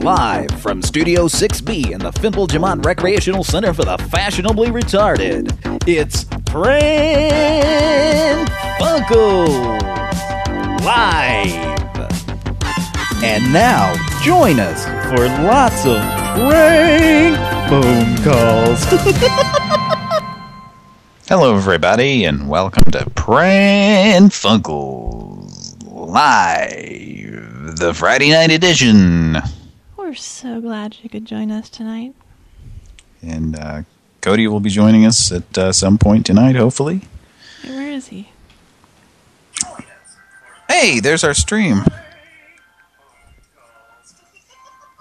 Live from Studio 6B in the Fimple Jamont Recreational Center for the Fashionably Retarded, it's Pran Funkels Live. And now, join us for lots of prank phone calls. Hello, everybody, and welcome to Pran Funkels Live, the Friday night edition. We're so glad you could join us tonight. And uh, Cody will be joining us at uh, some point tonight, hopefully. Hey, where is he? Hey, there's our stream.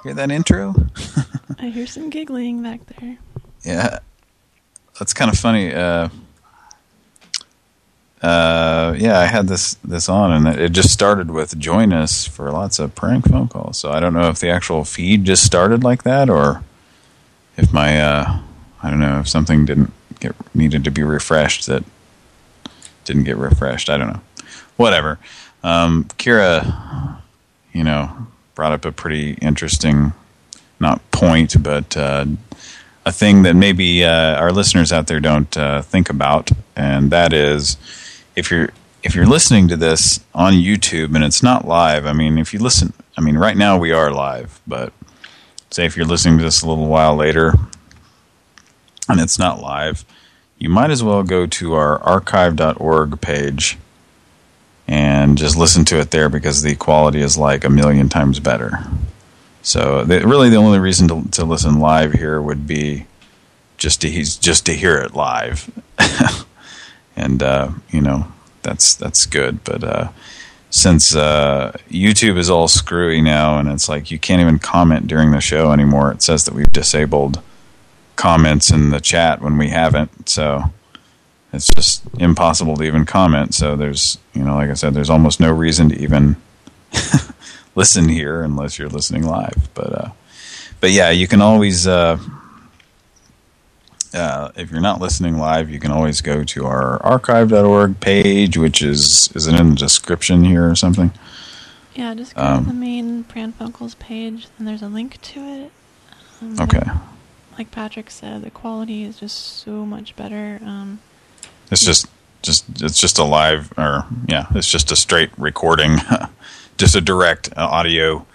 Hear that intro? I hear some giggling back there. Yeah. That's kind of funny. Uh, uh, yeah, I had this this on, and it just started with join us for lots of prank phone calls. So I don't know if the actual feed just started like that, or if my uh, I don't know if something didn't get needed to be refreshed that didn't get refreshed. I don't know. Whatever. Um, Kira, you know, brought up a pretty interesting, not point, but uh, a thing that maybe uh, our listeners out there don't uh, think about, and that is if you're if you're listening to this on YouTube and it's not live. I mean, if you listen, I mean, right now we are live, but say if you're listening to this a little while later and it's not live, you might as well go to our archive.org page and just listen to it there because the quality is like a million times better. So the, really the only reason to, to listen live here would be just to just to hear it live. and uh, you know, that's that's good, but uh, since uh, YouTube is all screwy now and it's like you can't even comment during the show anymore. It says that we've disabled comments in the chat when we haven't. So it's just impossible to even comment. So there's, you know, like I said, there's almost no reason to even listen here unless you're listening live. But, uh, but yeah, you can always, uh, if you're not listening live, you can always go to our archive.org page, which is, is it in the description here or something? Yeah, just go um, to the main Pran Funkels page, and there's a link to it. Um, okay. Like Patrick said, the quality is just so much better. Um, it's just, just, it's just a live, or yeah, it's just a straight recording, just a direct uh, audio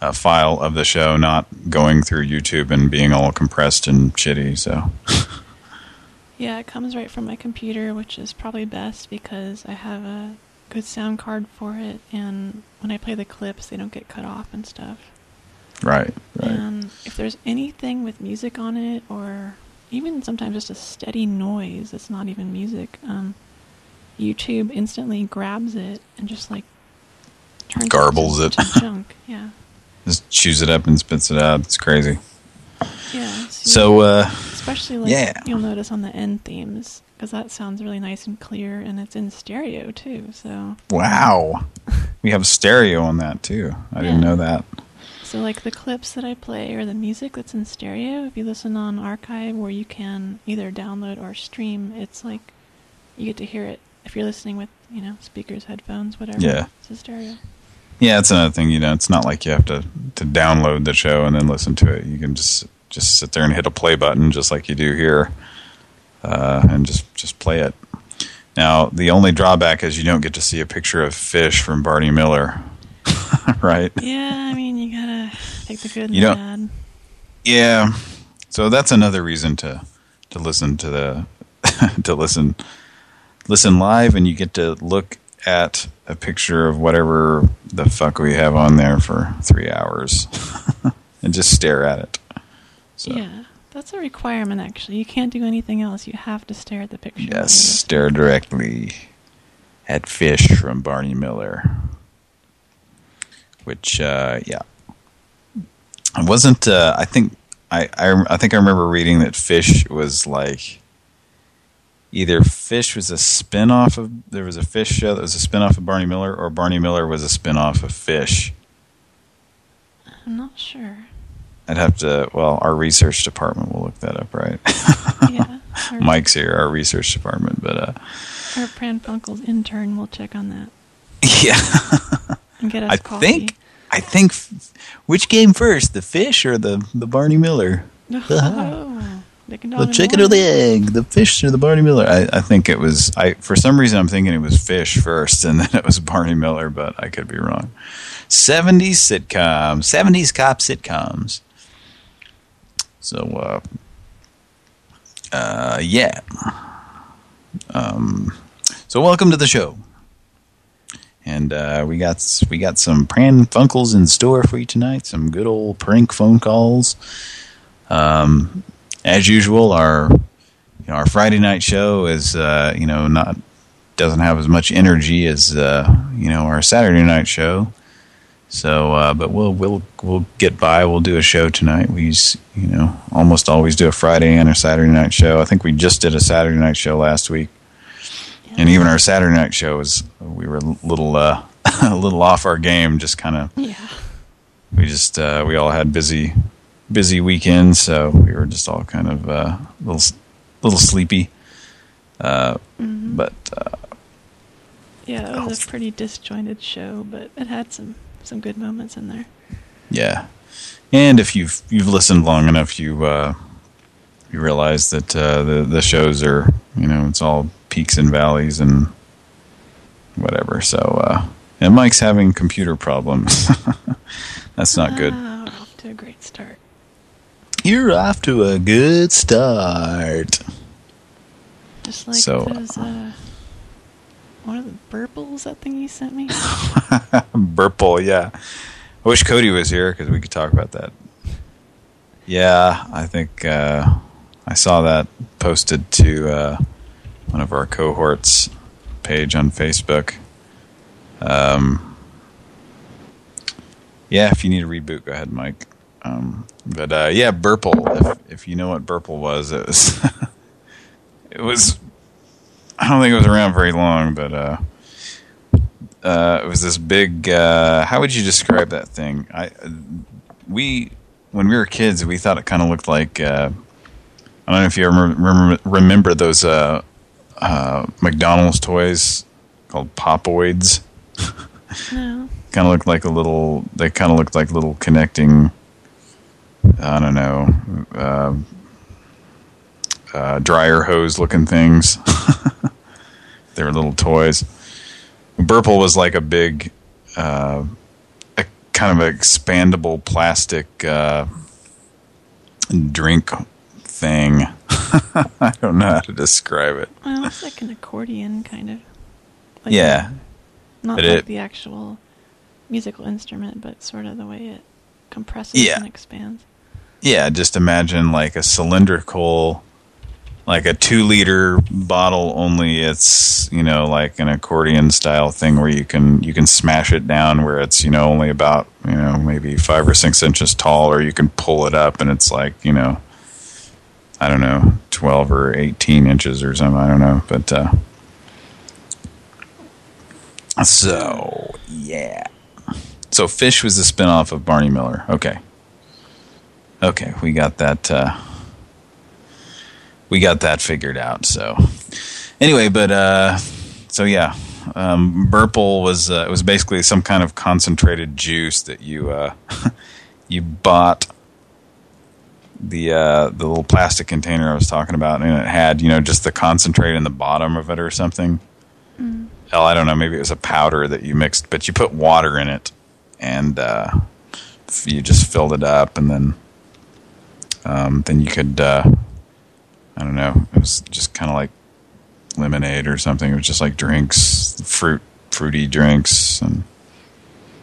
uh, file of the show, not going through YouTube and being all compressed and shitty. So. yeah, it comes right from my computer, which is probably best because I have a good sound card for it, and when I play the clips, they don't get cut off and stuff. Right, right. And if there's anything with music on it, or even sometimes just a steady noise that's not even music, um, YouTube instantly grabs it and just like turns garbles it, it. junk. Yeah. Just chews it up and spits it out. It's crazy. Yeah. So, uh, especially like yeah. you'll notice on the end themes because that sounds really nice and clear, and it's in stereo too. So. Wow. we have stereo on that too. I yeah. didn't know that. So like the clips that I play or the music that's in stereo, if you listen on archive where you can either download or stream, it's like you get to hear it if you're listening with, you know, speakers, headphones, whatever. Yeah. It's a stereo. Yeah, it's another thing, you know, it's not like you have to to download the show and then listen to it. You can just just sit there and hit a play button just like you do here. Uh, and just just play it. Now, the only drawback is you don't get to see a picture of fish from Barney Miller. right? Yeah, I mean, you gotta take the good and you the bad. Yeah, so that's another reason to to listen to the to listen listen live, and you get to look at a picture of whatever the fuck we have on there for three hours and just stare at it. So. Yeah, that's a requirement, actually. You can't do anything else. You have to stare at the picture. Yes, stare directly at fish from Barney Miller which uh, yeah, I wasn't. Uh, I think I, I I think I remember reading that Fish was like either Fish was a spinoff of there was a Fish show that was a spinoff of Barney Miller, or Barney Miller was a spinoff of Fish. I'm not sure. I'd have to. Well, our research department will look that up, right? yeah. Mike's here, our research department, but uh, our Pran Funkels intern will check on that. Yeah. And get us I coffee. think I think, which came first, the fish or the, the Barney Miller? Oh, the chicken or the egg, the fish or the Barney Miller. I, I think it was, I for some reason I'm thinking it was fish first and then it was Barney Miller, but I could be wrong. 70s sitcoms, 70s cop sitcoms. So, uh, uh, yeah. Um, so welcome to the show. And uh, we got we got some prank funkles in store for you tonight. Some good old prank phone calls. Um, as usual, our you know, our Friday night show is uh, you know not doesn't have as much energy as uh, you know our Saturday night show. So, uh, but we'll we'll we'll get by. We'll do a show tonight. We you know almost always do a Friday and a Saturday night show. I think we just did a Saturday night show last week, yeah. and even our Saturday night show was we were a little uh, a little off our game. Just kind of yeah. We just uh, we all had busy busy weekend, so we were just all kind of uh, little little sleepy. Uh, mm -hmm. But uh, yeah, it was a pretty disjointed show, but it had some some good moments in there. Yeah, and if you've you've listened long enough, you uh, you realize that uh, the the shows are you know it's all peaks and valleys and whatever. So uh, and Mike's having computer problems. That's not good. Oh, off to a great start. You're off to a good start. Just like so, those, uh, what are the burples, that thing you sent me? Burple, yeah. I wish Cody was here because we could talk about that. Yeah, I think uh, I saw that posted to uh, one of our cohorts page on Facebook. Um, yeah, if you need a reboot, go ahead, Mike. Um, but uh, yeah, Burple. If, if you know what Burple was, it was it was I don't think it was around very long, but uh, uh, it was this big. Uh, how would you describe that thing? I we when we were kids, we thought it kind of looked like. Uh, I don't know if you remember remember those uh, uh, McDonald's toys called Popoids. No. kind of looked like a little. They kind of looked like little connecting. I don't know uh, uh, dryer hose looking things. they were little toys. Burple was like a big, uh, a kind of expandable plastic uh, drink thing. I don't know how to describe it. Well, it's like an accordion, kind of. Like yeah. A, not but like it, the actual musical instrument, but sort of the way it compresses yeah. and expands. Yeah, just imagine like a cylindrical like a two liter bottle only it's you know like an accordion style thing where you can you can smash it down where it's you know only about you know maybe five or six inches tall or you can pull it up and it's like you know I don't know 12 or 18 inches or something I don't know but uh so yeah. So Fish was the spinoff of Barney Miller. Okay okay we got that uh we got that figured out. So anyway, but uh, so yeah, um, Burple was uh, it was basically some kind of concentrated juice that you uh, you bought the uh, the little plastic container I was talking about, and it had you know just the concentrate in the bottom of it or something. Mm. Hell, I don't know. Maybe it was a powder that you mixed, but you put water in it, and uh, you just filled it up, and then um, then you could uh, I don't know. It was just kind of like lemonade or something. It was just like drinks, fruit, fruity drinks, and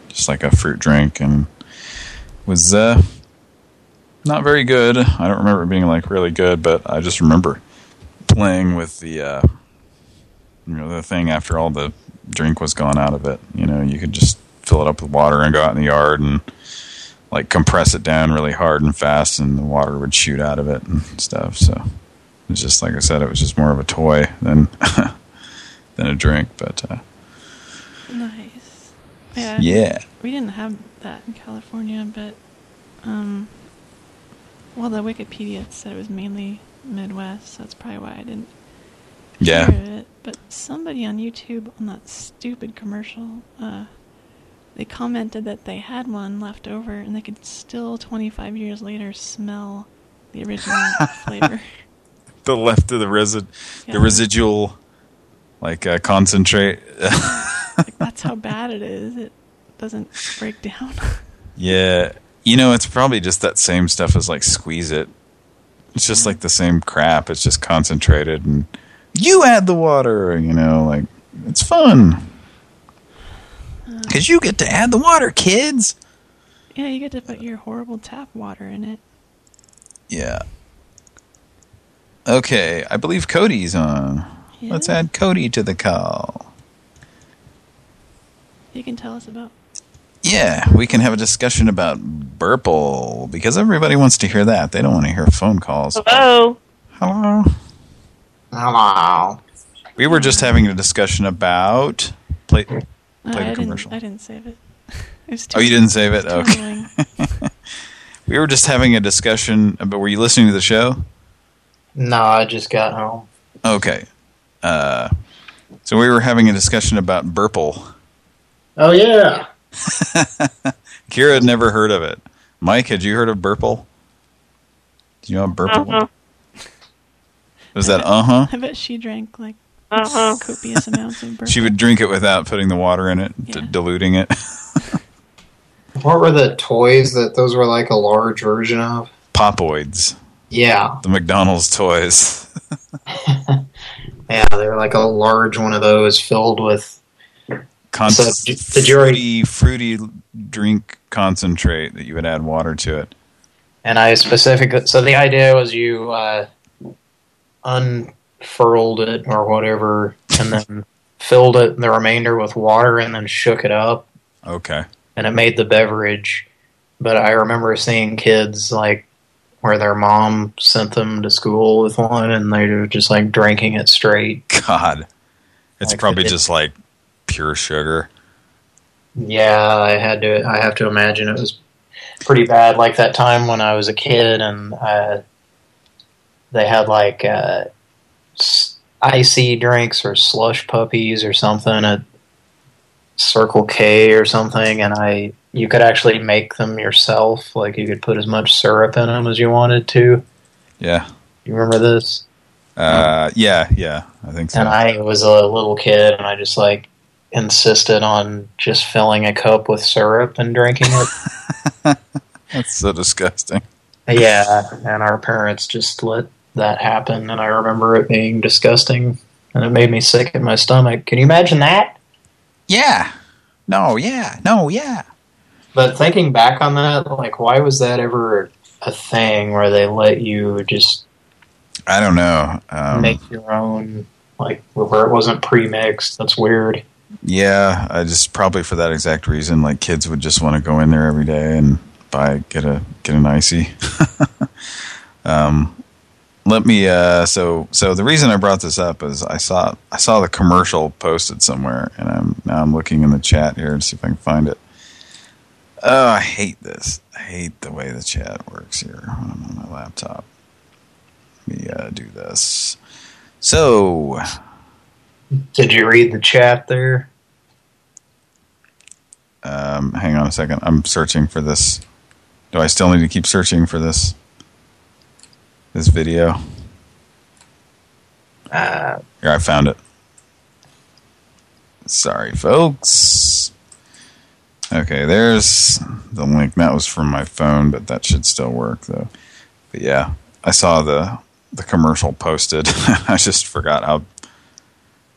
just like a fruit drink, and was uh, not very good. I don't remember it being like really good, but I just remember playing with the uh, you know the thing after all the drink was gone out of it. You know, you could just fill it up with water and go out in the yard and like compress it down really hard and fast, and the water would shoot out of it and stuff. So. It's just like I said, it was just more of a toy than than a drink. But uh, nice. Yeah. Yeah. We didn't have that in California, but um, well, the Wikipedia said it was mainly Midwest, so that's probably why I didn't. Yeah. It. But somebody on YouTube on that stupid commercial uh, they commented that they had one left over and they could still 25 years later smell the original flavor. The left of the resi Yeah. the residual like uh, concentrate. Like, that's how bad it is. It doesn't break down. yeah. You know, it's probably just that same stuff as like Squeezit. It's just like the same crap. It's just concentrated and you add the water, you know, like it's fun. Cuz you get to add the water, kids. yeah, you get to put your horrible tap water in it. Yeah. Okay, I believe Cody's on. Yeah. Let's add Cody to the call. You can tell us about. Yeah, we can have a discussion about Burple because everybody wants to hear that. They don't want to hear phone calls. Hello. Hello. Hello. We were just having a discussion about play. No, Play I commercial. Didn't, I didn't save it. it was Oh, you didn't save it. Okay. We were just having a discussion about. Were you listening to the show? No, I just got home. Okay. Uh, so we were having a discussion about Burple. Oh yeah. Kira had never heard of it. Mike, had you heard of Burple? Do you know what Burple? Uh-huh. Was that uh-huh? I bet she drank like Uh-huh. copious amounts of bourbon. She would drink it without putting the water in it, Yeah. diluting it. What were the toys that those were like a large version of? Popoids, Yeah. the McDonald's toys. Yeah, they were like a large one of those filled with Con- So, d- did fruity, fruity drink concentrate that you would add water to it. and I specifically so the idea was you uh unfurled it or whatever and then filled it the remainder with water and then shook it up Okay. and it made the beverage. But I remember seeing kids like where their mom sent them to school with one and they were just like drinking it straight. God. It's Like probably it- just like pure sugar. Yeah, I had to. I have to imagine it was pretty bad. Like that time when I was a kid, and uh, they had like uh, icy drinks or slush puppies or something at Circle K or something, and I you could actually make them yourself. Like you could put as much syrup in them as you wanted to. Yeah. You remember this? Uh, yeah, yeah, I think so. And I was a little kid, and I just like insisted on just filling a cup with syrup and drinking it. That's so disgusting. Yeah, and our parents just let that happen, and I remember it being disgusting, and it made me sick in my stomach. Can you imagine that? Yeah. No, yeah. No, yeah. But thinking back on that, like, why was that ever a thing where they let you just I don't know. Um, make your own, like, where it wasn't pre-mixed? That's weird. Yeah, I just probably for that exact reason, like kids would just want to go in there every day and buy get a get an icy. um, let me. Uh, so so the reason I brought this up is I saw I saw the commercial posted somewhere, and I'm now I'm looking in the chat here to see if I can find it. Oh, I hate this. I hate the way the chat works here when I'm on my laptop. Let me uh, do this. So Did you read the chat there? Um, hang on a second. I'm searching for this. Do I still need to keep searching for this? This video? Uh, Here, I found it. Sorry, folks. Okay, there's the link. That was from my phone, but that should still work, though. But yeah, I saw the the commercial posted. I just forgot how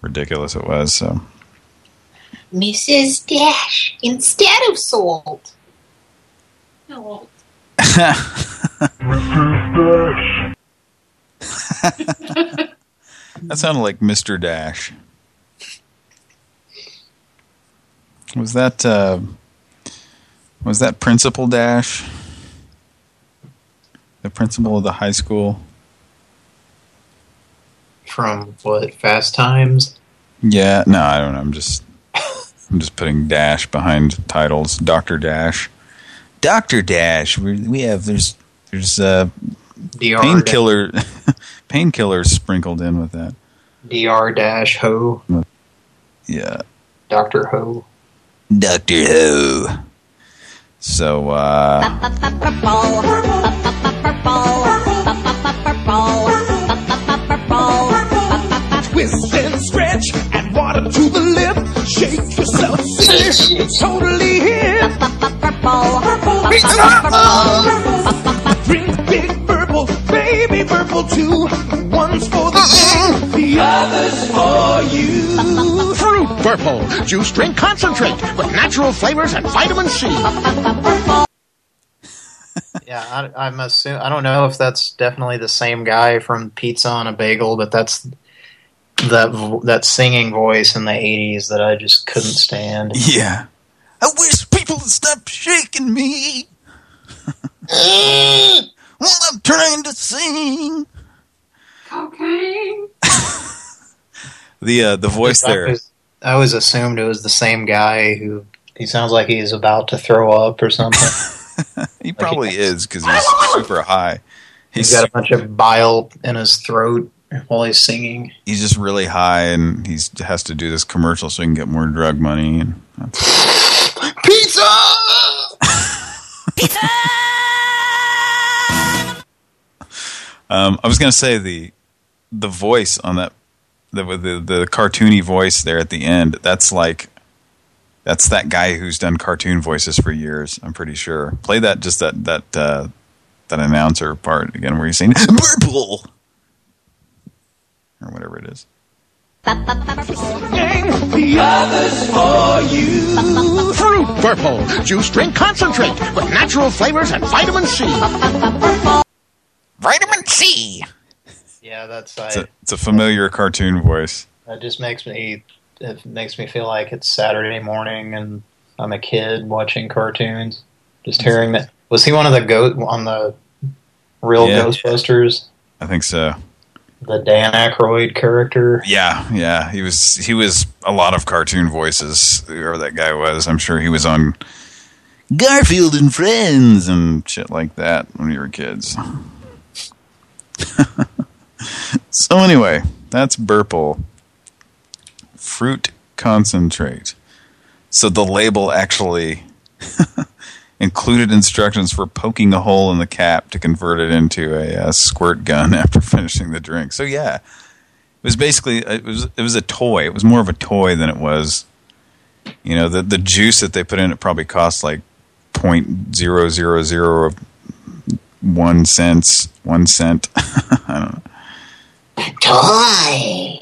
ridiculous it was. So Mrs. Dash instead of salt. No. That sounded like Mr. Dash. Was that uh, was that Principal Dash? The principal of the high school? from what Fast Times? Yeah, no, I don't know. I'm just I'm just putting Dash behind titles. Doctor Dash, Doctor Dash. We we have there's there's uh, painkiller painkillers sprinkled in with that. Dr. Dash Ho, Yeah, Doctor Ho. Doctor Who. So, uh, Twist and stretch, add water to the lip. Shake yourself, silly, totally hip. Drink big purple, baby purple too. One's for the gang, the other's for you. Fruit Purple. Juice drink concentrate with natural flavors and vitamin C. Yeah, I, I'm assume I don't know if that's definitely the same guy from Pizza on a Bagel, but that's that that singing voice in the '80s that I just couldn't stand. yeah. I wish people would stop shaking me. well, I'm trying to sing. Cocaine. The uh, the voice I there. always, I always assumed it was the same guy who he sounds like he's about to throw up or something. He probably is because he's super high. he's He's got a bunch of bile in his throat while he's singing. he's just really high and he has to do this commercial so he can get more drug money and that's Pizza! Um I was gonna say the the voice on that the the the cartoony voice there at the end that's like that's that guy who's done cartoon voices for years I'm pretty sure play that just that that uh that announcer part again where he's saying purple or whatever it is the other's for you. Fruit Purple. Juice drink concentrate with natural flavors and vitamin C. vitamin C Yeah, that's it's I, a, it's a familiar cartoon voice that just makes me it makes me feel like it's Saturday morning and I'm a kid watching cartoons. Just hearing that. Was he one of the goat on the real Yeah. Ghostbusters? I think so The Dan Aykroyd character. Yeah, yeah, he was he was a lot of cartoon voices. Whoever that guy was, I'm sure he was on Garfield and Friends and shit like that when we were kids. so anyway, that's Burple fruit concentrate. So the label actually included instructions for poking a hole in the cap to convert it into a, uh squirt gun after finishing the drink. So yeah, it was basically it was it was a toy. It was more of a toy than it was. You know, the the juice that they put in it probably cost like point zero zero zero one cents one cent. I don't know. Toy.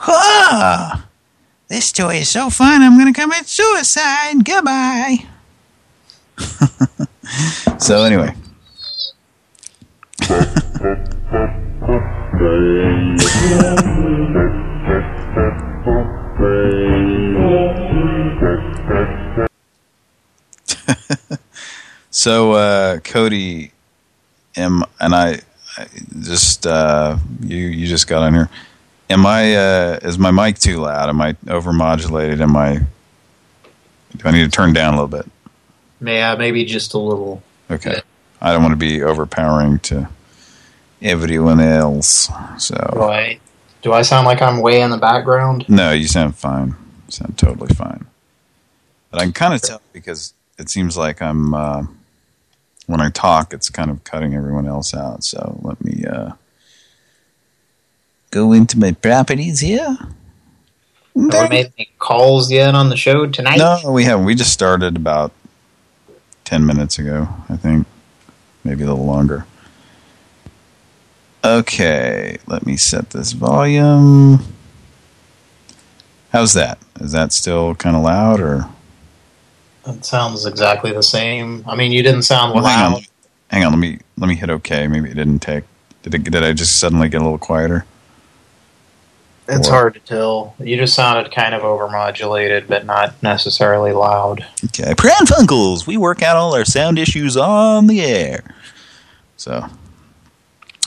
Ah, this toy is so fun. I'm gonna commit suicide. Goodbye. so anyway. so uh, Cody, am and I, I just uh, you you just got on here. Am I uh, is my mic too loud? Am I overmodulated? Am I? Do I need to turn down a little bit? Yeah, maybe just a little. Okay. I don't want to be overpowering to everyone else. So I, do I sound like I'm way in the background? no, you sound fine. You sound totally fine. But I can kind of tell because it seems like I'm uh, when I talk, it's kind of cutting everyone else out. So let me uh, go into my properties here. Have we made any calls yet on the show tonight? No, we haven't. We just started about 10 minutes ago, I think. Maybe a little longer. Okay, let me set this volume. How's that? Is that still kind of loud or? It sounds exactly the same. I mean, you didn't sound Well, hang loud. on. Hang on, let me let me hit okay. Maybe it didn't take. Did it, did I just suddenly get a little quieter? It's Or- hard to tell. You just sounded kind of overmodulated, but not necessarily loud. Okay, Pran Funkels. We work out all our sound issues on the air. So,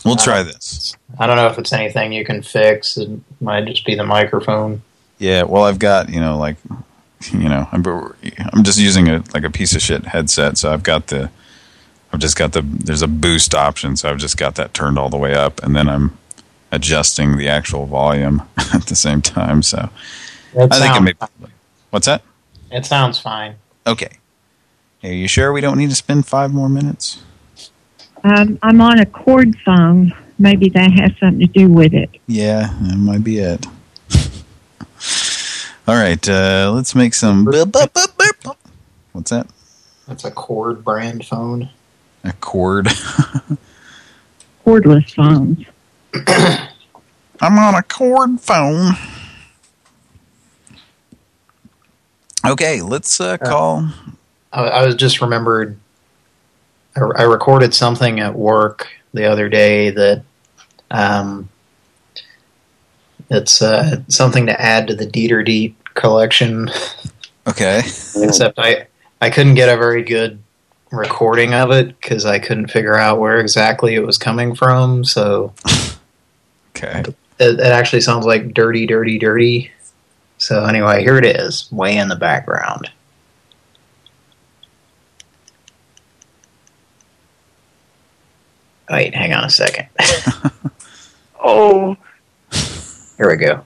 we'll try uh, this. I don't know if it's anything you can fix. It might just be the microphone. Yeah, well, I've got you know like, you know, I'm I'm just using a like a piece of shit headset, so I've got the, I've just got the there's a boost option, so I've just got that turned all the way up, and then I'm adjusting the actual volume at the same time. So That I think it sound- may. What's that? It sounds fine. Okay. Are you sure we don't need to spend five more minutes? Um, I'm on a cord phone. Maybe that has something to do with it. Yeah, that might be it. All right, uh, let's make some... What's that? That's a Cord brand phone. A cord. Cordless phones. I'm on a cord phone. Okay, let's uh, call... I, I was just remembered. I, I recorded something at work the other day that um, it's uh, something to add to the Dieter Deet collection. Okay. Except I I couldn't get a very good recording of it because I couldn't figure out where exactly it was coming from. So Okay. it, it actually sounds like dirty, dirty, dirty. So anyway, here it is, way in the background. Wait, hang on a second. oh. Here we go.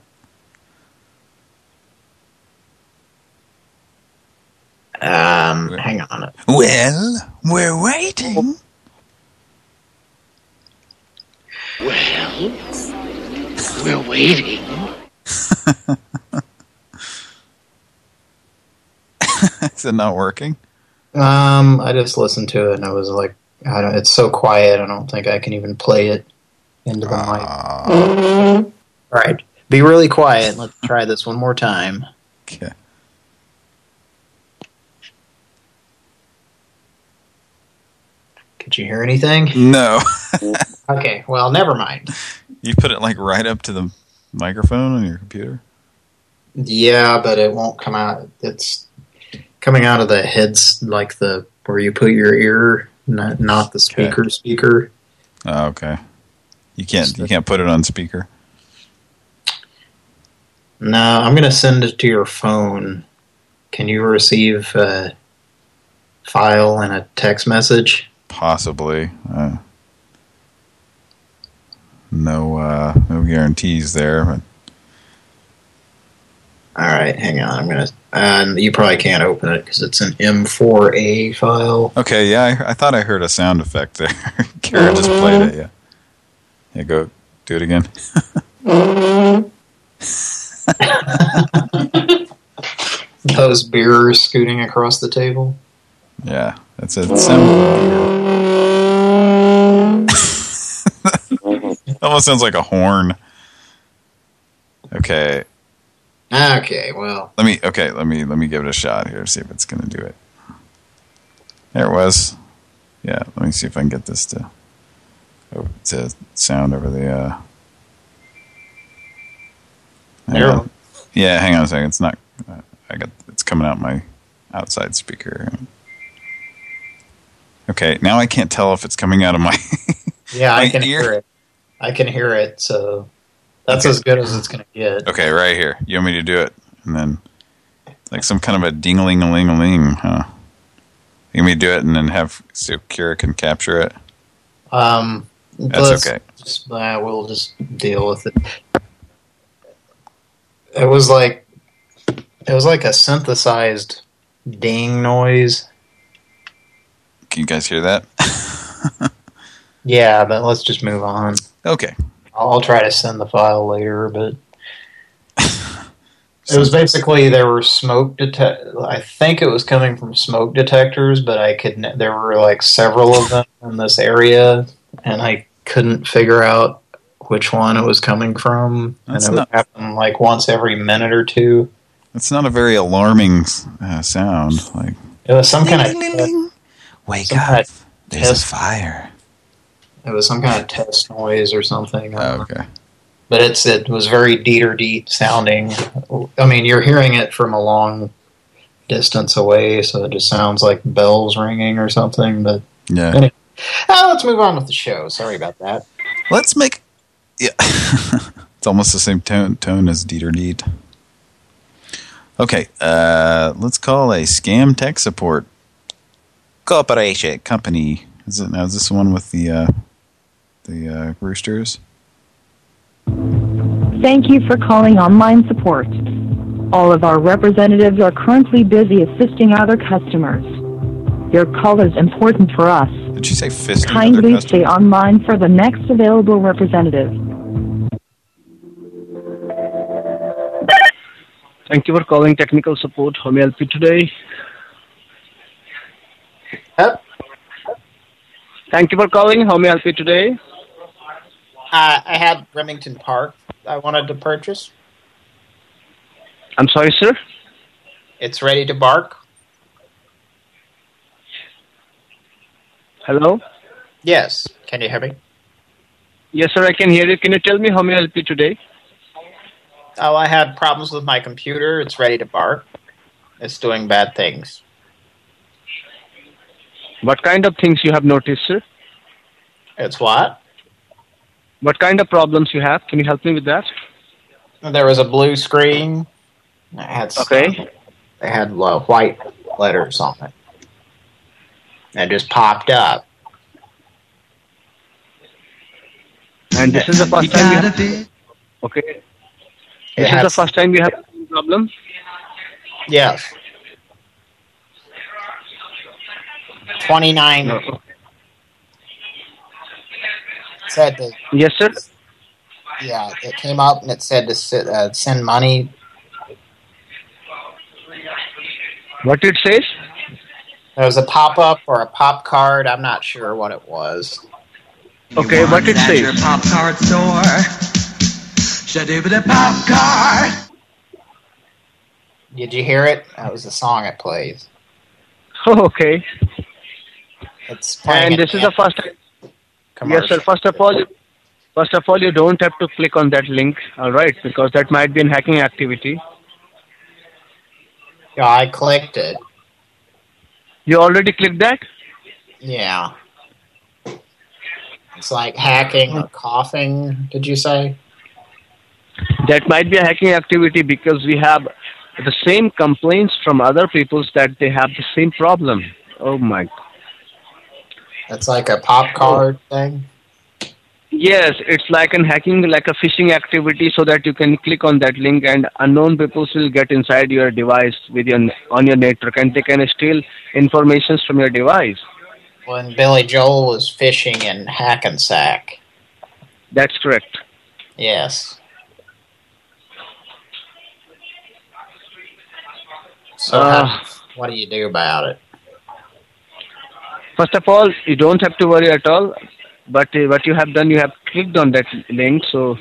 Um, hang on. Well, we're waiting. Well, we're waiting. Is it not working? Um, I just listened to it and I was like, I don't. It's so quiet. I don't think I can even play it into the mic. All right, be really quiet. Let's try this one more time. Okay. Could you hear anything? No. Okay, well, never mind. you put it like right up to the microphone on your computer? Yeah, but it won't come out. It's coming out of the heads, like the where you put your ear, not not the speaker speaker. Oh, okay. You can't you can't put it on speaker. No, I'm going to send it to your phone. Can you receive a file and a text message? Possibly. Uh, no uh, no guarantees there, but All right, hang on. I'm going to... And you probably can't open it because it's an M4A file. Okay, yeah, I, I thought I heard a sound effect there. Kara just played it, yeah. Yeah, go do it again. Those beers scooting across the table. Yeah, that's a sound. Almost sounds like a horn. Okay, Okay, well, let me. Okay, let me let me give it a shot here. See if it's gonna do it. There it was. Yeah, let me see if I can get this to to sound over the. uh There. on. Yeah, hang on a second. It's not. Uh, I got. It's coming out my outside speaker. Okay, now I can't tell if it's coming out of my. yeah, I can ear. hear it. I can hear it, so that's Okay. as good as it's going to get. Okay, right here. You want me to do it, and then like some kind of a ding-a-ling a ling a ling huh? You want me to do it, and then have so Kira can capture it. Um, That's okay. Just, uh, we'll just deal with it. It was like it was like a synthesized ding noise. Can you guys hear that? Yeah, but let's just move on. Okay. I'll try to send the file later, but it was basically there were smoke detect. I think it was coming from smoke detectors, but I could. There were like several of them in this area, and I couldn't figure out which one it was coming from. That's and it would happen like once every minute or two. It's not a very alarming uh, sound. Like It was some kind of wake some kind of there's test- a fire. It was some kind of test noise or something. I don't know. okay. But it's it was very Dieter Deet sounding. I mean, you're hearing it from a long distance away, so it just sounds like bells ringing or something. But Yeah. anyway, ah, let's move on with the show. Sorry about that. Let's make. Yeah. it's almost the same tone tone as Dieter Deet. Okay. Uh, let's call a scam tech support corporation company. Is it now? Is this the one with the uh, the uh, roosters? Thank you for calling online support. All of our representatives are currently busy assisting other customers. Your call is important for us. Did she say fisting other Kindly customers? stay online for the next available representative. Thank you for calling technical support. How may I help you today? Thank you for calling. How may I help you today? Uh, I had Remington Park I wanted to purchase. I'm sorry, sir. It's ready to bark. Hello? Yes. Can you hear me? Yes, sir, I can hear you. Can you tell me how may I help you today? Oh, I had problems with my computer. It's ready to bark. It's doing bad things. What kind of things you have noticed, sir? It's what? What kind of problems you have? Can you help me with that? There was a blue screen. It had Okay. It had uh, white letters on it. It just popped up. And this is the first time you have... Okay. This is the first time you have problem? Yes. 29 said that Yes, sir. yeah, it came up and it said to sit, uh, send money. What it says? There was a pop-up or a pop card. I'm not sure what it was. Okay, what it at says? your pop card store. Shadooba pop card. Did you hear it? That was the song it plays. Oh, okay. It's playing And an this is the first time. Yes, sir. First of all, first of all, you don't have to click on that link, all right? Because that might be an hacking activity. Yeah, I clicked it. You already clicked that? Yeah. It's like hacking or coughing, did you say? That might be a hacking activity because we have the same complaints from other people that they have the same problem. Oh my. It's like a pop card thing? Yes, it's like an hacking, like a phishing activity, so that you can click on that link and unknown people will get inside your device with your on your network, and they can steal information from your device. When Billy Joel was fishing in Hackensack. That's correct. Yes. So Uh, how- what do you do about it? First of all, you don't have to worry at all. But uh, what you have done, you have clicked on that link, so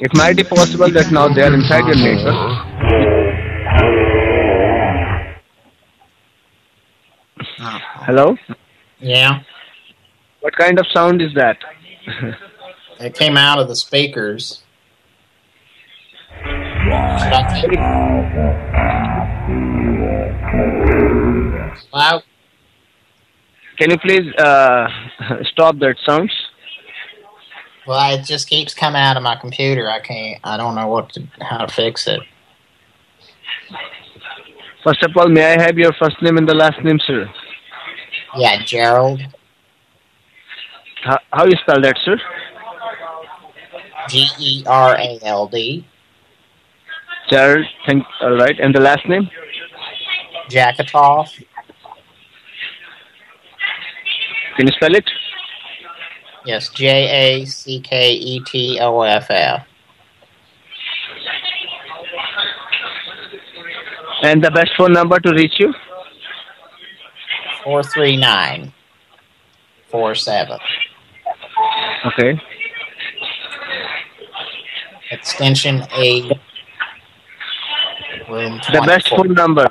it might be possible that now they are inside your network. Hello? Yeah. What kind of sound is that? It came out of the speakers. Hello? Can you please uh, stop that sounds? Well, it just keeps coming out of my computer. I can't. I don't know what to, how to fix it. First of all, may I have your first name and the last name, sir? Yeah, Gerald. How, how you spell that, sir? G E R A L D. Gerald, thank, all right. And the last name? Jackatoff. Can you spell it? Yes, J A C K E T O F F. And the best phone number to reach you? Four three nine four seven. Okay. Extension A. Room The best phone number.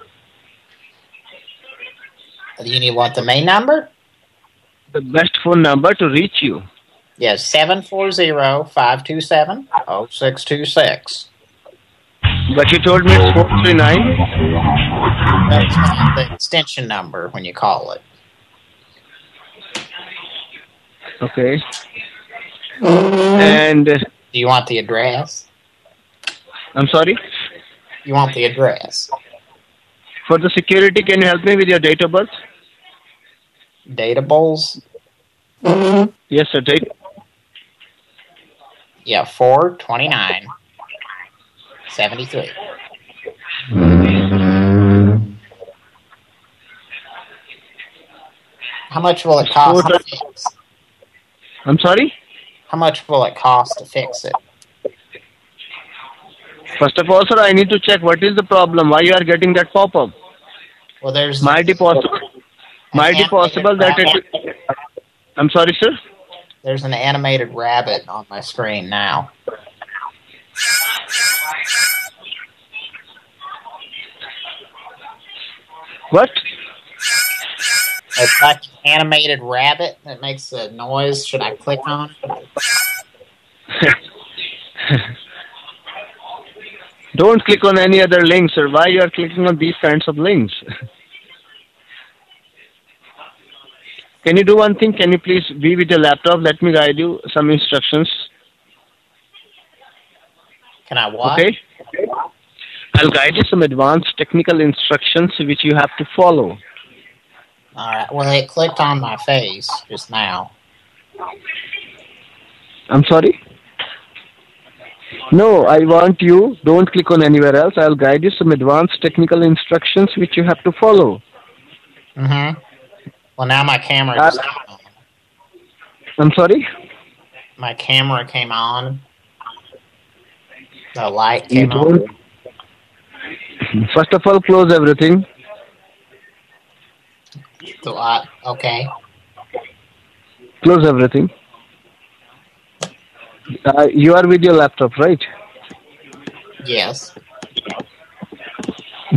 Do You need want the main number? The best phone number to reach you. Yes, seven four zero five two seven oh six two six. But you told me it's 439. That's the extension number when you call it. Okay. And uh, Do you want the address? I'm sorry. You want the address? For the security, can you help me with your date of birth? data bowls? Mm-hmm. Yes, sir. Data. Yeah, four twenty nine, seventy three. 73. How much will it cost to fix? I'm sorry? How much will it cost to fix it? First of all, sir, I need to check what is the problem, why you are getting that pop-up. Well, there's... My deposit might be possible that it... I'm sorry, sir? there's an animated rabbit on my screen now. What? It's like an animated rabbit that makes a noise. Should I click on it? Don't click on any other links, sir. Why you are clicking on these kinds of links? Can you do one thing? Can you please be with your laptop? Let me guide you some instructions. Can I what? Okay? I'll guide you some advanced technical instructions which you have to follow. All right. Well, it clicked on my face just now. I'm sorry? No, I want you, don't click on anywhere else. I'll guide you some advanced technical instructions which you have to follow. Mm-hmm. Well, now my camera Uh, I'm sorry? my camera came on. The light came on. First of all, close everything. The light. Okay. Close everything. Uh, you are with your laptop, right? Yes.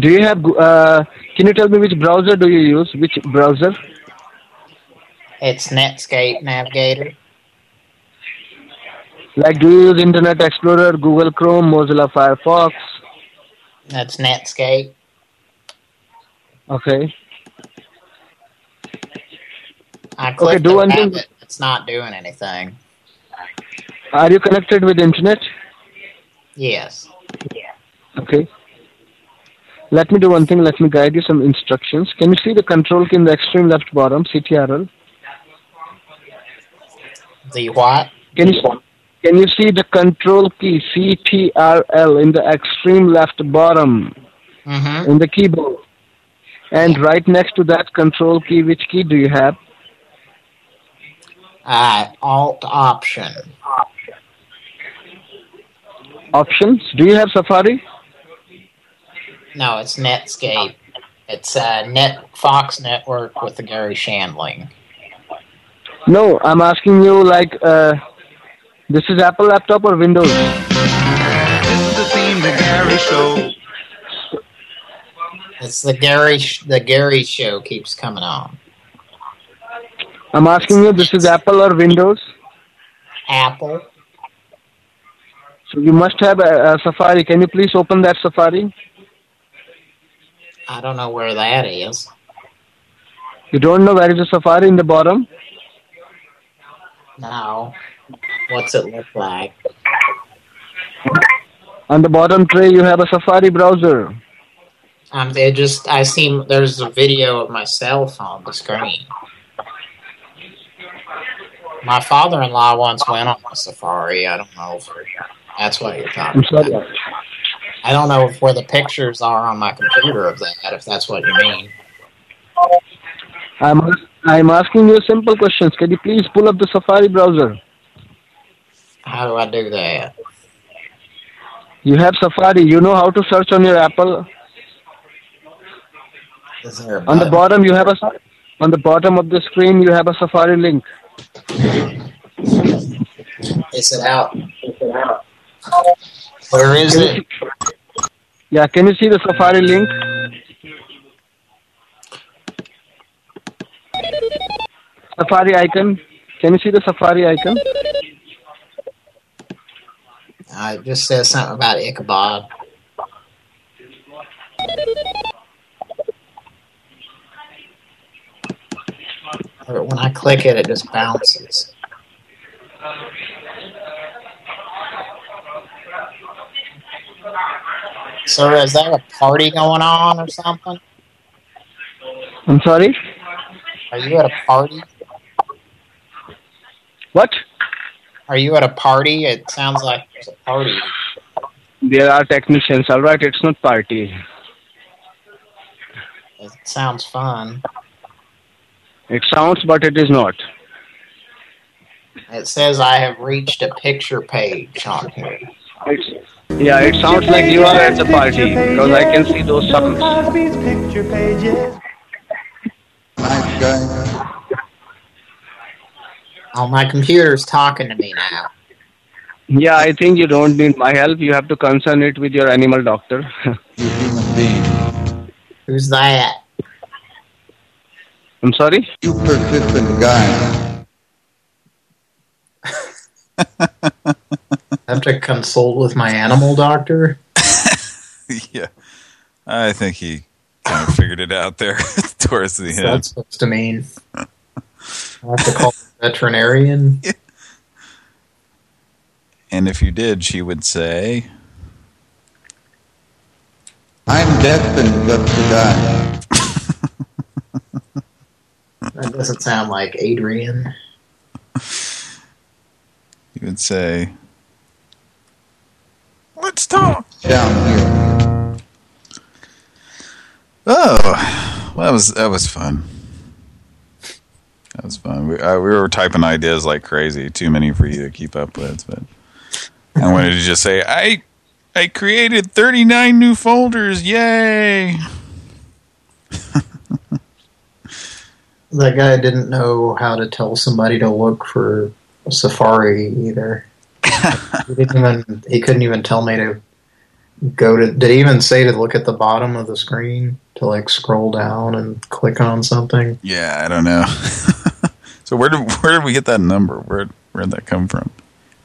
Do you have, uh, can you tell me which browser do you use? Which browser? It's Netscape Navigator. Like, do you use Internet Explorer, Google Chrome, Mozilla Firefox? That's Netscape. Okay. I clicked do one thing. It's not doing anything. Are you connected with Internet? Yes. Yeah. Okay. Let me do one thing. Let me guide you some instructions. Can you see the control key in the extreme left bottom, CTRL? The what? Can you can you see the control key CTRL in the extreme left bottom Mm-hmm. in the keyboard? And right next to that control key, which key do you have? Uh, Alt Option. Options. Do you have Safari? No, it's Netscape. It's uh, Net Fox Network with the Garry Shandling. No, I'm asking you like, uh, this is Apple laptop or Windows? This is the theme, the Gary Show. It's the Gary. Sh- The Gary Show keeps coming on. I'm asking you, this is Apple or Windows? Apple. So you must have a, a Safari. Can you please open that Safari? I don't know where that is. You don't know where is the Safari in the bottom? No. What's it look like? On the bottom tray, you have a Safari browser. Um, they just. I see. There's a video of myself on the screen. My father-in-law once went on a safari. I don't know if that's what you're talking about. I don't know if where the pictures are on my computer of that, if that's what you mean. I'm I'm asking you simple questions. Can you please pull up the Safari browser? How do I do that? You have Safari. You know how to search on your Apple. Is there a On the bottom, you have a on the bottom of the screen, you have a Safari link. Is it out? Where is it? Yeah, can you see the Safari link? Safari icon. Can you see the Safari icon? Uh, it just says something about Ichabod. But when I click it, it just bounces. So is there a party going on or something? I'm sorry. Are you at a party? What? Are you at a party? It sounds like there's a party. There are technicians. All right, it's not party. It sounds fun. It sounds, but it is not. It says I have reached a picture page on here. It's, yeah, it sounds like you are at the party because I can see those sounds. Cosby's picture pages. Nice. Oh, my computer's talking to me now. Yeah, I think you don't need my help. You have to concern it with your animal doctor. You human being. Who's that? I'm sorry? You persistent guy. I have to consult with my animal doctor? yeah. I think he kind of figured it out there towards the What's end. that supposed to mean? I have to call the veterinarian? And if you did, she would say, I'm destined just to die. That doesn't sound like Adrian. you would say, let's talk. Down here. Oh, that was that was fun. That was fun. We I, we were typing ideas like crazy, too many for you to keep up with. But I wanted to just say, I I created 39 new folders. Yay! That guy didn't know how to tell somebody to look for Safari either. he didn't even. He couldn't even tell me to go to. Did he even say to look at the bottom of the screen to like scroll down and click on something? Yeah, I don't know. so where did where did we get that number? Where where did that come from?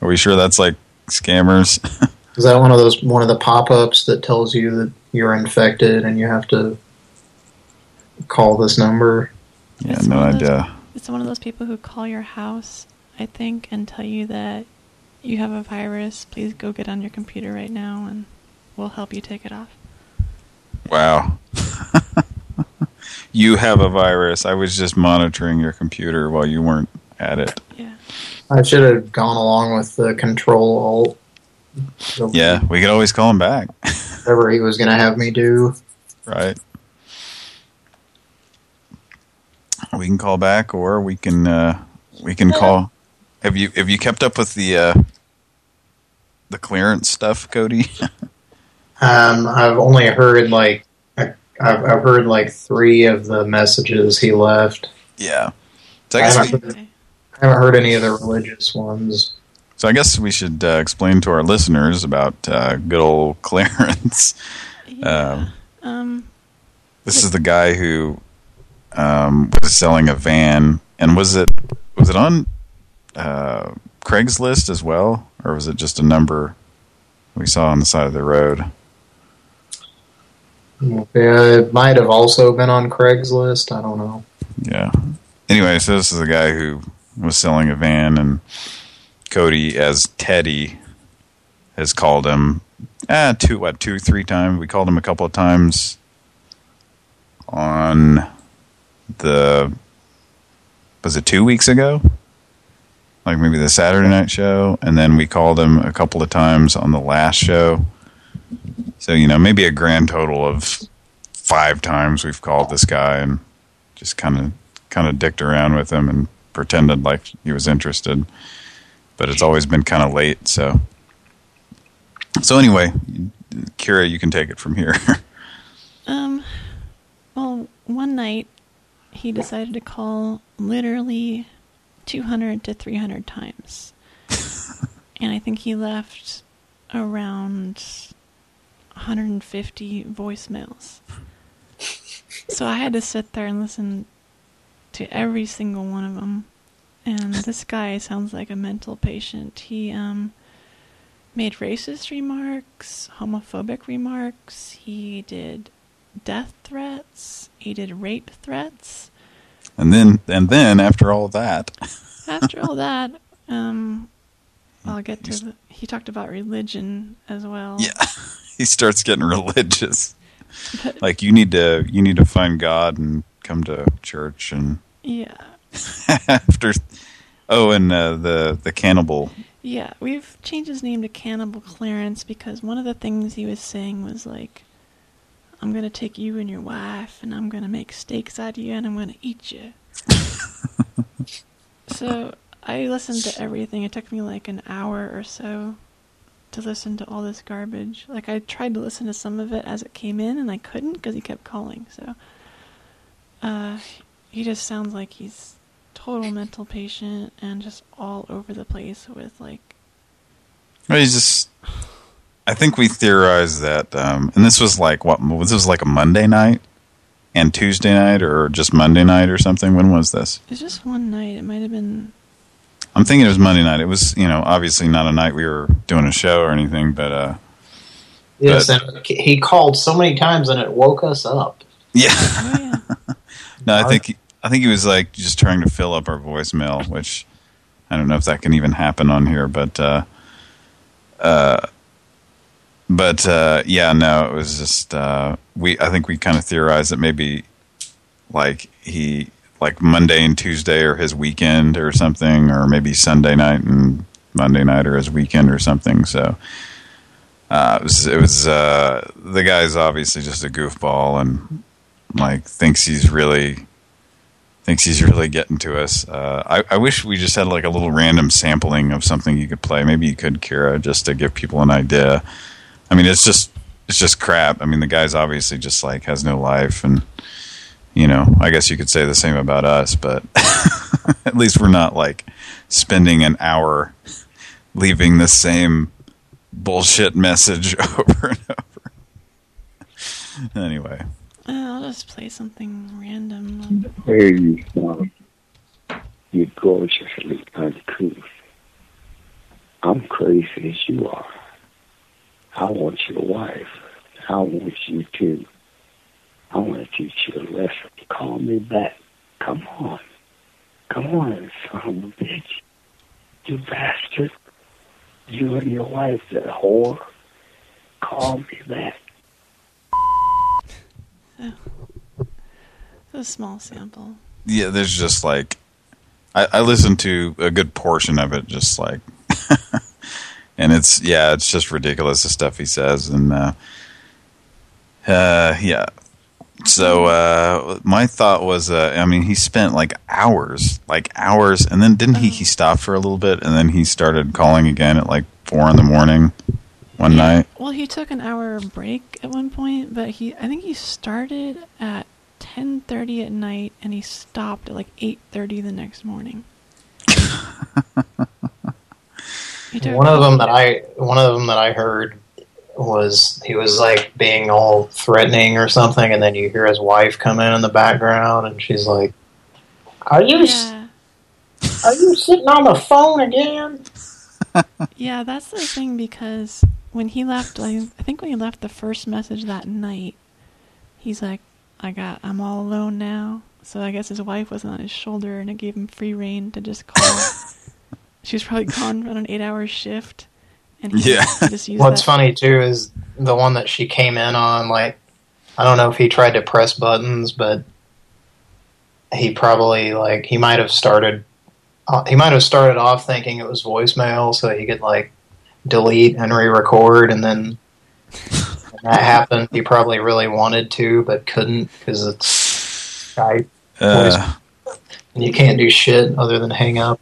Are we sure that's like scammers? Is that one of those one of the pop-ups that tells you that you're infected and you have to call this number? yeah, It's no one of those- idea. It's one of those people who call your house, I think, and tell you that you have a virus. Please go get on your computer right now, and we'll help you take it off. Wow. you have a virus. I was just monitoring your computer while you weren't at it. Yeah. I should have gone along with the control alt. Yeah, we could always call him back, Whatever he was going to have me do. right? We can call back, or we can uh, we can call. Have you have you kept up with the uh, the Clarence stuff, Cody? Um, I've only heard like I- I've, I've heard like three of the messages he left. yeah. So I I haven't, we, heard, I haven't heard any of the religious ones. so I guess we should uh, explain to our listeners about uh, good old Clarence. Um, Um, This is the guy who um, was selling a van, and was it was it on uh, Craigslist as well, or was it just a number we saw on the side of the road? Yeah, it might have also been on Craigslist. I don't know. Yeah. Anyway, so this is a guy who was selling a van, and Cody, as Teddy, has called him ah two what two three times. We called him a couple of times on the was it two weeks ago? Like maybe the Saturday night show, and then we called him a couple of times on the last show. So you know, maybe a grand total of five times we've called this guy and just kind of kind of dicked around with him and pretended like he was interested. But it's always been kind of late, so. So anyway, Kira, you can take it from here. Um, well, one night he decided to call literally 200 to 300 times. and I think he left around 150 voicemails. So I had to sit there and listen to every single one of them. And this guy sounds like a mental patient. He um made racist remarks, homophobic remarks. He did death threats. He did rape threats. and then and then after all that, After all that, um, I'll get to. The, he talked about religion as well. yeah, he starts getting religious. Like you need to you need to find God and come to church and Yeah, after oh and uh, the the cannibal yeah. We've changed his name to Cannibal Clarence because one of the things he was saying was like, I'm gonna take you and your wife, and I'm gonna make steaks out of you, and I'm gonna eat you. so I listened to everything. It took me like an hour or so to listen to all this garbage. Like I tried to listen to some of it as it came in, and I couldn't because he kept calling. So uh, he just sounds like he's total mental patient and just all over the place with like Well, he's just. I think we theorized that, um, and this was like what? This was like a Monday night and Tuesday night, or just Monday night or something. When was this? it's just one night. It might have been I'm thinking it was Monday night. It was, you know, obviously not a night we were doing a show or anything, but uh, Yes, But- and he called so many times and it woke us up. yeah. no, I think he, I think he was like just trying to fill up our voicemail, which I don't know if that can even happen on here, but uh, uh, but uh, yeah, no, it was just uh, we. I think we kind of theorized that maybe like he like Monday and Tuesday or his weekend or something, or maybe Sunday night and Monday night or his weekend or something. So. Uh, it was, it was uh, the guy's obviously just a goofball and like thinks he's really thinks he's really getting to us. Uh, I, I wish we just had like a little random sampling of something you could play. Maybe you could, Kira, just to give people an idea. I mean, it's just it's just crap. I mean, the guy's obviously just like has no life, and you know, I guess you could say the same about us, but at least we're not like spending an hour leaving the same bullshit message over and over. anyway. Uh, I'll just play something random. Hey, you son. You're gorgeously uncouth. I'm crazy as you are. I want your wife. I want you to. I want to teach you a lesson. Call me back. Come on. Come on, son of a bitch. You bastard. You and your wife, that whore. Call me back. It's a small sample. yeah, there's just like I, I listened to a good portion of it, just like, and it's yeah, it's just ridiculous the stuff he says, and uh, uh, yeah. So uh, my thought was, uh, I mean, he spent like hours, like hours, and then didn't he? He stopped for a little bit, and then he started calling again at like four in the morning one night. Well, he took an hour break at one point, but he I think he started at 10:30 at night and he stopped at like 8:30 the next morning. One of them that I one of them that I heard was he was like being all threatening or something, and then you hear his wife come in in the background, and she's like, "Are you Yeah. are you sitting on the phone again?" Yeah, that's the thing because when he left, like, I think when he left the first message that night, he's like, "I got, I'm all alone now." So I guess his wife was on his shoulder, and it gave him free reign to just call. she was probably gone on an eight-hour shift, and he, Yeah. he What's that. funny too is the one that she came in on. Like, I don't know if he tried to press buttons, but he probably like he might have started. Uh, he might have started off thinking it was voicemail, so he could like delete and re-record, and then when that happened. He probably really wanted to, but couldn't because it's Skype. Uh, and you can't do shit other than hang up.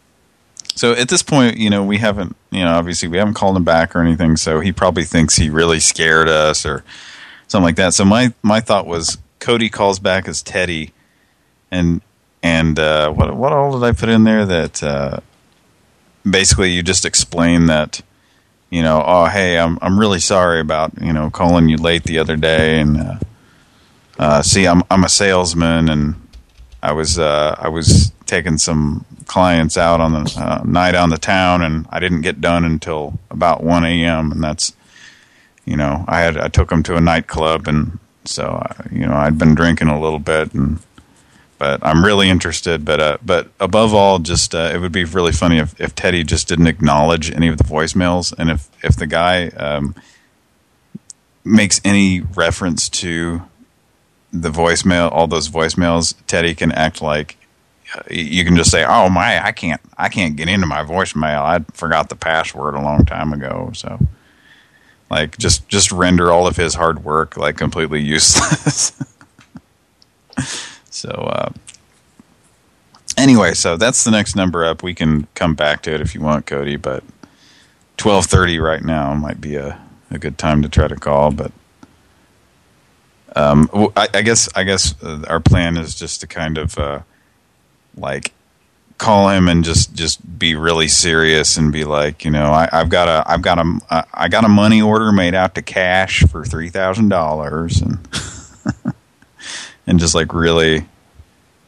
So at this point, you know, we haven't, you know, obviously we haven't called him back or anything. So he probably thinks he really scared us or something like that. So my my thought was Cody calls back as Teddy, and and uh, what what all did I put in there that uh, basically you just explain that, you know, oh hey, I'm I'm really sorry about you know calling you late the other day, and uh, uh, see, I'm I'm a salesman and I was uh, I was taking some clients out on the uh, night on the town, and I didn't get done until about 1 a.m. And that's, you know, I had I took them to a nightclub, and so uh, you know I'd been drinking a little bit, and but I'm really interested. But uh, but above all, just uh, it would be really funny if if Teddy just didn't acknowledge any of the voicemails, and if if the guy um, makes any reference to the voicemail, all those voicemails, Teddy can act like uh, you can just say, "Oh my, I can't, I can't get into my voicemail. I forgot the password a long time ago." So, Like just just render all of his hard work like completely useless. so uh, anyway, so that's the next number up. We can come back to it if you want, Cody, but 12:30 right now might be a a good time to try to call, but um, I, I guess I guess uh, our plan is just to kind of uh, like call him and just just be really serious and be like, you know, I, have got a I've got a I got a money order made out to cash for three thousand dollars and and just like really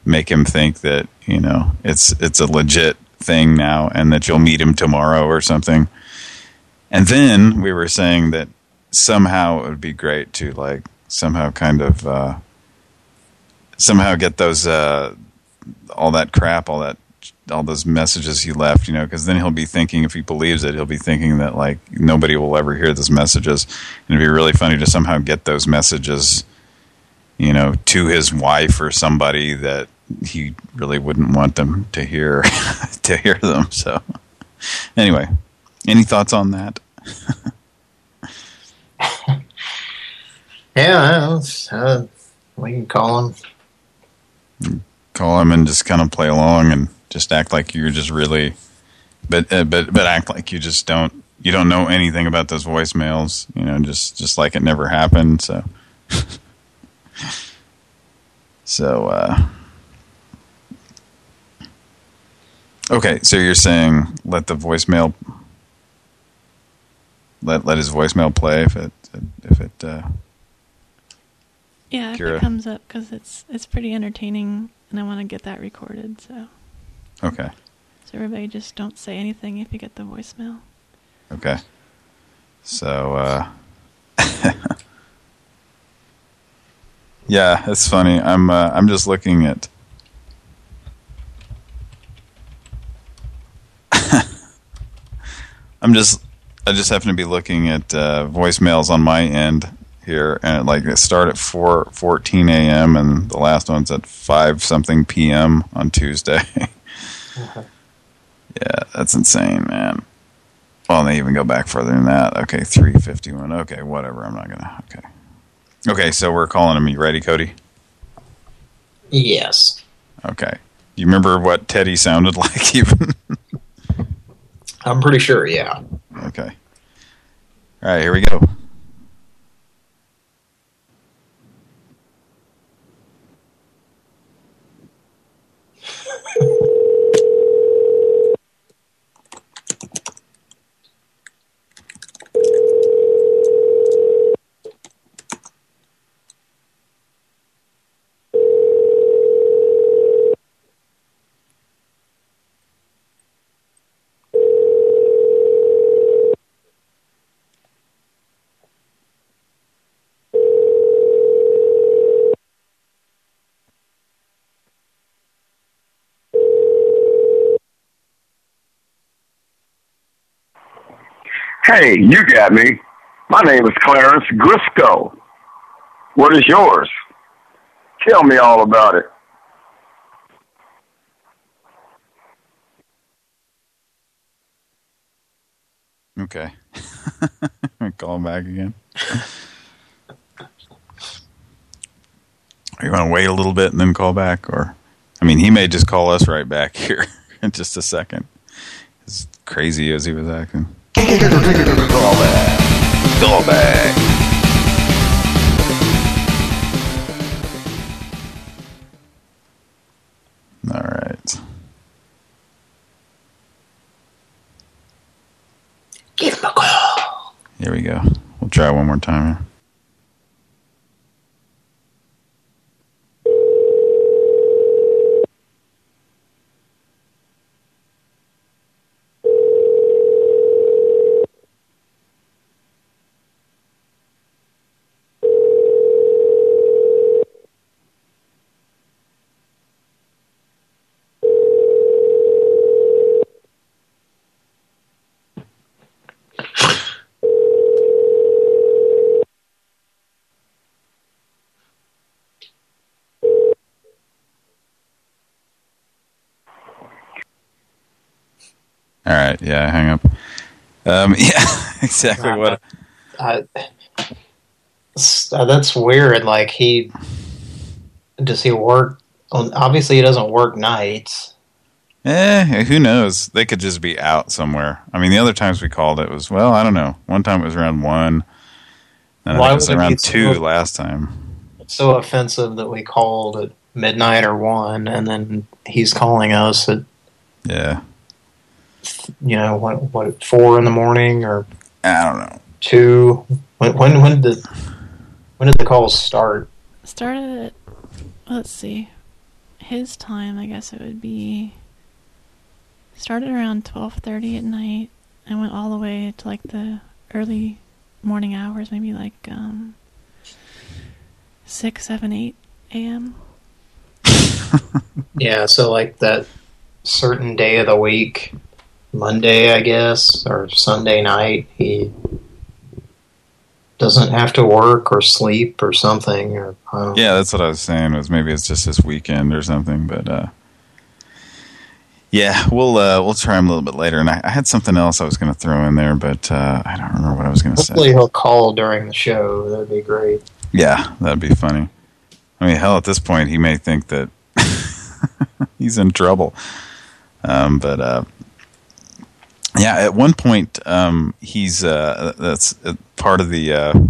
make him think that you know it's it's a legit thing now and that you'll meet him tomorrow or something. And then we were saying that somehow it would be great to like somehow kind of uh, somehow get those uh, all that crap, all that all those messages he left, you know, because then he'll be thinking, if he believes it, he'll be thinking that like nobody will ever hear those messages, and it'd be really funny to somehow get those messages, you know, to his wife or somebody that he really wouldn't want them to hear to hear them. So, anyway, any thoughts on that? yeah, uh, we can call him. Call him and just kind of play along and just act like you're just really, but uh, but but act like you just don't you don't know anything about those voicemails. You know, just just like it never happened. So, so. uh Okay, so you're saying let the voicemail let let his voicemail play if it if it uh yeah, if Kira. it comes up because it's it's pretty entertaining, and I want to get that recorded. So Okay. so everybody just don't say anything if you get the voicemail. Okay. So uh Yeah, it's funny. I'm uh, I'm just looking at I'm just I just happen to be looking at uh, voicemails on my end here, and it, like it start at four fourteen a.m. and the last one's at five something p.m. on Tuesday. yeah, that's insane, man. Well, they even go back further than that. Okay, three fifty one. Okay, whatever. I'm not gonna. Okay. Okay, so we're calling him. You ready, Cody? Yes. Okay. You remember what Teddy sounded like, even? I'm pretty sure, yeah. Okay. All right, here we go. Hey, you got me. My name is Clarence Grisco. What is yours? Tell me all about it. Okay. Call him back again. Are you want to wait a little bit and then call back? Or, I mean, he may just call us right back here in just a second. As crazy as he was acting. Call back. Call back. All right. Give him a call. Here we go. We'll try one more time here. All right, yeah, hang up. Um, yeah, exactly what I, uh, that's weird. Like he does he work? On, obviously, he doesn't work nights. Eh, who knows? They could just be out somewhere. I mean, the other times we called it was, well, I don't know. One time it was around one. And I Why think it was would it around so- two last time. It's so offensive that we called at midnight or one, and then he's calling us at Yeah. You know what what four in the morning or I don't know two. When when when did when did the calls start? Started at, let's see, his time, I guess it would be, started around 12.30 at night and went all the way to like the early morning hours, maybe like um, 6, 7, 8 a.m. Yeah, so like that certain day of the week, Monday, I guess, or Sunday night, he doesn't have to work or sleep or something. Or Yeah, that's what I was saying. Was maybe it's just this weekend or something. But uh, yeah, we'll uh, we'll try him a little bit later. And I, I had something else I was going to throw in there, but uh, I don't remember what I was going to say. Hopefully he'll call during the show. That'd be great. Yeah, that'd be funny. I mean, hell, at this point, he may think that he's in trouble. Um, but uh, yeah, at one point, um, he's uh, that's uh, part of the uh,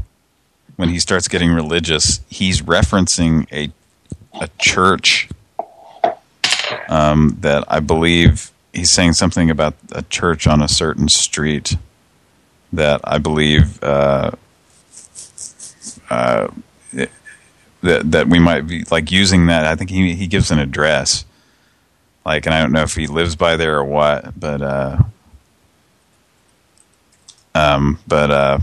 when he starts getting religious. He's referencing a a church um, that I believe he's saying something about a church on a certain street that I believe. Uh, uh, that that we might be like using that. I think he he gives an address, like, and I don't know if he lives by there or what, but uh, um, but uh,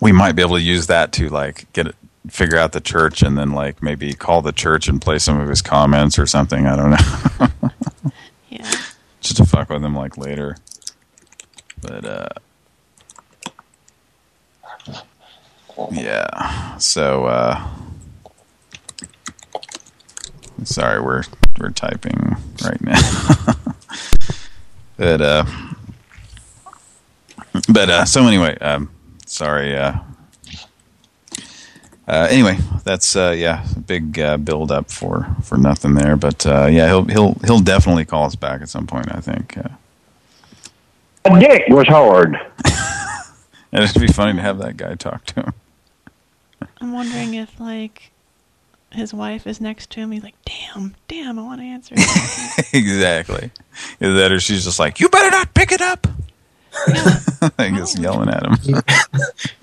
we might be able to use that to like get it, figure out the church, and then like maybe call the church and play some of his comments or something. I don't know. yeah. Just to fuck with him like later, but uh. Yeah. So uh sorry, we're we're typing right now. but uh but uh so anyway, um sorry uh uh, anyway, that's uh, yeah, a big uh, build up for for nothing there, but uh, yeah, he'll he'll he'll definitely call us back at some point. I think. Uh, Dick was hard. and it'd be funny to have that guy talk to him. I'm wondering if, like, his wife is next to him. He's like, damn, damn, I want to answer. exactly. Is that or she's just like, you better not pick it up. I guess oh. yelling at him.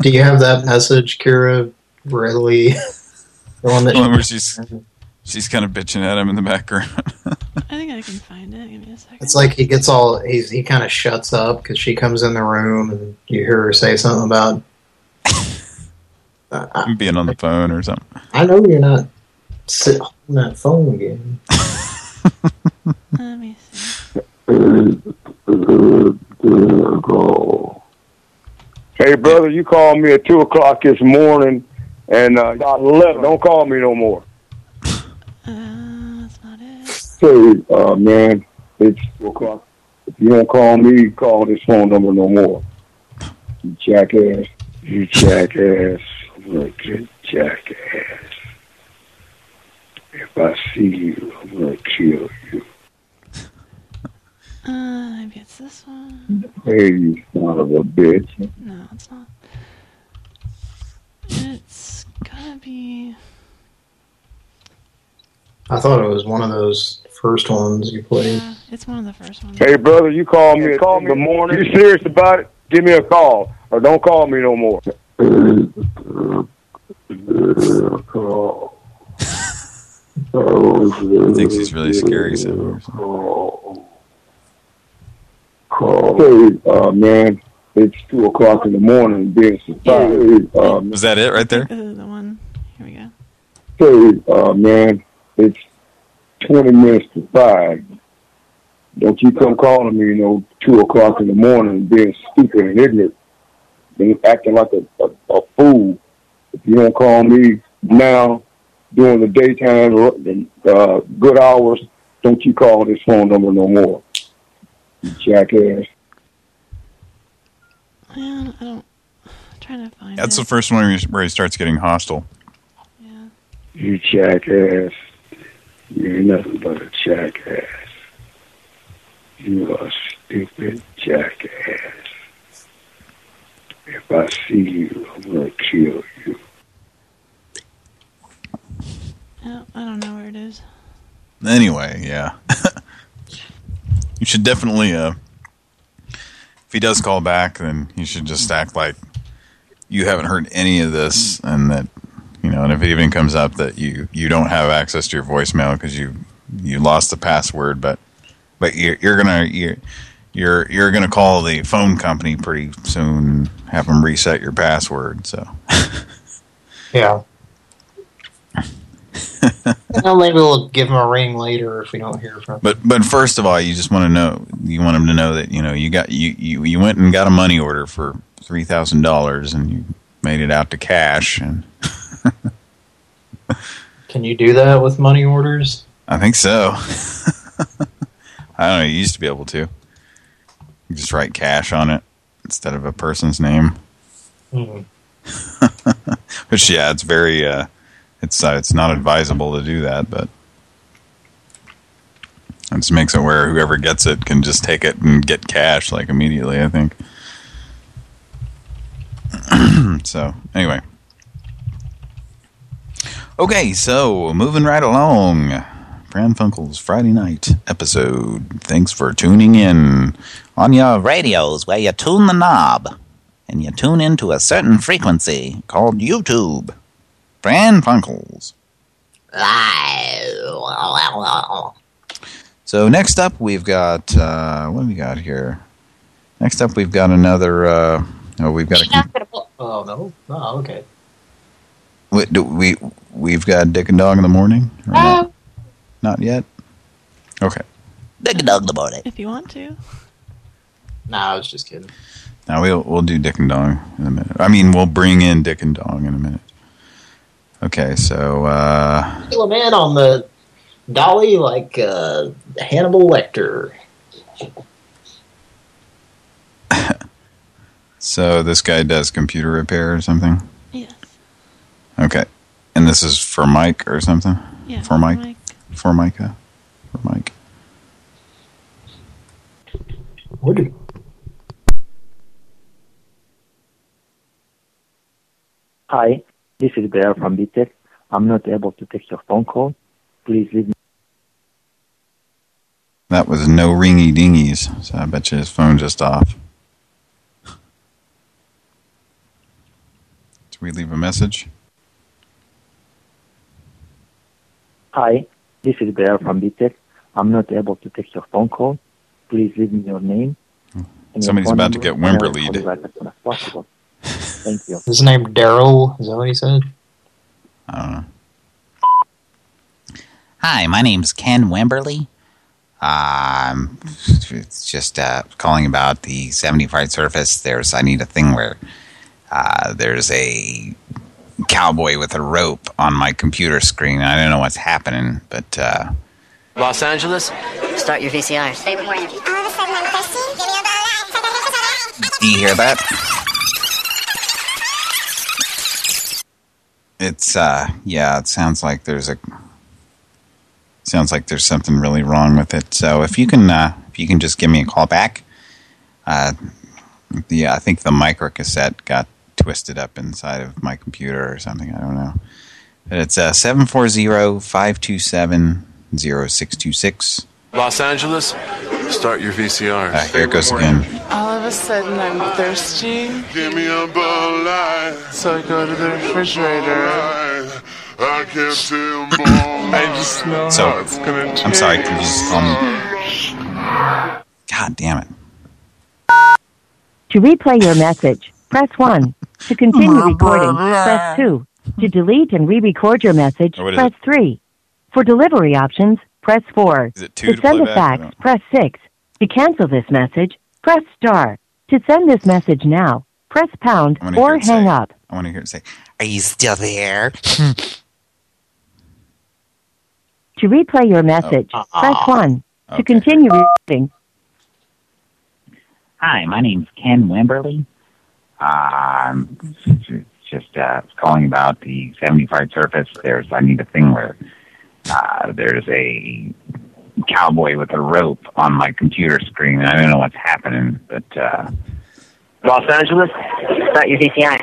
Do you have that message, Kira? Really? the one that The one where she's she's kind of bitching at him in the background. I think I can find it. Give me a second. It's like he gets all he's he kind of shuts up because she comes in the room and you hear her say something about. Uh, Being on the phone or something. I know you're not sitting on that phone again. Let me see. Hey, brother, you called me at 2 o'clock this morning, and uh, got 11. Don't call me no more. Uh, that's not it. Say, uh, man, it's 2 o'clock. If you don't call me, call this phone number no more. You jackass. You jackass. Look at jackass. If I see you, I'm going to kill you. Uh, maybe it's this one. Hey, you son of a bitch. No, it's not. It's gotta be. I thought it was one of those first ones you played. Yeah, it's one of the first ones. Hey, brother, you call me call me in the morning. You serious about it? Give me a call, or don't call me no more. thinks he's really scary somewhere. Hey, uh, man, it's two o'clock in the morning. Being surprised. Um, Was that it right there? This is the one. Here we go. Hey, uh, man, it's 20 minutes to 5. Don't you come calling me, you know, 2 o'clock in the morning being stupid and ignorant, being acting like a, a, a fool. If you don't call me now during the daytime, uh, good hours, don't you call this phone number no more. You jackass. Man, I don't. trying to find That's it. the first one where he, where he starts getting hostile. Yeah. You jackass. You're nothing but a jackass. You are a stupid jackass. If I see you, I'm gonna kill you. Oh, I don't know where it is. Anyway, yeah. you should definitely, uh, if he does call back, then you should just act like you haven't heard any of this and that, you know, and if it even comes up that you, you don't have access to your voicemail because you, you lost the password, but, but you're, you're gonna, you're, you're, you're gonna call the phone company pretty soon have them reset your password, so. Yeah. well, maybe we'll give him a ring later if we don't hear from him. But but first of all, you just want to know you want him to know that you know you got you you, you went and got a money order for three thousand dollars and you made it out to cash and Can you do that with money orders? I think so. I don't know. You used to be able to. You just write cash on it instead of a person's name. Hmm. Which yeah, it's very uh, it's uh, it's not advisable to do that, but it just makes it where whoever gets it can just take it and get cash like immediately. I think. so anyway, okay, so moving right along. Pran Funkel's Friday night episode. Thanks for tuning in on your radios where you tune the knob and you tune into a certain frequency called YouTube. Pran Funkels. So next up we've got, uh, what do we got here? Next up we've got another, uh, oh, we've got a, Oh, no? Oh, okay. we, do we, we've got Dick and Dog in the morning? Or not? not yet? Okay. Dick and Dog in the morning. If you want to. Nah, I was just kidding. Now we'll we'll do Dick and Dong in a minute. I mean, we'll bring in Dick and Dong in a minute. Okay, so uh, Fill him in on the dolly like uh, Hannibal Lecter. so this guy does computer repair or something. Yes. Okay, and this is for Mike or something. Yeah, for Mike. For Micah. For Mike. What do Hi, this is Bear from BTEC. I'm not able to take your phone call. Please leave me. That was no ringy dingies, so I bet you his phone just off. Did we leave a message? Hi, this is Bear from BTEC. I'm not able to take your phone call. Please leave me your name. your Somebody's about to get Wimberlied. Call you back as soon as possible. Thank you. His name Daryl. Is that what he said? I don't know. Hi, my name's Ken Wimberly. Um, it's just uh, calling about the 75 Surface. There's I need a thing where uh, there's a cowboy with a rope on my computer screen. I don't know what's happening, but uh, Los Angeles? Start your VCR. do you hear that? It's uh, yeah. It sounds like there's a sounds like there's something really wrong with it. So if you can, uh, if you can just give me a call back. Uh, yeah, I think the micro cassette got twisted up inside of my computer or something. I don't know. But it's uh, 740-527-0626. Los Angeles? Start your VCR. Uh, here it goes again. All of a sudden, I'm thirsty. Give me a Bud Light. So I go to the refrigerator. I can't tell I just know So, how it's gonna change. I'm sorry, can you just call me? God damn it. To replay your message, press 1. To continue recording, press 2. To delete and re-record your message, Or what is press 3. For delivery options, press 4. Is it two to send play a back? fax, press 6. To cancel this message, press star. To send this message now, press pound I wanna hear or hang say- up. I want to hear it say, Are you still there? To replay your message, Oh. press 1. Okay. To continue recording, Hi, my name's Ken Wimberly. Um, just uh, calling about the 75 Surface. There's I need a thing where uh, there's a cowboy with a rope on my computer screen. I don't know what's happening, but uh, Los Angeles, start your VCR.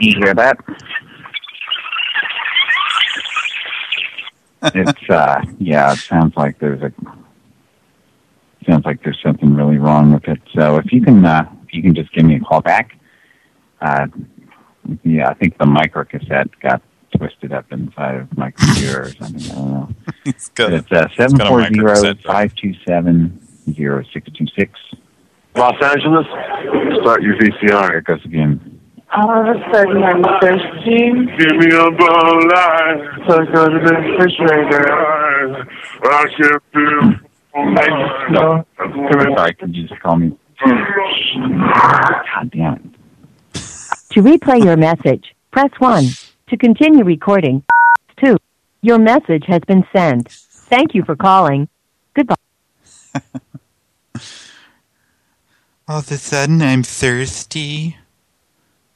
you hear that? it's uh, yeah. It sounds like there's a sounds like there's something really wrong with it. So if you can, uh, if you can just give me a call back. Uh, yeah, I think the micro cassette got twisted up inside of my computer or something. I don't know. It's got But it's uh, it's got a micro cassette. 740-527-0626. Los Angeles, start your VCR. There it goes again. All of a sudden I'm thirsty. Give me a ball light. So I go to the refrigerator. I can't feel. No, sorry, could you just call me? God damn it. To replay your message, press 1. To continue recording, 2. Your message has been sent. Thank you for calling. Goodbye. All of a sudden, I'm thirsty.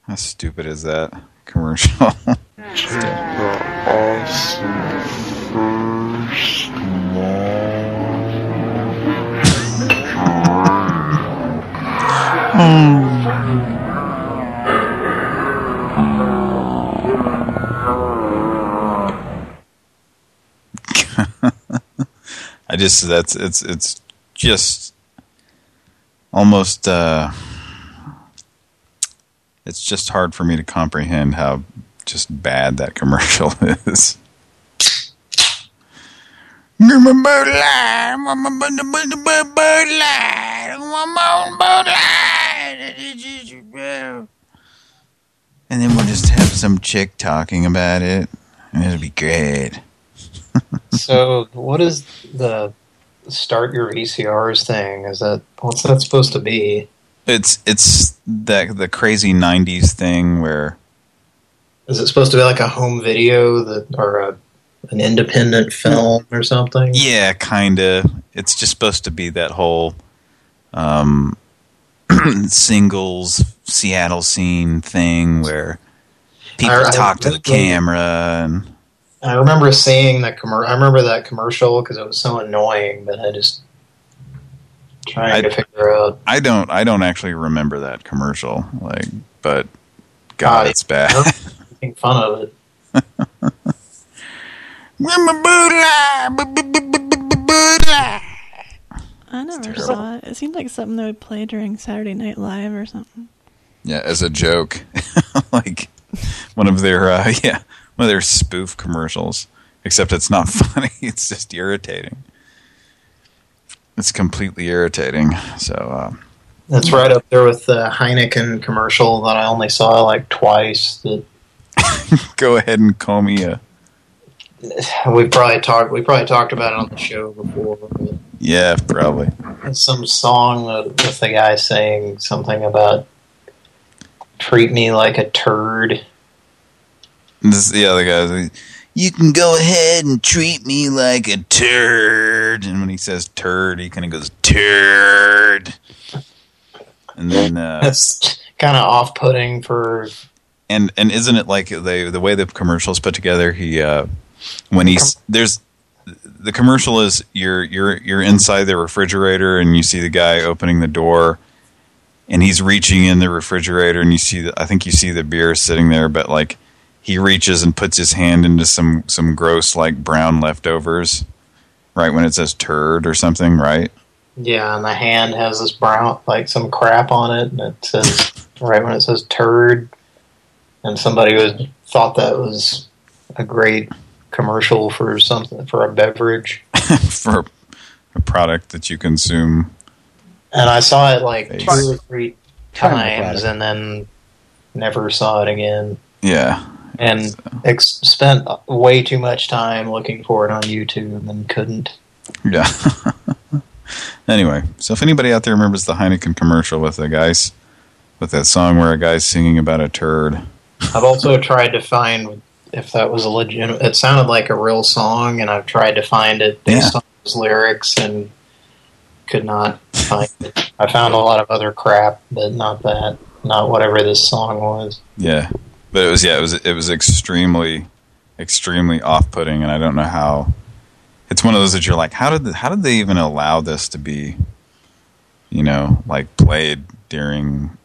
How stupid is that commercial? Hmm. I just that's it's it's just almost uh it's just hard for me to comprehend how just bad that commercial is. And then we'll just have some chick talking about it, and it'll be great. So, what is the start your VCRs thing? Is that what's that supposed to be? It's it's the the crazy '90s thing where Is it supposed to be like a home video that or a an independent film or something? Yeah, kinda. It's just supposed to be that whole um, singles Seattle scene thing where people I- I talk to the camera and I remember seeing that commer I remember that commercial because it was so annoying, but I just trying to figure out. I don't I don't actually remember that commercial like but God it's bad. Making fun of it. I never saw it. It seemed like something that would play during Saturday Night Live or something. yeah, as a joke. like one of their uh, yeah, one of their spoof commercials. Except it's not funny, it's just irritating. It's completely irritating. So uh That's right up there with the Heineken commercial that I only saw like twice. That go ahead and call me a we probably talked we probably talked about it on the show before. Yeah, probably. some song with with the guy saying something about treat me like a turd. This the other guy. You can go ahead and treat me like a turd. And when he says turd, he kind of goes turd. And then uh, That's kind of off-putting for and and isn't it like they the way the commercial's put together? He uh, when he's there's the commercial is you're you're you're inside the refrigerator and you see the guy opening the door and he's reaching in the refrigerator and you see the, I think you see the beer sitting there but like he reaches and puts his hand into some some gross like brown leftovers right when it says turd or something right yeah, and the hand has this brown like some crap on it, and it says right when it says turd, and somebody was thought that was a great commercial for something for a beverage. for a product that you consume And I saw it like Face. two or three times, and then never saw it again. yeah And ex spent way too much time looking for it on YouTube and couldn't. Yeah. anyway, so if anybody out there remembers the Heineken commercial with the guys, with that song where a guy's singing about a turd. I've also tried to find if that was a legitimate. It sounded like a real song, and I've tried to find it based on those lyrics and could not find it. I found a lot of other crap, but not that. Not whatever this song was. Yeah, but it was yeah, it was it was extremely, extremely off-putting, and I don't know how. It's one of those that you're like, how did how did they even allow this to be, you know, like played during,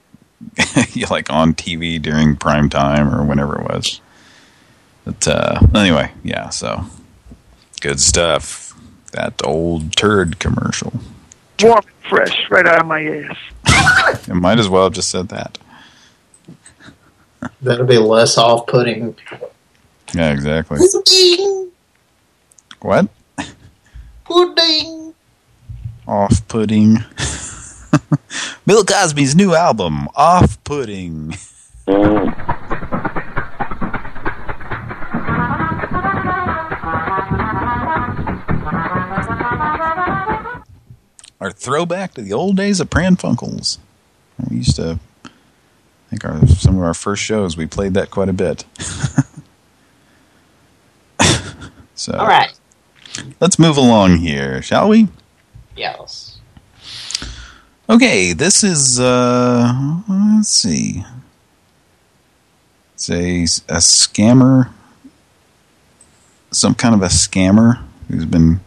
like on TV during prime time or whenever it was. But uh, anyway, yeah, so good stuff. That old turd commercial. Warm and fresh, right out of my ass. It might as well have just said that. That'll be less off-putting. Yeah, exactly. What? Pudding. Off-putting. Bill Cosby's new album, Off-Putting. Our throwback to the old days of Pran Funkels. We used to, I think our some of our first shows, we played that quite a bit. so, All right. let's move along here, shall we? Yes. Okay, this is, uh, let's see. It's a, a scammer, some kind of a scammer who's been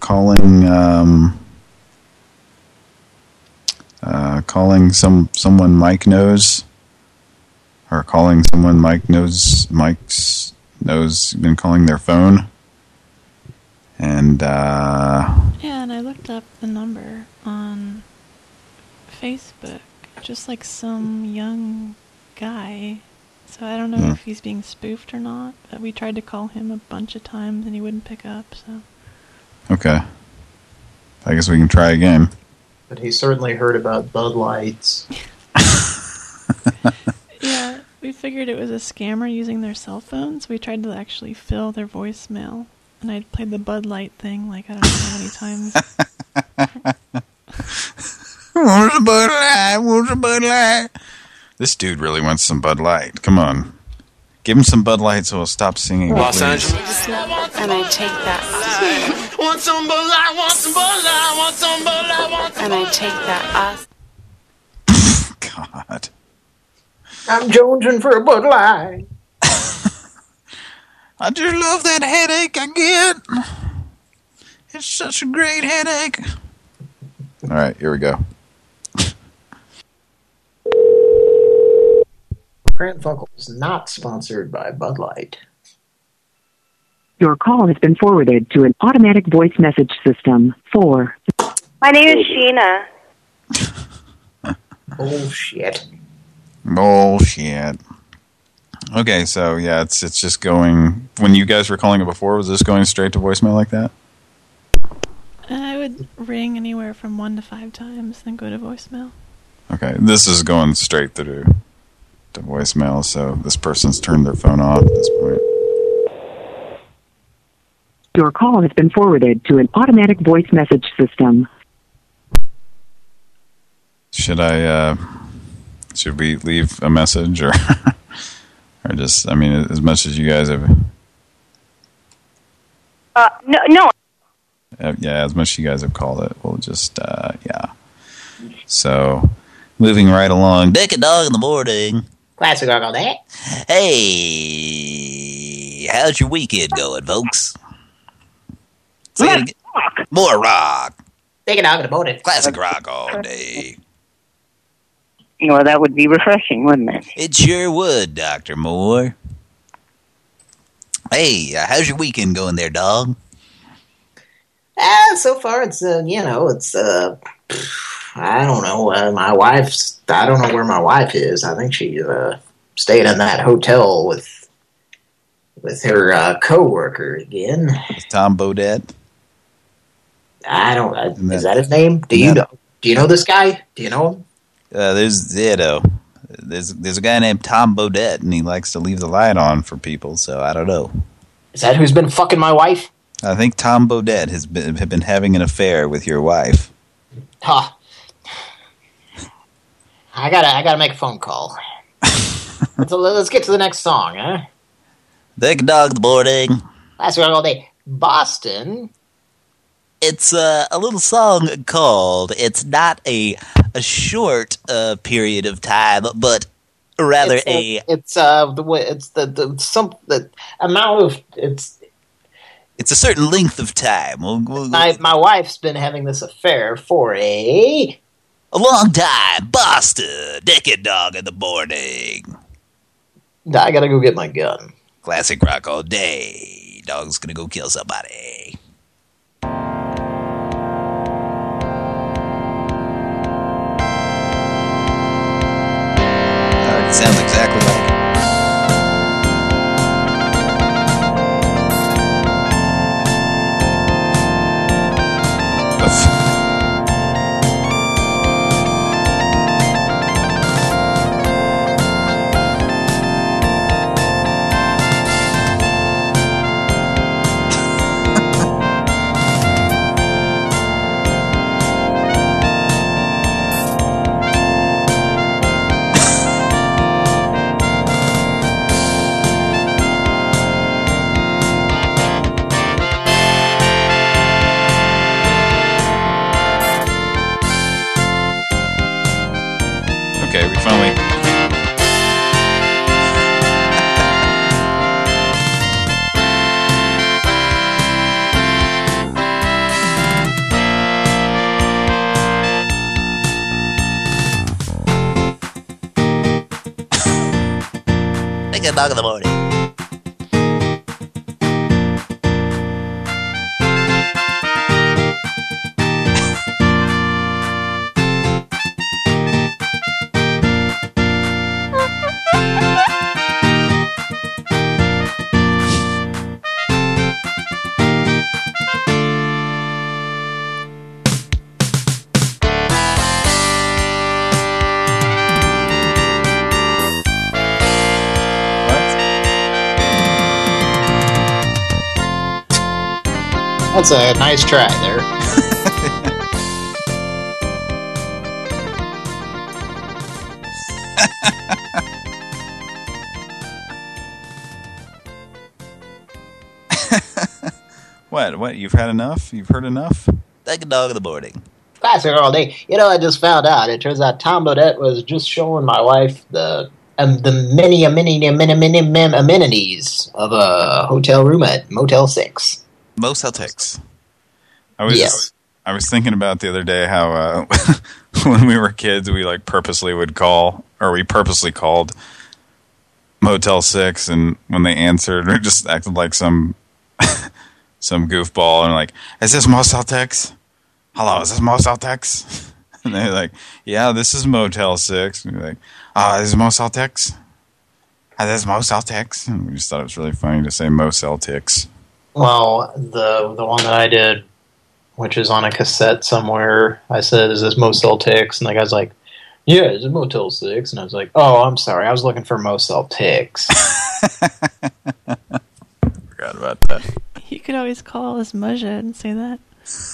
calling, um, uh, calling some someone Mike knows, or calling someone Mike knows, Mike's knows, been calling their phone. And, uh, Yeah, and I looked up the number on Facebook, just like some young guy. So I don't know Hmm. if he's being spoofed or not, but we tried to call him a bunch of times and he wouldn't pick up, so. okay. I guess we can try again. But he certainly heard about Bud Lights. Yeah, we figured it was a scammer using their cell phones. We tried to actually fill their voicemail. And I played the Bud Light thing like I don't know how many times. Wants a Bud Light, wants a Bud Light. This dude really wants some Bud Light. Come on. Give him some Bud Light so he'll stop singing. Los please. Angeles. And I take that. Want some Bud Light, want some Bud Light, want some Bud Light, want some And I take that. God. I'm jonesing for a Bud Light. I just love that headache I get. It's such a great headache. All right, here we go. Pran Funkels not sponsored by Bud Light. Your call has been forwarded to an automatic voice message system. For My name is Sheena. Bullshit. Bullshit. Okay, so yeah, it's it's just going. When you guys were calling it before, was this going straight to voicemail like that? I would ring anywhere from one to five times, then go to voicemail. Okay, this is going straight through to voicemail. So this person's turned their phone off at this point. Your call has been forwarded to an automatic voice message system. Should I? uh Should we leave a message or? Or just, I mean, as much as you guys have, Uh, no, no. uh, yeah, as much as you guys have called it, we'll just, uh, yeah. So, moving right along. Dick and dog in the morning. Classic dog all day. Hey, how's your weekend going, folks? Say it again. More rock. Take it out in the morning. Classic rock all day. Well, that would be refreshing, wouldn't it? It sure would, Dr. Moore. Hey, uh, how's your weekend going there, dog? Ah, so far it's uh, you know it's uh, I don't know. Uh, my wife's I don't know where my wife is. I think she's uh, staying in that hotel with with her uh, coworker again. Tom Bodette. I don't. Uh, is that his name? Do you know? Do you know this guy? Do you know him? Uh, there's, Zito. there's, there's a guy named Tom Bodette, and he likes to leave the light on for people, so I don't know. Is that who's been fucking my wife? I think Tom Bodette has been, have been having an affair with your wife. Ha! I gotta I gotta make a phone call. let's, let's get to the next song, huh? Dick and dog in the morning. Last one all day. Boston It's uh, a little song called "It's Not a a Short uh, Period of Time, but rather it's, a." uh, it's uh the way it's the the some the amount of it's It's a certain length of time. My my wife's been having this affair for a a long time. Boston, Naked Dog in the morning. I gotta go get my gun. Classic rock all day. Dog's gonna go kill somebody. That's a nice try there. what? What? You've had enough? You've heard enough? Like a dog of the morning. Classic all day. You know, I just found out. It turns out Tom Bodette was just showing my wife the um, the many, many, many, many, many amenities of a hotel room at Motel 6. Low Celtics. I was yes. I was thinking about the other day how uh, when we were kids we like purposely would call or we purposely called Motel Six and when they answered we just acted like some some goofball and like is this Motel Six? Hello, is this Motel Six? and they're like, yeah, this is Motel Six. And we're like, ah, oh, this is Motel Six. Oh, ah, this is Motel Six. And we just thought it was really funny to say Motel Six. Well, the the one that I did, which is on a cassette somewhere, I said, "Is this Motel Ticks?" And the guy's like, "Yeah, it's Motel 6. And I was like, "Oh, I'm sorry, I was looking for Motel Ticks." Forgot about that. You could always call us Muzha and say that.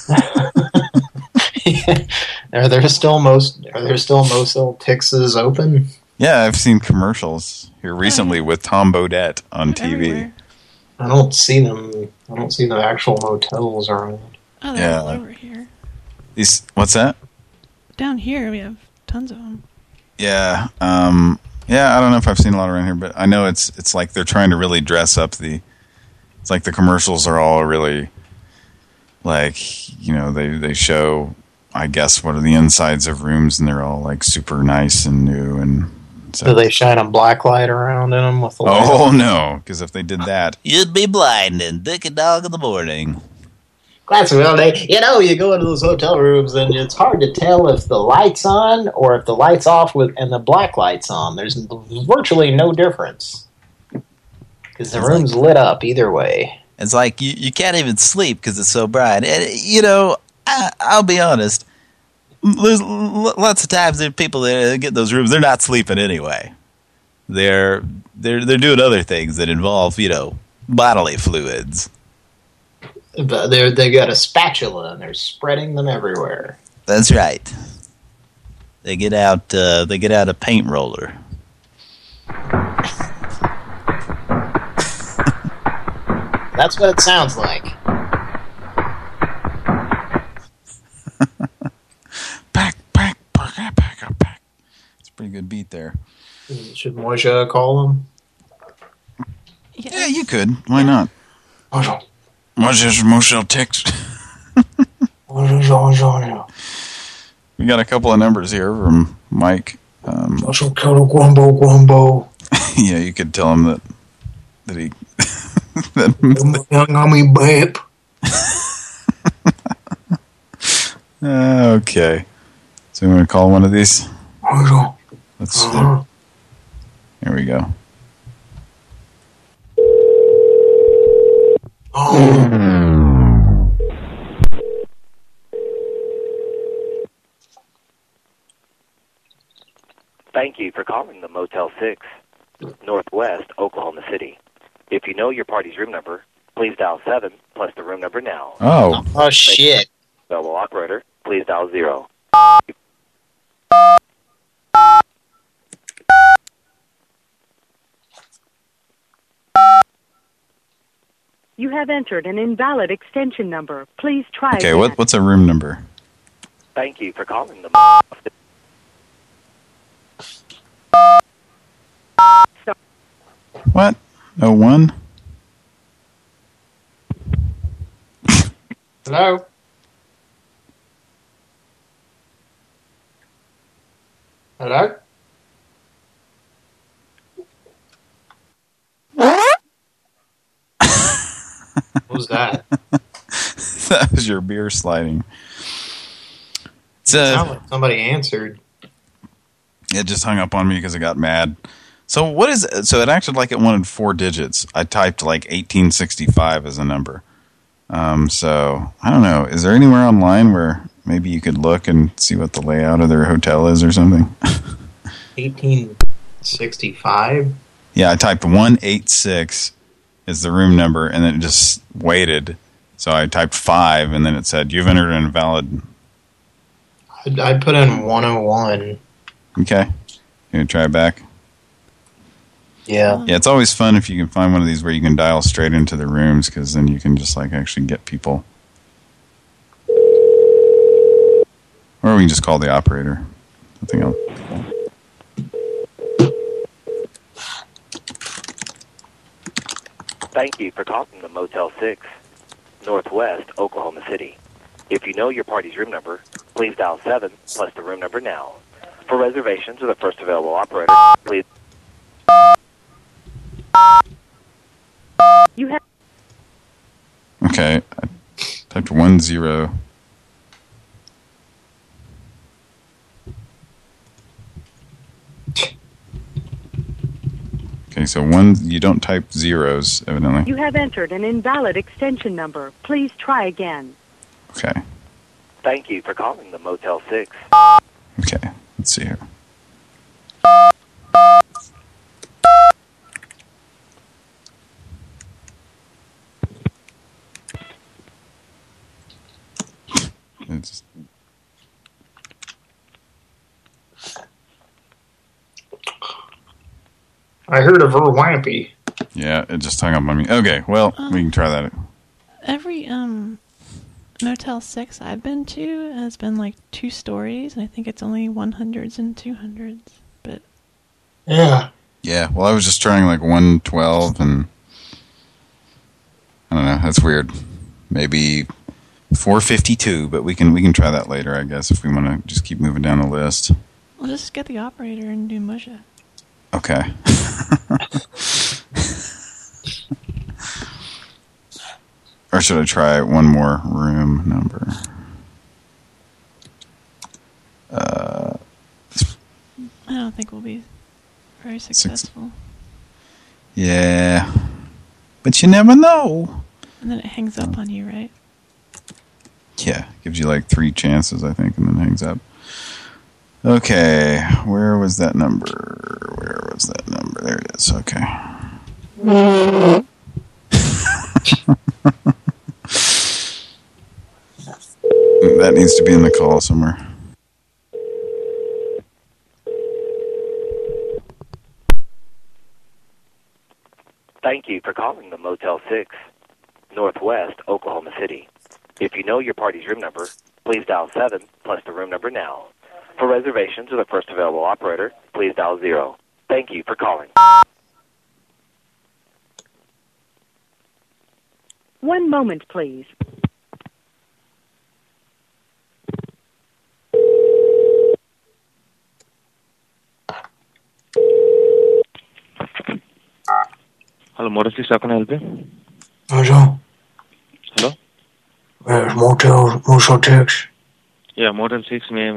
are there still most? Are there still Motel Tickses open? Yeah, I've seen commercials here recently with Tom Bodette on TV. I don't see them. I don't see the actual motels around. Oh, they're Yeah, all like- over here. These, what's that? Down here, we have tons of them. Yeah, um, yeah. I don't know if I've seen a lot around here, but I know it's it's like they're trying to really dress up the. It's like the commercials are all really, like you know they they show, I guess what are the insides of rooms and they're all like super nice and new and. Do they shine a black light around in them with the light? Oh no! Because if they did that, You'd be blinding. Naked Dog in the morning. Classic all day. You know, you go into those hotel rooms and it's hard to tell if the light's on or if the light's off with and the black light's on. There's virtually no difference. Because the room's lit up either way. It's like you, you can't even sleep because it's so bright. And, you know, I, I'll be honest. There's lots of times there are people that get those rooms. They're not sleeping anyway. They're they're they're doing other things that involve you know bodily fluids. But They're, they got a spatula and they're spreading them everywhere. That's right. They get out uh, they get out a paint roller. That's what it sounds like. Good beat there. Should Moisha call him? Yeah, you could. Why not? Moshe Moshe text. We got a couple of numbers here from Mike. Um, yeah, you could tell him that that he that, okay. So we want to call one of these. Let's. Uh-huh. Here we go. Thank you for calling the Motel 6, Northwest, Oklahoma City. If you know your party's room number, please dial 7 plus the room number now. Oh. Oh, shit. Available operator, please dial 0. You have entered an invalid extension number. Please try Okay, again. what what's a room number? Thank you for calling the What? Oh one? Hello? Hello? What was that? that was your beer sliding. It's It uh, like somebody answered. it just hung up on me because it got mad. So what is it? so it acted like it wanted four digits. I typed like 1865 as a number. Um, so I don't know. Is there anywhere online where maybe you could look and see what the layout of their hotel is or something? 1865? Yeah, I typed 186 is the room number, and then it just waited. So I typed 5, and then it said, you've entered an invalid. I'd, I'd put in 101. Okay. You gonna try it back? Yeah. Uh-huh. Yeah, it's always fun if you can find one of these where you can dial straight into the rooms, because then you can just like actually get people. Or we can just call the operator. Nothing else. Thank you for calling the Motel 6, Northwest, Oklahoma City. If you know your party's room number, please dial 7 plus the room number now. For reservations or the first available operator, please. You have Okay, I typed one zero. Okay, so one, you don't type zeros, evidently. you have entered an invalid extension number. Please try again. Okay, Thank you for calling the Motel 6. okay, let's see here. It's I heard of her wampy. Yeah, it just hung up on me. Okay, well, we can try that. Every um Motel 6 I've been to has been like two stories, and I think it's only 100s and 200s. But Yeah. Yeah, well, I was just trying like 112 and I don't know, that's weird. Maybe 452, but we can we can try that later, I guess, if we want to just keep moving down the list. we'll just get the operator and do Musha. Okay. or should I try one more room number? Uh, I don't think we'll be very successful. yeah. But you never know. And then it hangs up on you, right? Yeah, gives you like three chances, I think, and then hangs up. Okay, where was that number? Where was that number? There it is. Okay. that needs to be in the call somewhere. Thank you for calling the Motel 6, Northwest, Oklahoma City. If you know your party's room number, please dial 7 plus the room number now. For reservations or the first available operator, please dial zero. Thank you for calling. One moment, please. Hello, Motor 6, how can I help you? Hello? Hello? Uh, Where's Motel, Motel Tex? Yeah, Motor 6, may I have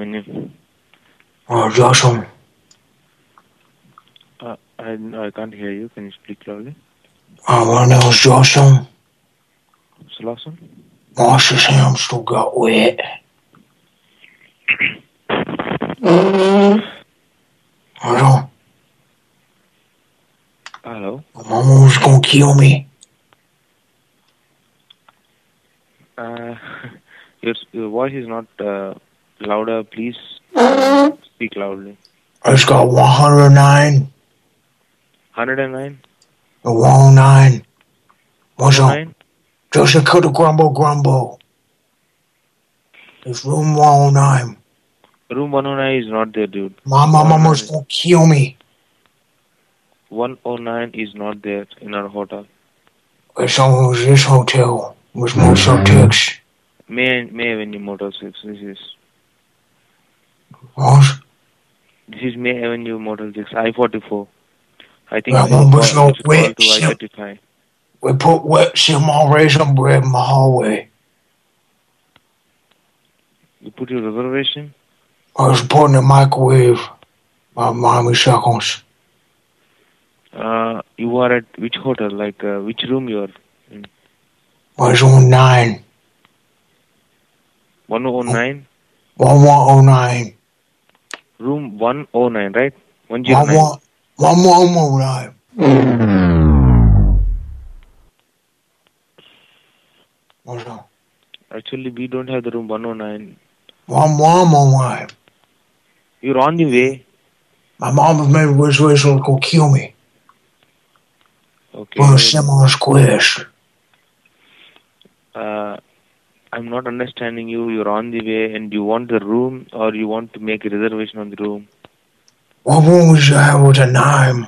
your name? Uh, Joshua. Uh, I, I can't hear you. Can you speak loudly? Uh, my name is Joshua. What's the last one? Marsh's ham still got wet. Hello? Hello? My mom was gonna kill me. Uh, your, your voice is not uh, louder. Please uh, speak loudly. It's got 109 109? and 109. What's up? 109? Just a cut of grumble grumble. It's room 109. Room 109 is not there, dude. My mama was gonna kill me. 109 is not there in our hotel. It's on this hotel. With Motel mm-hmm. Tex. May May Avenue Motor 6. This is What? This is May Avenue Motor 6. I-44. I think well, is but call- no, this is wait, called to. I-35. We put wet Simon raisin bread in my hallway. You put your reservation? I was put in the microwave. About Miami seconds. Uh, you are at which hotel? Like uh, which room you are? I was on 9. 109? 1109. Room 109, right? 11- 109. 1109. What's up? Actually, we don't have the room 109. 1109. You're on the way. My mom has made was was gonna kill me. Okay. For Simon Squares. Uh, I'm not understanding you. You're on the way and you want the room or you want to make a reservation on the room. What room was you have with a nine?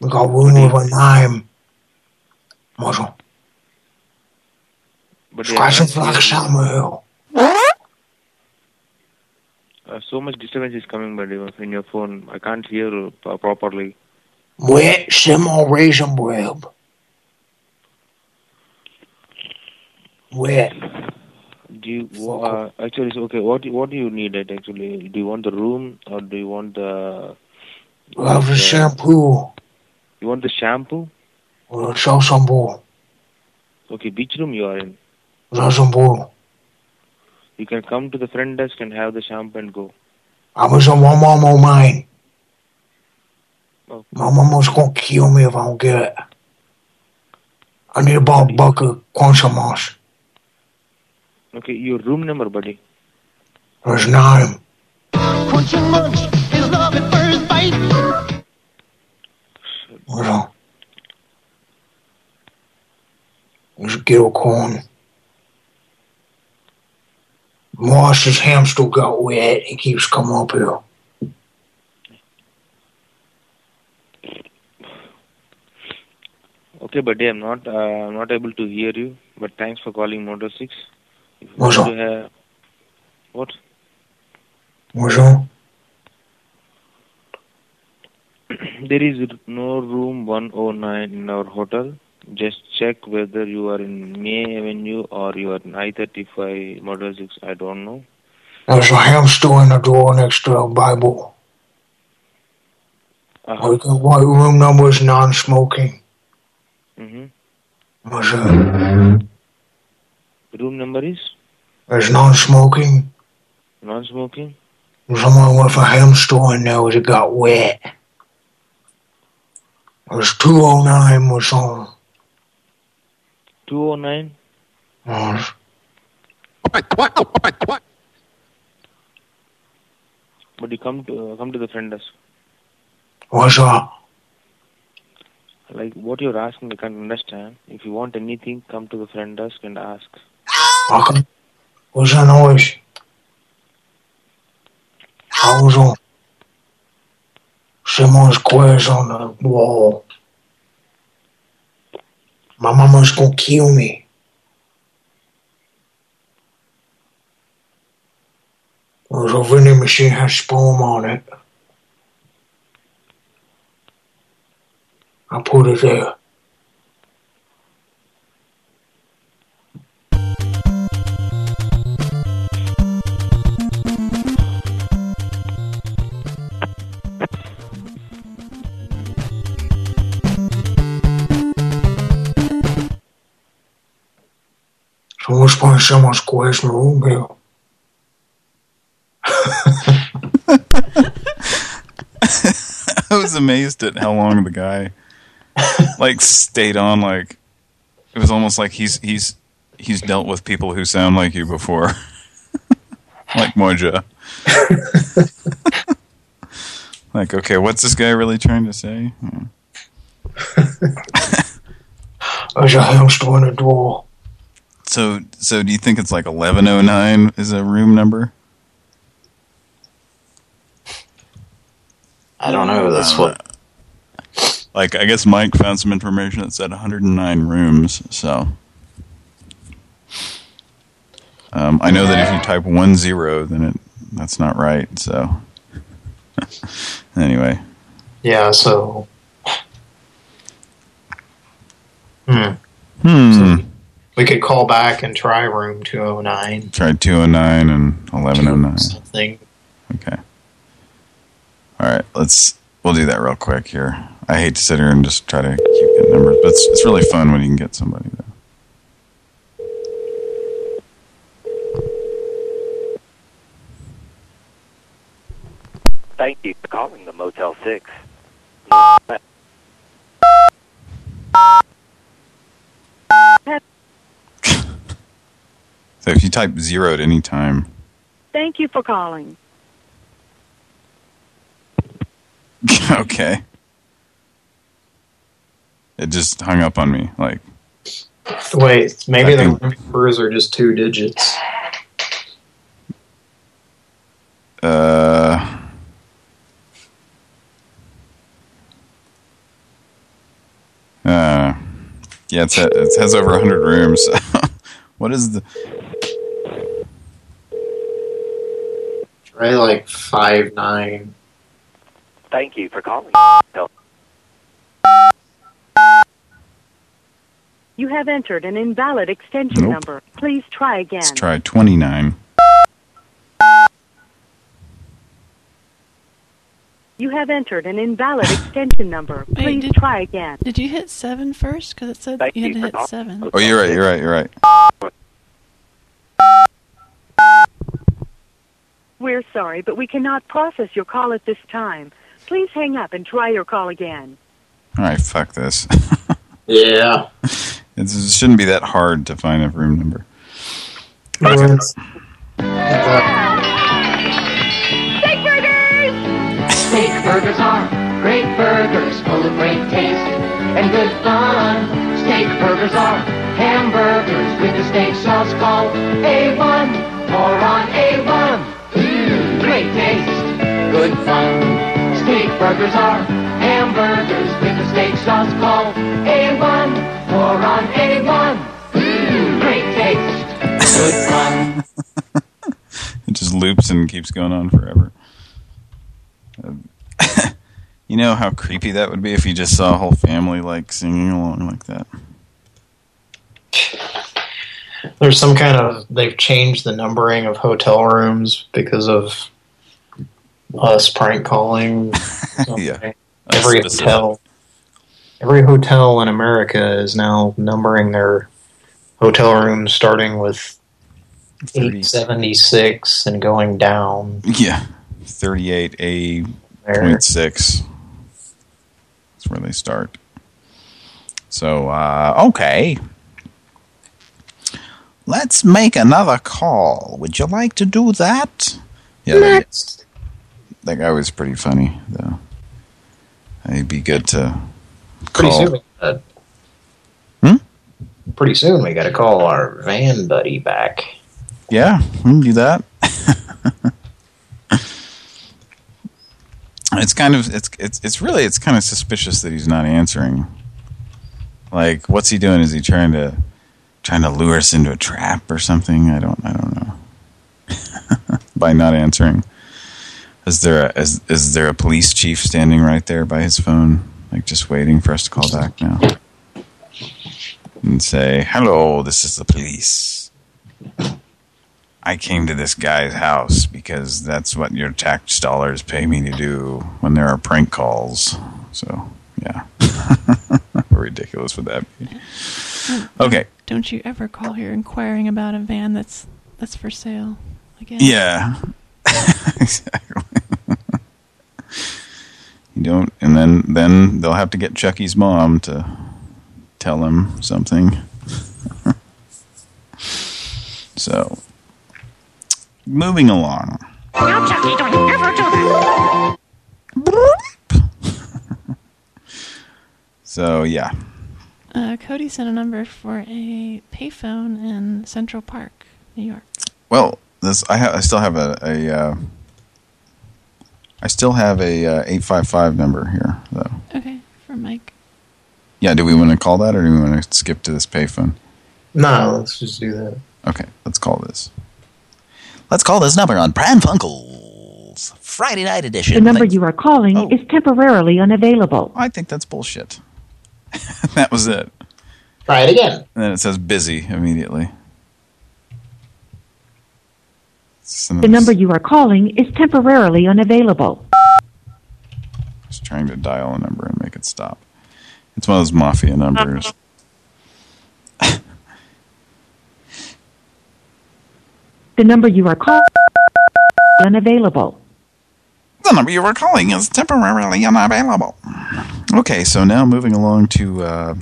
We got room with a nine. What's up? But they Scratching for like. Samuel. Uh, so much disturbance is coming the- in your phone. I can't hear you uh, properly. Wet Simon raisin Wet. Do you uh, actually? Okay, what do- what do you need? It actually, do you want the room or do you want the? Love the the- shampoo. You want the shampoo? Or show ball. Okay, beach room you are in? Some. You can come to the front desk and have the shampoo and go. I was on my mom on mine. Oh. My mom was gonna kill me if I don't get it. I need a bucket of consommés. Okay, your room number, buddy. Where's nine? Fortune lunch. Where's Gil Corn? Moss's hamster got wet. He keeps coming up here. Okay, buddy, I'm not uh, not able to hear you, but thanks for calling Motor 6. Bonjour. What? Euh, Bonjour. There is no room 109 in our hotel. Just check whether you are in May Avenue or you are in I-35 Model 6. I don't know. There's a hamster in the drawer next to a Bible. Uh -huh. The white room number is non-smoking. Mm -hmm. Room number is There's non-smoking. non-smoking. Someone with a hamster in there that got wet. There's 209 was on. 209. Uh, But you come to uh, come to the front desk. what's up? Like what you're asking, I can't understand. If you want anything, come to the front desk and ask. What's that noise? I was on someone's quiz on the wall. My mama's gonna kill. There's a vending machine has sperm on it. I put it there. Someone's playing someone's quiz in the. I was amazed at how long the guy like stayed on. Like it was almost like he's he's he's dealt with people who sound like you before, like Moja. like, okay, what's this guy really trying to say? Hmm. There's a hamster in the door. So, so do you think it's like eleven oh nine is a room number? I don't know. That's what. Like, I guess Mike found some information that said 109 rooms, so... Um, I know that if you type one zero, then it that's not right, so... anyway. Yeah, so. Hmm. Hmm. We could call back and try room 209. Try 209 and 1109. Something. Okay. All right, let's... We'll do that real quick here. I hate to sit here and just try to keep getting numbers, but it's, it's really fun when you can get somebody, though. Thank you for calling the Motel 6. So if you type zero at any time, Thank you for calling. okay. It just hung up on me, like... Wait, maybe the numbers are just two digits. Uh... Uh, yeah, it's, it has over 100 rooms. what is the... Try like five nine. Thank you for calling. You have entered an invalid extension Nope. number. Please try again. Let's try 29. You have entered an invalid extension number. Wait, Please did- try again. Did you hit seven first? Because it said you had to hit seven. Oh, you're right, you're right, you're right. We're sorry, but we cannot process your call at this time. Please hang up and try your call again. All right, fuck this. Yeah. It's, it shouldn't be that hard to find a room number. Steak burgers! Steak burgers are great burgers full of great taste and good fun. Steak burgers are hamburgers with the steak sauce called A1 or on A1. Great taste, good fun. Steak burgers are hamburgers with the steak sauce called A1 or on A1. Mmm, great taste, good fun. It just loops and keeps going on forever. Uh, you know how creepy that would be if you just saw a whole family like singing along like that. There's some kind of they've changed the numbering of hotel rooms because of us prank calling. yeah. Every Specific. hotel, every hotel in America is now numbering their hotel rooms starting with 876 and going down. Yeah. 38A.6. That's where they start. So, uh, okay. Let's make another call. Would you like to do that? Yeah, that, that guy was pretty funny, though. It'd be good to Pretty call. soon, we gotta, hmm? pretty soon we got to call our van buddy back. Yeah, we can do that. It's kind of it's it's it's really it's kind of suspicious that he's not answering. Like, what's he doing? Is he trying to trying to lure us into a trap or something? I don't I don't know. by not answering, is there a, is is there a police chief standing right there by his phone, like just waiting for us to call back now? And say, "Hello, this is the police." I came to this guy's house because that's what your tax dollars pay me to do when there are prank calls. So, yeah. How ridiculous would that be? Okay. Don't you ever call here inquiring about a van that's that's for sale again? Yeah. exactly. You don't, and then then they'll have to get Chucky's mom to tell him something. so, moving along. Now, Chucky, don't ever do that. So yeah, Uh, Cody sent a number for a payphone in Central Park, New York. well, this I ha I still have a, a uh, I still have a uh, eight five five number here though. Okay, for Mike. Yeah, do we want to call that or do we want to skip to this payphone? No, let's just do that. Okay, let's call this. Let's call this number on Pran Funkels Friday night edition. The number you are calling is temporarily unavailable. I think that's bullshit. that was it. Try it again. And then it says busy immediately. The number you are calling is temporarily unavailable. Just trying to dial a number and make it stop. It's one of those mafia numbers. The number you are calling is unavailable. The number you are calling is temporarily unavailable. Okay, so now moving along to uh,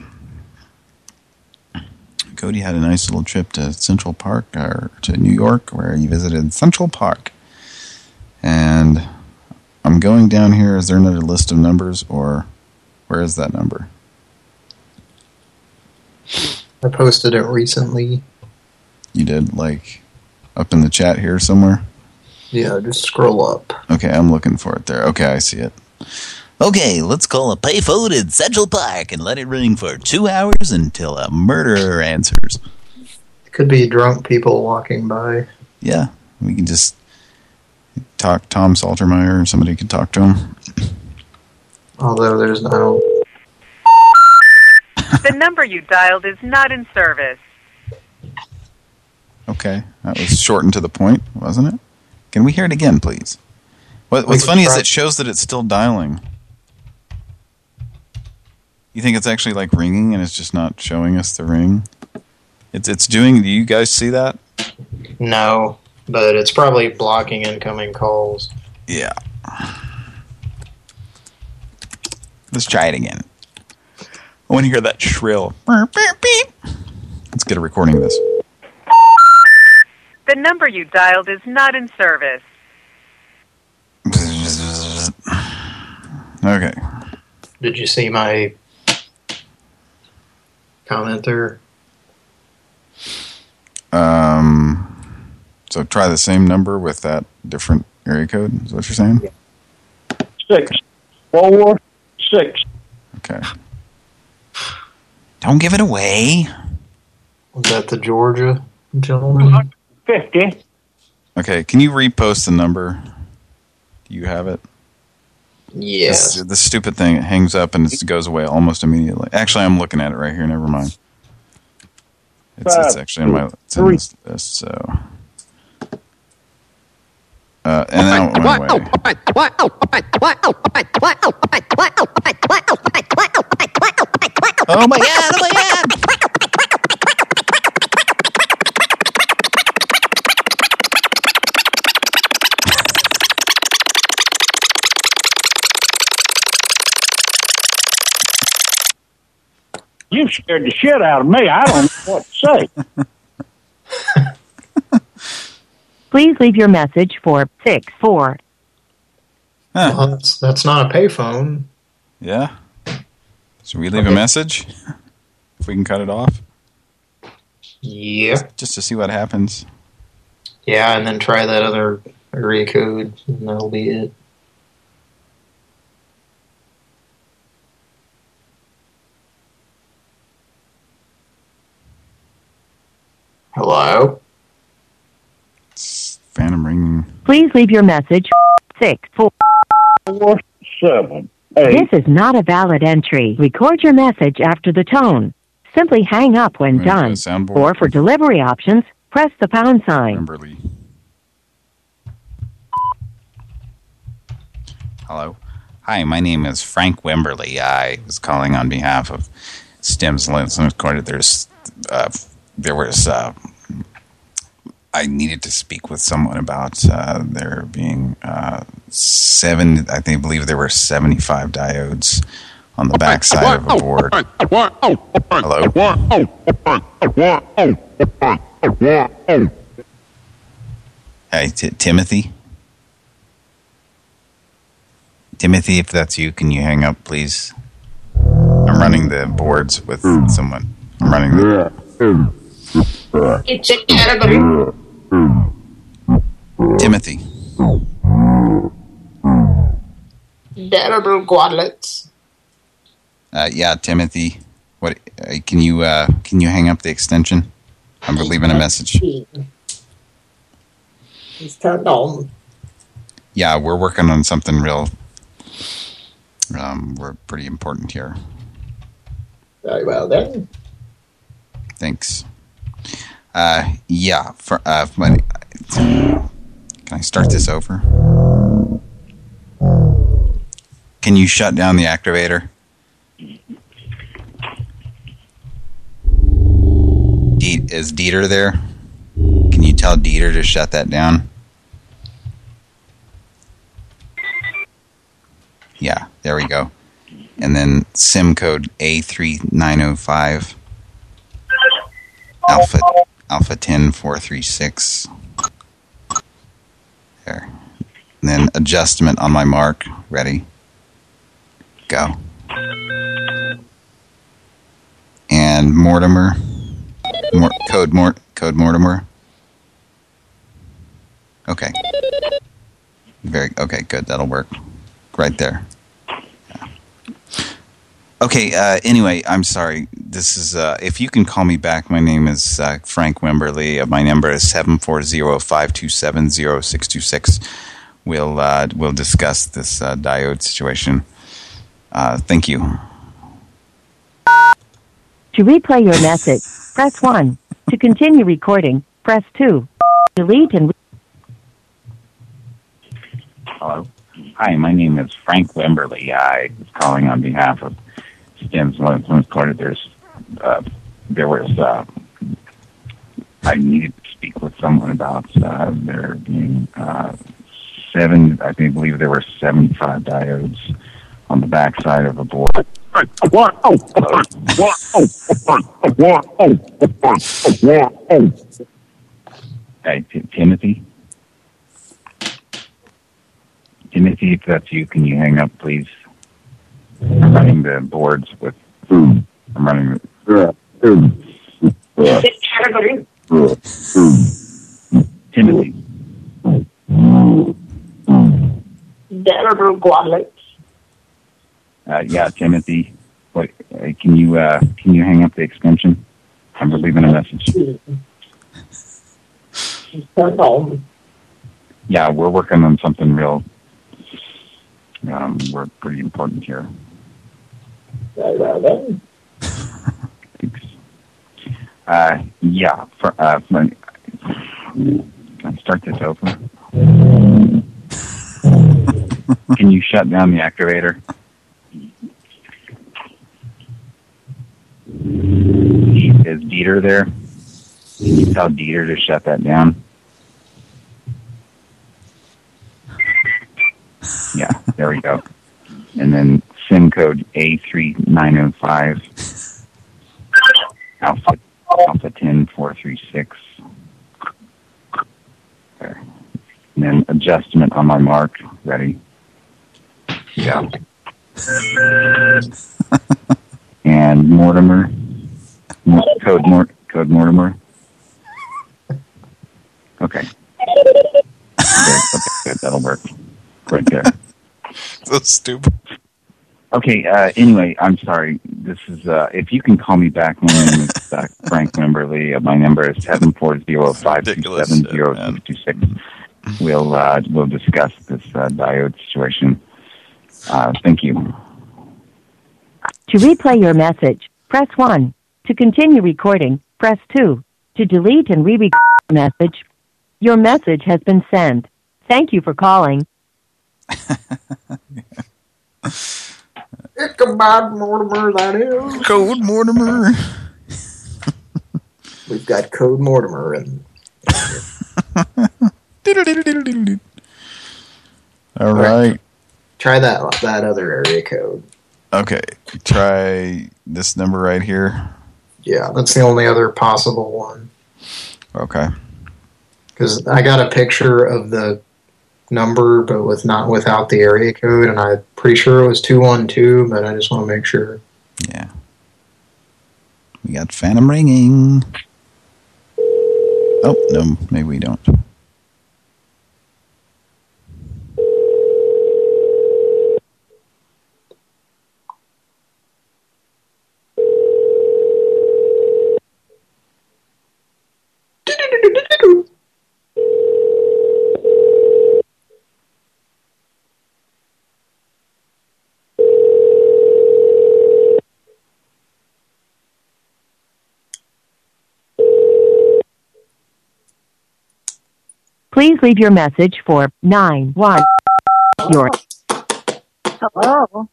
Cody had a nice little trip to Central Park or to New York where he visited Central Park. And I'm going down here. Is there another list of numbers or where is that number? I posted it recently. You did like up in the chat here somewhere? Yeah, just scroll up. Okay, I'm looking for it there. Okay, I see it. Okay, let's call a payphone in Central Park and let it ring for two hours until a murderer answers. It could be drunk people walking by. Yeah, we can just talk Tom Saltermeyer or somebody can talk to him. Although there's no. The number you dialed is not in service. Okay, that was short and to the point, wasn't it? Can we hear it again, please? What, what's funny is it shows that it's still dialing. You think it's actually like ringing and it's just not showing us the ring? It's it's doing. Do you guys see that? No, but it's probably blocking incoming calls. Yeah. Let's try it again. I want to hear that shrill. Beep, beep, beep. Let's get a recording of this. The number you dialed is not in service. Okay. Did you see my commenter? Um. So try the same number with that different area code. Is what you're saying? Six, four, six. Okay. Don't give it away. Was that the Georgia gentleman? Fifty. Okay. Can you repost the number? Do you have it? Yes. This, this stupid thing it hangs up and it goes away almost immediately. Actually, I'm looking at it right here. Never mind. It's, it's actually in my it's in three. this list. So, uh, and now it went away. Oh my god, oh my god! You scared the shit out of me. I don't know what to say. Please leave your message for six four. Well, that's, that's not a payphone. Yeah. Should we leave a message? If we can cut it off, Yeah. just to see what happens. Yeah, and then try that other area code, and that'll be it. Hello? Phantom ringing. Please leave your message. Six four seven. This is not a valid entry. Record your message after the tone. Simply hang up when Where's done. Or for delivery options, press the pound sign. Hello. Hi, my name is Frank Wimberly. I was calling on behalf of Stems Listeners Corner. There's, uh, there was, uh, I needed to speak with someone about uh, there being uh, seven. I think believe there were 75 diodes on the backside of a board. Hello. Hey, Timothy. Timothy, if that's you, can you hang up, please? I'm running the boards with someone. I'm running the... It's a category. Timothy. Terrible quadlets. Uh, yeah, Timothy. What? Uh, can you uh, can you hang up the extension? I'm leaving a message. It's turned on. Yeah, we're working on something real. Um, we're pretty important here. Very well then. Thanks. Uh, yeah. For uh, can I start this over? Can you shut down the activator? Is Dieter there? Can you tell Dieter to shut that down? Yeah, there we go. And then SIM code A3905 Alpha Alpha 10436. There. And then adjustment on my mark. Ready. Go. And Mortimer. Mor code Mort code Mortimer. Okay. Very okay, good. That'll work. Right there. Yeah. Okay, uh, anyway, I'm sorry. This is, uh, if you can call me back, my name is uh, Frank Wimberly. Uh, my number is 740-527-0626. We'll, uh, we'll discuss this uh, diode situation. Uh, thank you. To replay your message, press 1. To continue recording, press 2. Delete and Hello. Hi, my name is Frank Wimberly. I was calling on behalf of Stems Influence Corner. There's, uh, there was, uh, I needed to speak with someone about uh, there being uh, seven, I think, believe there were 75 diodes on the backside of a board. Hey, Timothy? Timothy, if that's you, can you hang up, please? I'm running the boards with food. I'm running the... It's a category. Timothy. Terrible quadlets. Uh, yeah, Timothy. What? Uh, can you uh, can you hang up the extension? I'm leaving a message. It's turned on. Yeah, we're working on something real. Um, we're pretty important here. Uh, yeah. For, uh, for, can I start this over? can you shut down the activator? Is Dieter there? Can you tell Dieter to shut that down? Yeah, there we go. And then SIM code A3905 Alpha Alpha 10436. There. And then adjustment on my mark. Ready? Yeah. and Mortimer. Code Mort code Mortimer. Okay. Okay, okay. That'll work. Right there. so stupid. Okay. Uh, anyway, I'm sorry. This is uh, if you can call me back. My name is uh, Frank Wimberly. Uh, my number is seven four zero five two seven zero six two six. We'll uh, we'll discuss this uh, diode situation. Uh, thank you. To replay your message, press 1. To continue recording, press 2. To delete and re-record your message, your message has been sent. Thank you for calling. Ichabod Mortimer, that is. Code Mortimer. We've got Code Mortimer and All right. try that that other area code. Okay. Try this number right here. Yeah, that's the only other possible one. Okay. Because I got a picture of the number, but with not without the area code, and I'm pretty sure it was two one two. But I just want to make sure. Yeah. We got Phantom ringing. Oh, no, maybe we don't. Please leave your message for 9 1. Your Hello.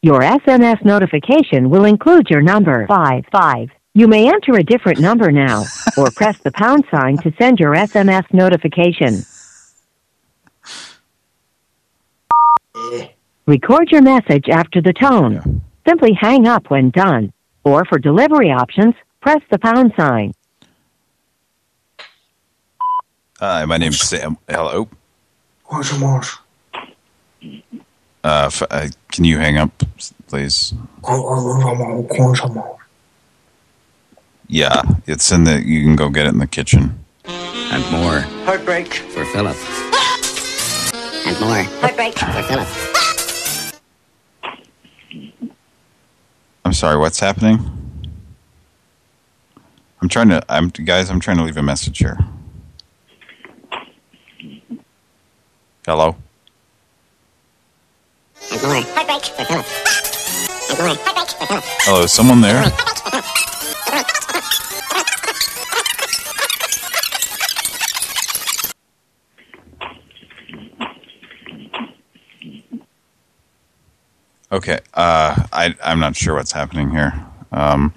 Your SMS notification will include your number 55. You may enter a different number now, or press the pound sign to send your SMS notification. Record your message after the tone. Simply hang up when done. Or for delivery options, press the pound sign. Hi, my name's Sam. Hello. What's the Uh, f uh, can you hang up, please? Yeah, it's in the. You can go get it in the kitchen. And more. Heartbreak. For Philip. And more. Heartbreak. For Philip. I'm sorry. What's happening? I'm trying to. I'm guys. I'm trying to leave a message here. Hello. And more. Heartbreak. For Philip. And more. Heartbreak. For Philip. Hello. Is someone there? Okay. Uh, I I'm not sure what's happening here. Um,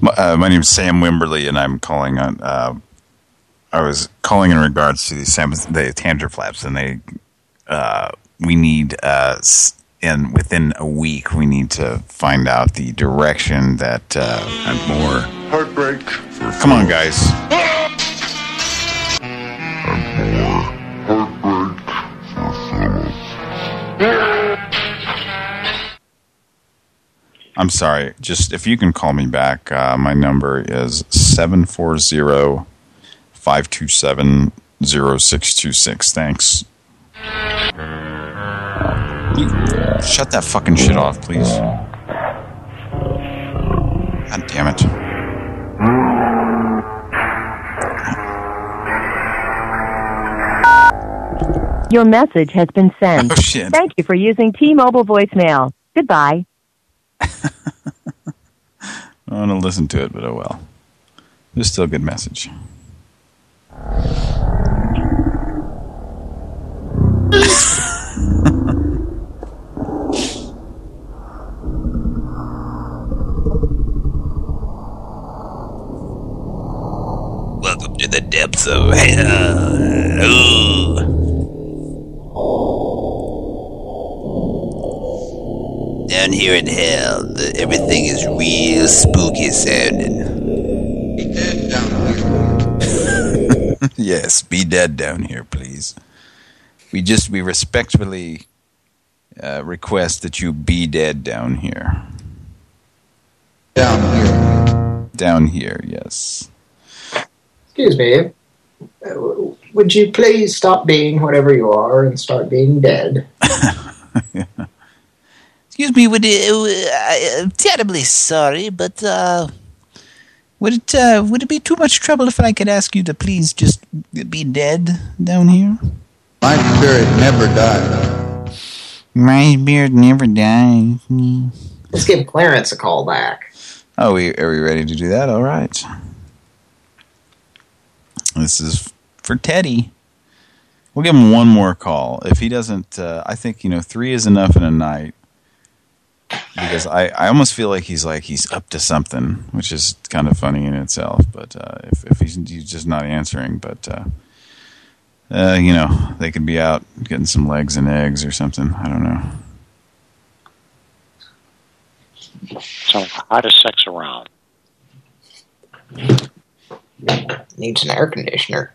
my, uh, my name is Sam Wimberly, and I'm calling on. Uh, I was calling in regards to the the Tanger flaps, and they uh, we need uh, in within a week we need to find out the direction that uh, and more. Heartbreak. Come on, guys. I'm sorry. Just if you can call me back, uh, my number is seven four zero five two seven zero six two six. Thanks. You shut that fucking shit off, please. God damn it. Your message has been sent. Oh, shit. Thank you for using T-Mobile voicemail. Goodbye. I want to listen to it, but oh well. It's still a good message. Welcome to the depths of hell. Down here in hell, the, everything is real spooky sounding. yes, be dead down here, please. We just we respectfully uh, request that you be dead down here. Down here. Down here, yes. Excuse me. would you please stop being whatever you are and start being dead? Excuse me, would it, uh, I'm terribly sorry, but uh, would it uh, would it be too much trouble if I could ask you to please just be dead down here? My spirit never dies. My spirit never dies. Let's give Clarence a call back. Oh, we, are we ready to do that? All right. This is for Teddy. We'll give him one more call. If he doesn't, uh, I think, you know, three is enough in a night. Because I, I almost feel like he's like he's up to something, which is kind of funny in itself. But uh, if, if he's, he's just not answering, but, uh, uh, you know, they could be out getting some legs and eggs or something. I don't know. Some hottest sex around. Needs an air conditioner.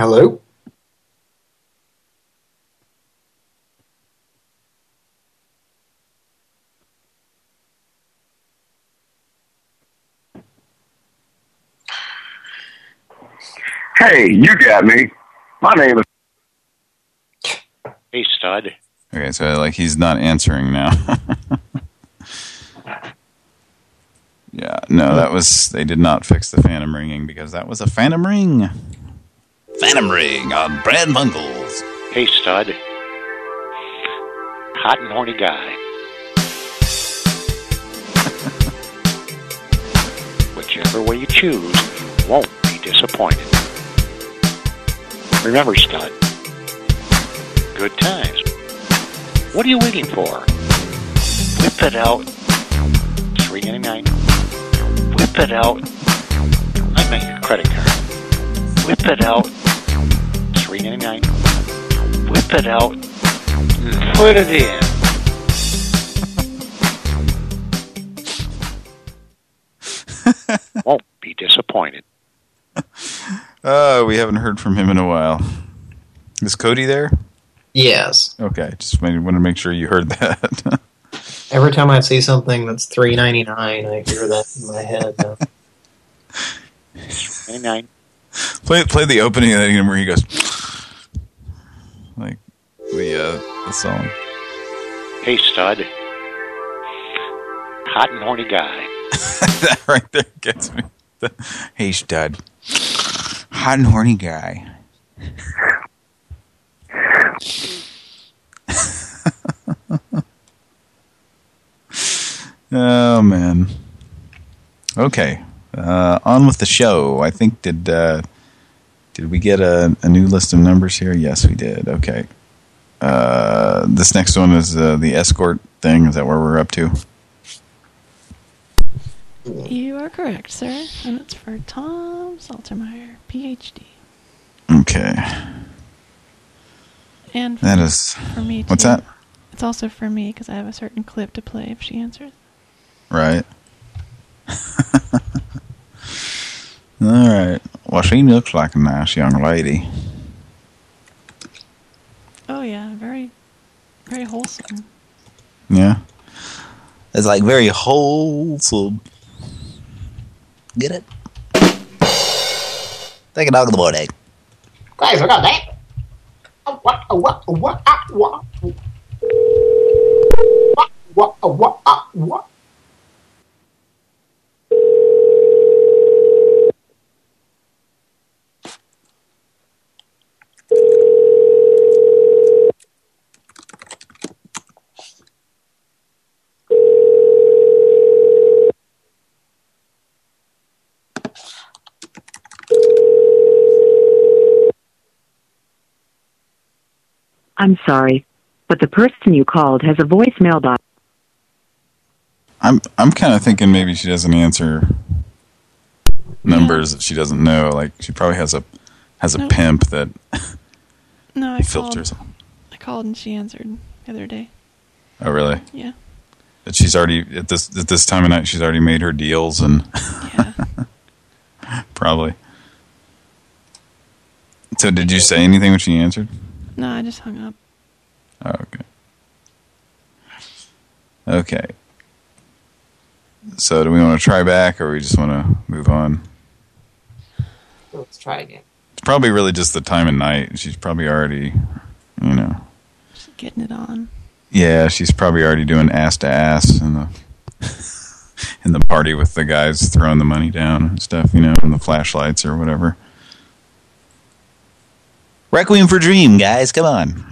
Hello? Hey, you got me. My name is. Hey, stud. Okay, so like he's not answering now. yeah, no, that was they did not fix the phantom ringing because that was a phantom ring. Phantom ring on Pran Funkels. Hey, stud. Hot and horny guy. Whichever way you choose, you won't be disappointed. Remember, stud. Good times. What are you waiting for? Whip it out. Three ninety nine. Whip it out. I meant your credit card. Whip it out. Three ninety nine. Whip it out. and Put it in. Won't be disappointed. Oh, we haven't heard from him in a while. Is Cody there? Yes. Okay, just wanted to make sure you heard that. Every time I see something that's three ninety nine, I hear that in my head. Now. Ninety nine. play play the opening of that game where he goes like the uh the song. Hey, stud. Hot and horny guy. that right there gets me. hey, stud. Hot and horny guy. oh man. Okay, uh, on with the show. I think did uh, did we get a, a new list of numbers here? Yes, we did. Okay. Uh, this next one is uh, the escort thing. Is that where we're up to? You are correct, sir. And it's for Tom Saltermeyer, PhD. Okay. And for, That is. for me, too. What's that? It's also for me because I have a certain clip to play if she answers. Right. All right. Well, she looks like a nice young lady. Oh, yeah. Very, very wholesome. Yeah. It's like very wholesome. Get it? Take a dog in the morning. Guys, I got that. What? What? What? What? What? What? What? uh, What? I'm sorry, but the person you called has a voicemail box. I'm I'm kind of thinking maybe she doesn't answer numbers that she doesn't know. Like she probably has a has a No. pimp that No, I filters. called. I called and she answered the other day. Oh really? Yeah. that she's already at this at this time of night she's already made her deals and yeah. probably. So did you say anything when she answered? No, I just hung up. Oh, okay. Okay. So do we want to try back or we just want to move on? Let's try again. It's probably really just the time of night. She's probably already, you know. Just getting it on. Yeah, she's probably already doing ass to ass in the in the party with the guys throwing the money down and stuff, you know, and the flashlights or whatever. Requiem for Dream, guys. Come on.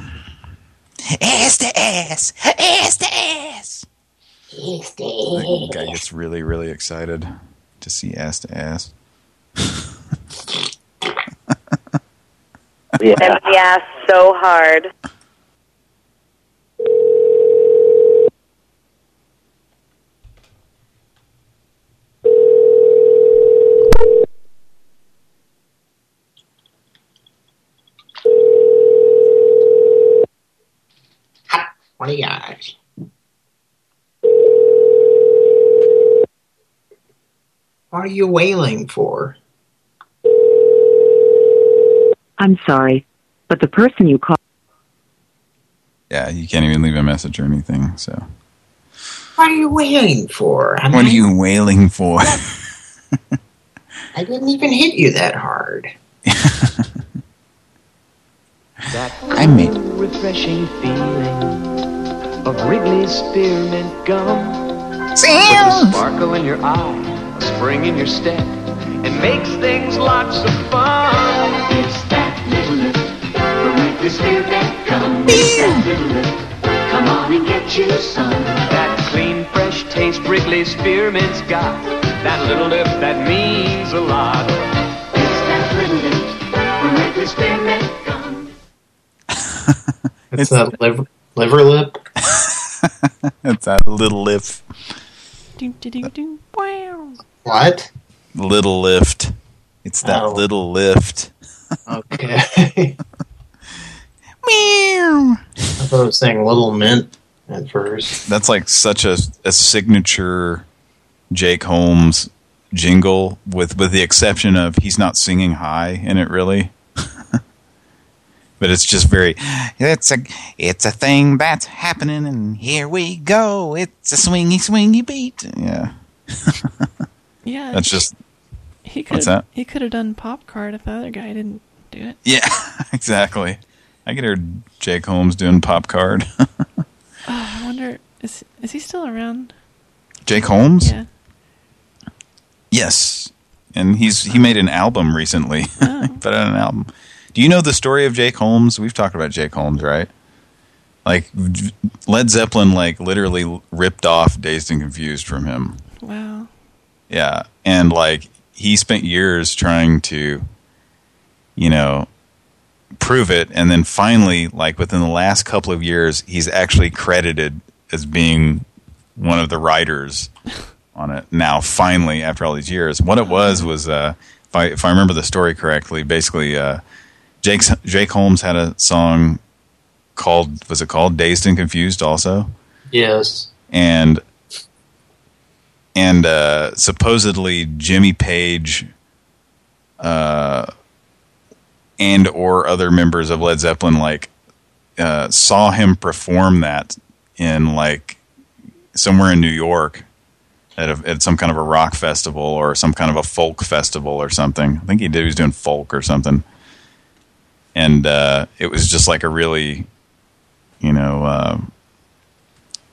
Ass to ass. Ass to ass. Ass to The guy gets really, really excited to see ass to ass. yeah. And the ass so hard. What do you guys? What are you wailing for? I'm sorry, but the person you call. Yeah, you can't even leave a message or anything, so. What are you wailing for? I What are you wailing for? I didn't even hit you that hard. I made refreshing feeling of Wrigley's spearmint gum. With the sparkle in your eye, a spring in your step, and makes things lots of fun. It's that little lift from Wrigley's spearmint gum. It's that little lift. Come on and get you some. That clean, fresh taste Wrigley's spearmint's got. That little lift that means a lot. It's that little lift from Wrigley's spearmint gum. It's, that liver, liver lip. it's that little lift. Do, do, do, do. Wow. What? Little lift. It's that Oh. little lift. Okay. Meow. I thought it was saying little mint at first. That's like such a, a signature Jake Holmes jingle, with with the exception of he's not singing high in it really. But it's just very it's a it's a thing that's happening and here we go. It's a swingy swingy beat. Yeah. Yeah. That's just He could. What's that? He could have done pop card if the other guy didn't do it. Yeah, exactly. I could hear Jake Holmes doing pop card. Oh, I wonder is is he still around? Jake Holmes? Yeah. Yes. And he's he made an album recently. Oh. Put out an album. Do you know the story of Jake Holmes? We've talked about Jake Holmes, right? Like Led Zeppelin like literally ripped off Dazed and Confused from him. Wow. Yeah. And like he spent years trying to you know prove it and then finally like within the last couple of years he's actually credited as being one of the writers on it now finally after all these years what it was was uh if i if i remember the story correctly basically uh jake's jake holmes had a song called was it called dazed and confused also Yes. and and uh, supposedly Jimmy Page uh, and or other members of Led Zeppelin like uh, saw him perform that in like somewhere in New York at, a, at some kind of a rock festival or some kind of a folk festival or something. I think he did. He was doing folk or something, and uh, it was just like a really, you know. Uh,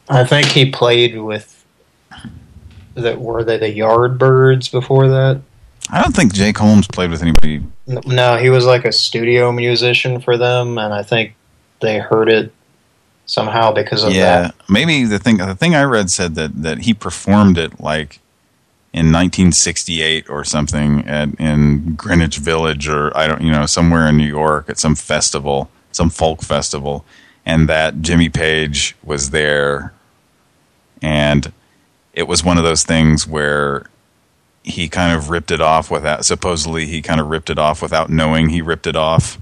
I think he played with. That were they the Yardbirds before that? I don't think Jake Holmes played with anybody. No, he was like a studio musician for them, and I think they heard it somehow because of yeah, that. maybe the thing the thing I read said that that he performed it like in 1968 or something at in Greenwich Village or I don't you know somewhere in New York at some festival, some folk festival, and that Jimmy Page was there, and it was one of those things where he kind of ripped it off without supposedly he kind of ripped it off without knowing he ripped it off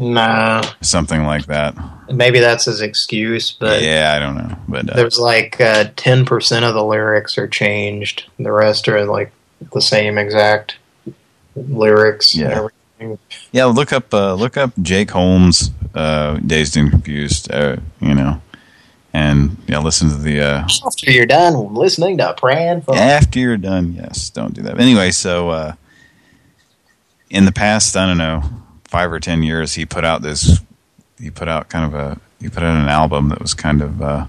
Nah. Something like that. Maybe that's his excuse, but yeah, I don't know. But uh, there's like uh, 10% of the lyrics are changed. The rest are like the same exact lyrics and Yeah. everything. yeah, look up uh, look up Jake Holmes, uh, Dazed and Confused. Uh, you know, and yeah, listen to the. Uh, After you're done listening to Pran. After you're done, yes, don't do that. Anyway, so uh, in the past, I don't know, five or ten years, he put out this. He put out kind of a. He put out an album that was kind of uh,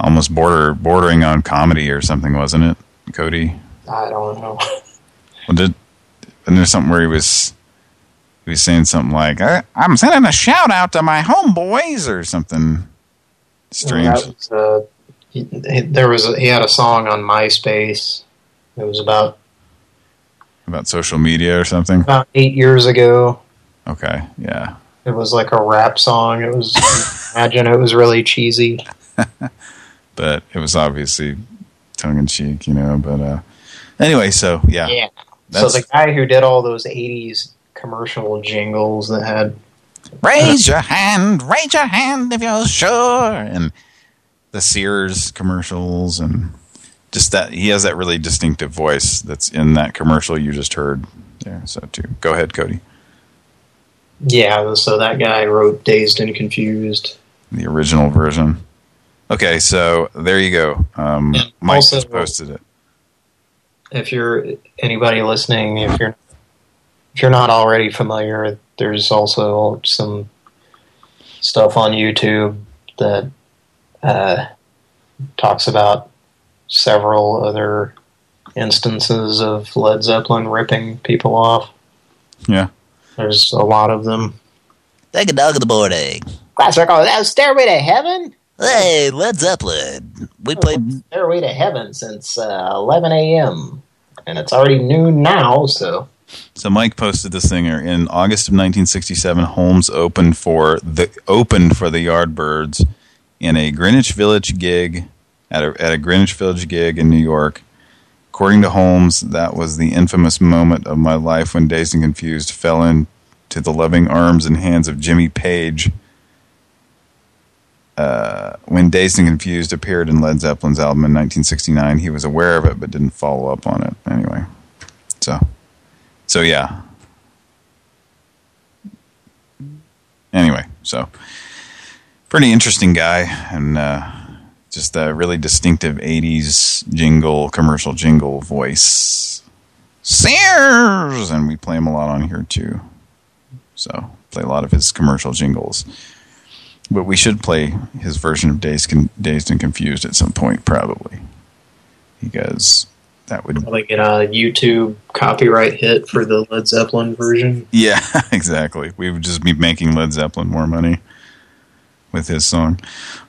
almost border bordering on comedy or something, wasn't it, Cody? I don't know. Well, did and there's something where he was he was saying something like, I, "I'm sending a shout out to my homeboys" or something strange. Was, uh, he- there was a, he had a song on MySpace. It was about about social media or something. about eight years ago. Okay, yeah. It was like a rap song. It was imagine it was really cheesy. but it was obviously tongue in cheek, you know. But uh, anyway, so yeah, Yeah. So the guy who did all those '80s commercial jingles that had raise your hand, raise your hand if you're sure, and the Sears commercials, and just that he has that really distinctive voice that's in that commercial you just heard there. So too, go ahead, Cody. yeah. So that guy wrote "Dazed and Confused." The original version. Okay, so there you go. Um, Mike also- just posted it. If you're anybody listening, if you're if you're not already familiar, there's also some stuff on YouTube that uh, talks about several other instances of Led Zeppelin ripping people off. Yeah. There's a lot of them. Take a dog in the morning. Class Circle, that was Stairway to Heaven? Hey, Led Zeppelin. We played... Stairway to Heaven since uh, 11 a.m. And it's already noon now, so... So Mike posted this thing here. in August of 1967. Holmes opened for the opened for the Yardbirds in a Greenwich Village gig at a at a Greenwich Village gig in New York. According to Holmes, that was the infamous moment of my life when Dazed and Confused fell into the loving arms and hands of Jimmy Page. Uh, when Dazed and Confused appeared in Led Zeppelin's album in 1969, he was aware of it but didn't follow up on it. Anyway, so. So yeah. Anyway, so pretty interesting guy and uh, just a really distinctive 80s jingle, commercial jingle voice. Sears! And we play him a lot on here too. So play a lot of his commercial jingles. But we should play his version of Dazed, Con Dazed and Confused at some point, probably. Because that would Probably get a uh, YouTube copyright hit for the Led Zeppelin version. Yeah, exactly. We would just be making Led Zeppelin more money with his song.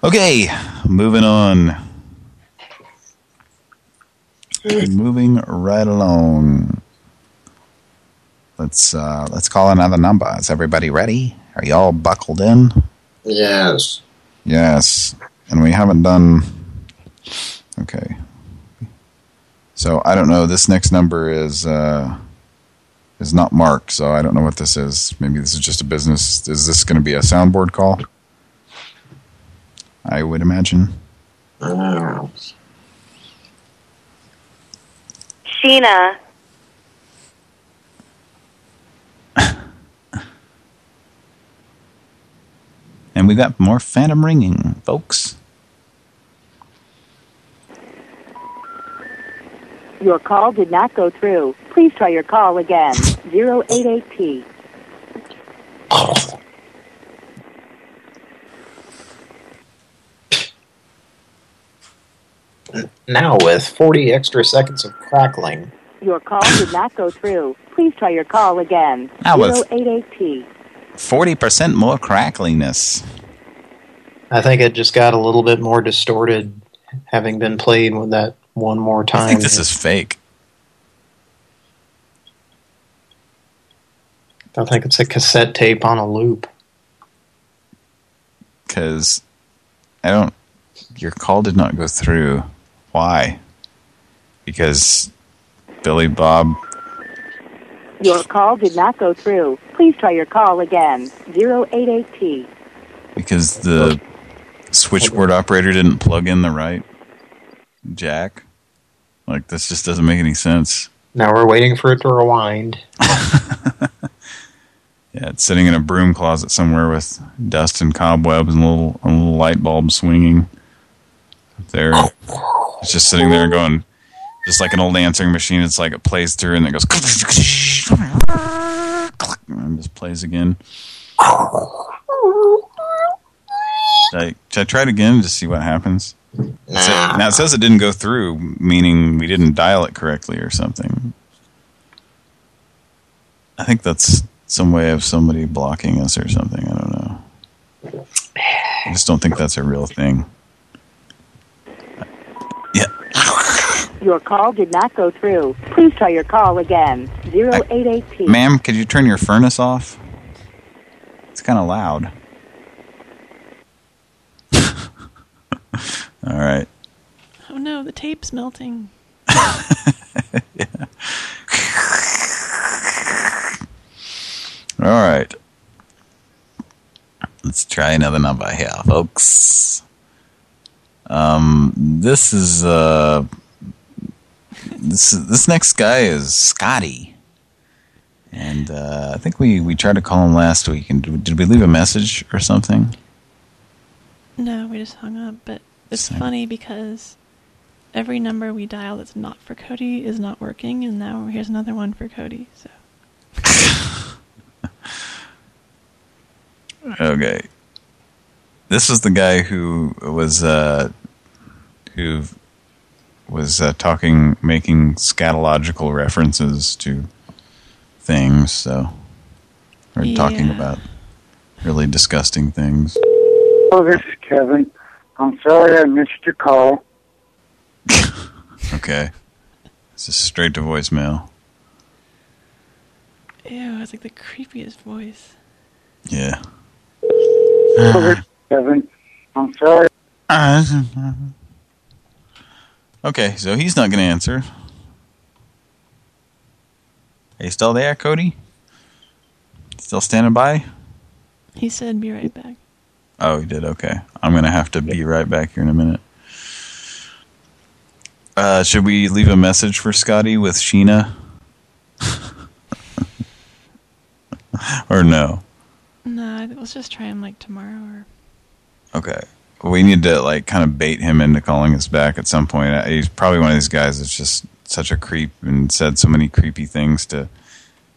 Okay, moving on. moving right along. Let's uh let's call another number. Is everybody ready? Are y'all buckled in? Yes. Yes. And we haven't done Okay. So I don't know. This next number is uh, is not marked, so I don't know what this is. Maybe this is just a business. Is this going to be a soundboard call? I would imagine. Sheena. And we got more phantom ringing, folks. Your call did not go through. Please try your call again. 088P. Now with 40 extra seconds of crackling. Your call did not go through. Please try your call again. That was- 088P. 40% more crackliness. I think it just got a little bit more distorted having been played with that one more time. I think this is fake. I think it's a cassette tape on a loop. Because I don't... Your call did not go through. Why? Because Billy Bob Your call did not go through. Please try your call again. 088T. Because the switchboard operator didn't plug in the right jack. Like, this just doesn't make any sense. Now we're waiting for it to rewind. Yeah, it's sitting in a broom closet somewhere with dust and cobwebs and a little, a little light bulb swinging up there. It's just sitting there going, just like an old answering machine. It's like it plays through and it goes, and just plays again. Should I, should I try it again to see what happens? It sa- now it says it didn't go through, meaning we didn't dial it correctly or something. I think that's some way of somebody blocking us or something. I don't know. I just don't think that's a real thing. Your call did not go through. Please try your call again. 088T. Ma'am, could you turn your furnace off? It's kind of loud. All right. Oh no, the tape's melting. All right. Let's try another number here, folks. Um, this is uh, this this next guy is Scotty, and uh, I think we we tried to call him last week. And did we leave a message or something? No, we just hung up. But it's Same. funny because every number we dial that's not for Cody is not working, and now here's another one for Cody. So Okay. This was the guy who was uh, who was uh, talking, making scatological references to things. So we're talking about really disgusting things. Oh, this is Kevin. I'm sorry I missed your call. Okay, this is straight to voicemail. ew, it's like the creepiest voice. Yeah. Oh, this is Kevin. I'm sorry. Okay, so he's not going to answer. Are you still there, Cody? Still standing by? He said, "Be right back." Oh, he did. Okay. I'm going to have to be right back here in a minute. Uh, should we leave a message for Scotty with Sheena? or no? No, let's just try him like tomorrow or Okay. We need to like kind of bait him into calling us back at some point. Uh, He's probably one of these guys that's just such a creep and said so many creepy things to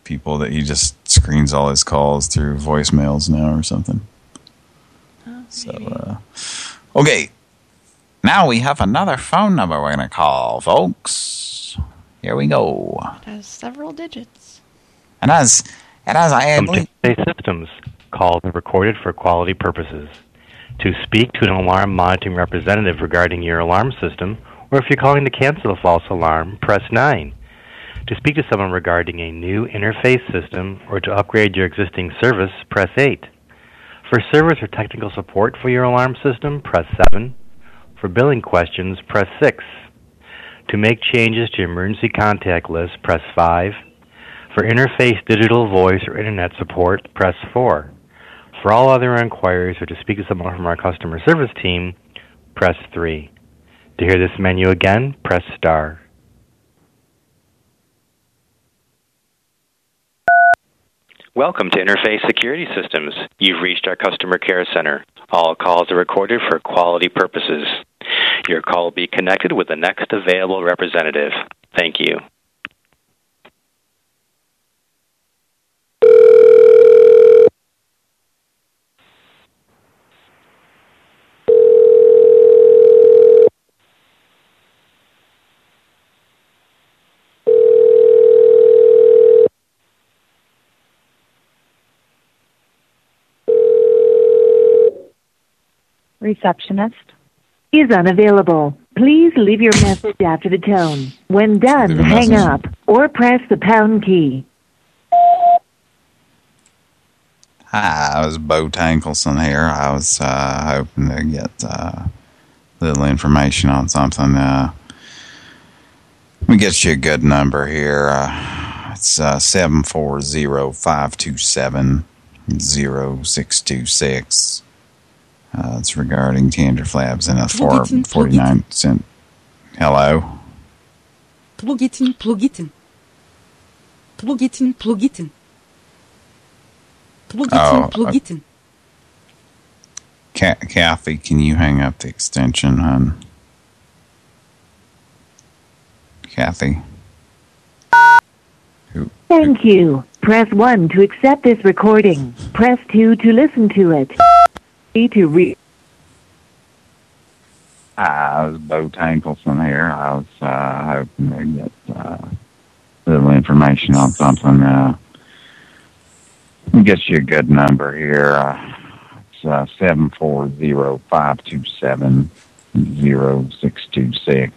people that he just screens all his calls through voicemails now or something. so, uh, okay. Now we have another phone number we're going to call, folks. Here we go. it has several digits. And as, and as I From Say Systems, calls are recorded for quality purposes. To speak to an alarm monitoring representative regarding your alarm system, or if you're calling to cancel a false alarm, press 9. To speak to someone regarding a new interface system or to upgrade your existing service, press 8. For service or technical support for your alarm system, press 7. For billing questions, press 6. To make changes to your emergency contact list, press 5. For interface digital voice or internet support, press 4. For all other inquiries or to speak to someone from our customer service team, press 3. To hear this menu again, press star. Welcome to Interface Security Systems. You've reached our customer care center. All calls are recorded for quality purposes. Your call will be connected with the next available representative. Thank you. Receptionist is unavailable. Please leave your message after the tone. When done, hang message. up or press the pound key. Hi, I was Bo Tankelson here. I was uh, hoping to get uh, a little information on something. Uh, let me get you a good number here. Uh, That's uh, 740-527-0626. Uh, it's regarding Tander Flabs and a four, 49 cent. Hello? Plug it in, plug it in. Plug it in, plug it in. Plug it Oh, in, plug uh, it in. Ca Kathy, can you hang up the extension, hon? Kathy? Thank you. Press 1 to accept this recording. Press 2 to listen to it. 3 to re- I was Bo Tankleson here. I was uh, hoping to get uh, a little information on something. Uh, let me get you a good number here. Uh, it's uh, 740-527-0626.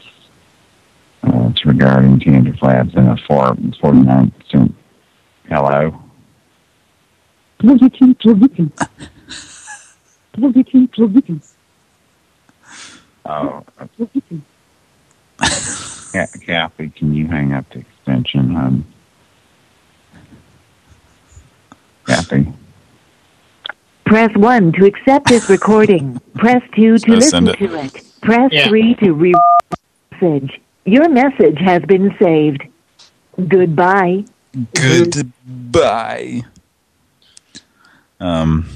Uh, it's regarding Tender Flabs and a 4, 49 cent. Hello? It in. Oh, Plug it in. Ca- Kathy, can you hang up the extension, hon? Kathy? Press 1 to accept this recording. Press 2 to listen it. to it. Press Yeah. 3 to re message. Your message has been saved. Goodbye. Goodbye. Um,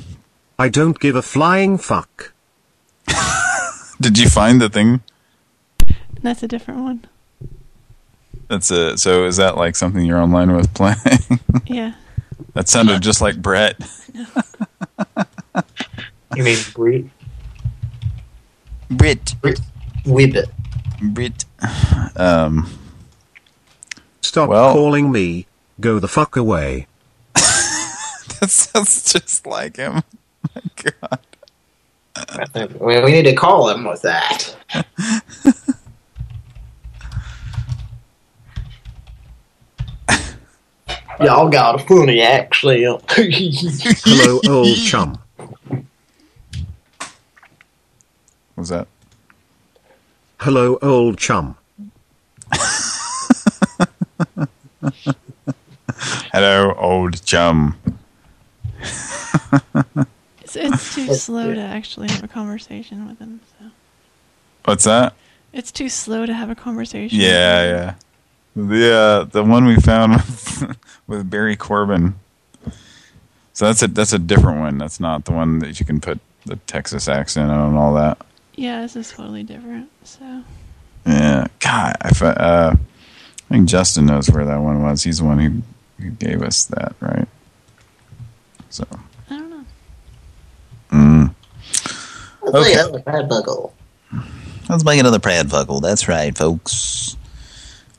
I don't give a flying fuck. did you find the thing? That's a different one. That's a, so is that like something you're online with playing? Yeah. that sounded just like Brett. You mean Brit? Brit. Brit. Wibbit. Brit. Um, Stop Well- calling me. Go the fuck away. that sounds just like him. My God. Well, we need to call him with that. Y'all got a funny accent. Hello, old chum. What's that? Hello, old chum. Hello, old chum. It's, it's too slow to actually have a conversation with him. So What's that? it's too slow to have a conversation. Yeah, yeah. The uh, the one we found with, with Barry Corbin. So that's a that's a different one. That's not the one that you can put the Texas accent on and all that. Yeah, this is totally different. So Yeah, God, I, uh, I think Justin knows where that one was. He's the one who, who gave us that, right? So. I don't know. Mm. Okay. Okay. Bad buckle. Let's make another Pran Funkel. That's right, folks.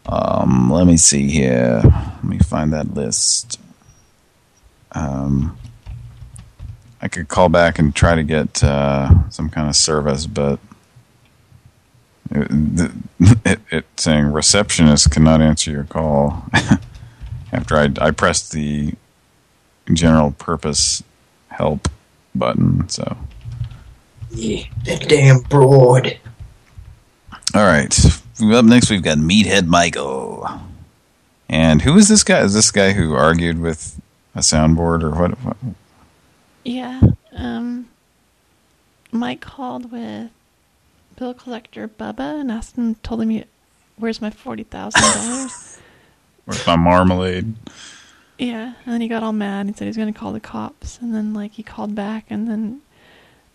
Um, let me see here. Let me find that list. Um, I could call back and try to get uh, some kind of service, but it, it, it saying receptionist cannot answer your call after I, I pressed the general purpose help button. So, Yeah, that damn broad. all right. Up next, we've got Meathead Michael. And who is this guy? Is this guy who argued with a soundboard or what? what? Yeah. Um, Mike called with bill collector Bubba and asked him, told him, "Where's my forty thousand dollars?" Where's my marmalade? Yeah, and then he got all mad and said he was going to call the cops. And then, like, he called back, and then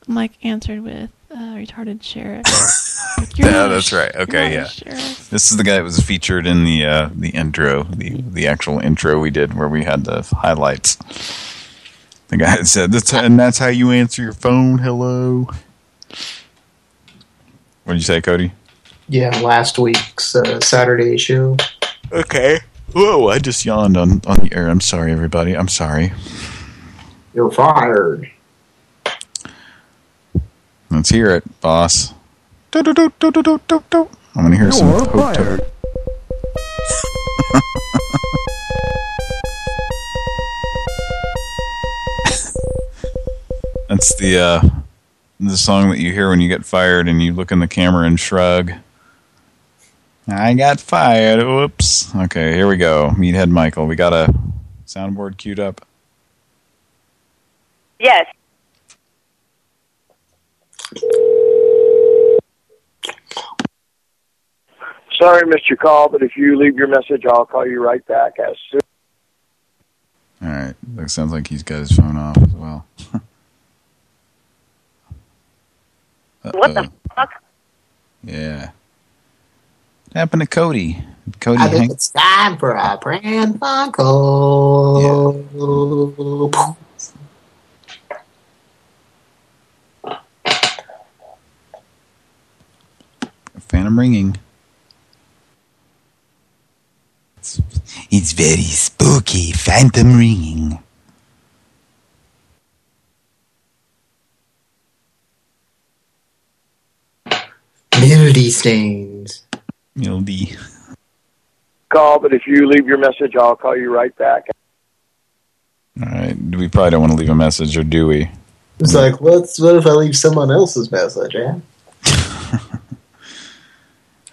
Mike answered with uh, retarded sheriff. Like, Yeah, that's right. Okay, yeah. This is the guy that was featured in the uh, the intro, the the actual intro we did where we had the highlights. The guy that said, that's, and that's how you answer your phone, hello. What did you say, Cody? Yeah, last week's uh, Saturday show. Okay. Whoa, I just yawned on, on the air. I'm sorry, everybody. I'm sorry. You're fired. Let's hear it, boss. Do, do, do, do, do, do, do, do. I want to hear some You're hope fired. That's the uh, the song that you hear when you get fired and you look in the camera and shrug. I got fired. Whoops. Okay, here we go. Meathead Michael. We got a soundboard queued up. Yes. Sorry, missed your call, but if you leave your message, I'll call you right back as soon. All right. That sounds like he's got his phone off as well. What the fuck? Yeah. What happened to Cody? Cody I think hang? it's time for a Pran Funkel. Phantom ringing. It's, it's very spooky. Phantom ringing. Mildy stains. Mildy. Call, but if you leave your message, I'll call you right back. All right. We probably don't want to leave a message, or do we? It's like, what's what if I leave someone else's message, eh?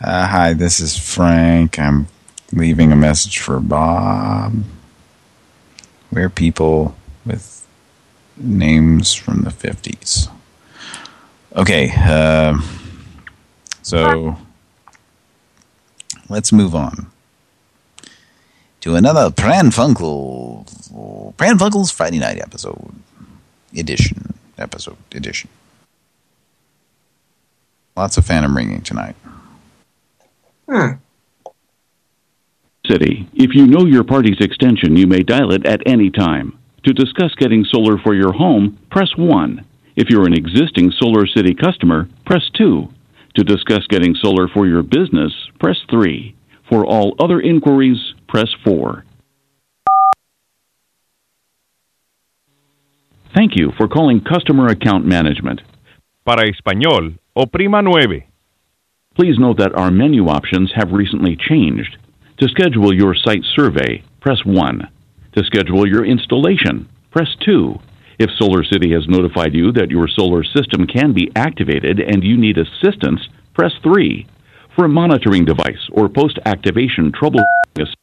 Uh, hi, this is Frank. I'm leaving a message for Bob. We're people with names from the 50s. Okay, uh, so let's move on to another Pran Funkel, Pran Funkel's Friday night episode, edition, episode, edition. Lots of phantom ringing tonight. City. If you know your party's extension, you may dial it at any time. To discuss getting solar for your home, press 1. If you're an existing Solar City customer, press 2. To discuss getting solar for your business, press 3. For all other inquiries, press 4. Thank you for calling Customer Account Management. Para español, oprima nueve. Please note that our menu options have recently changed. To schedule your site survey, press 1. To schedule your installation, press 2. If Solar City has notified you that your solar system can be activated and you need assistance, press 3. For a monitoring device or post-activation troubleshooting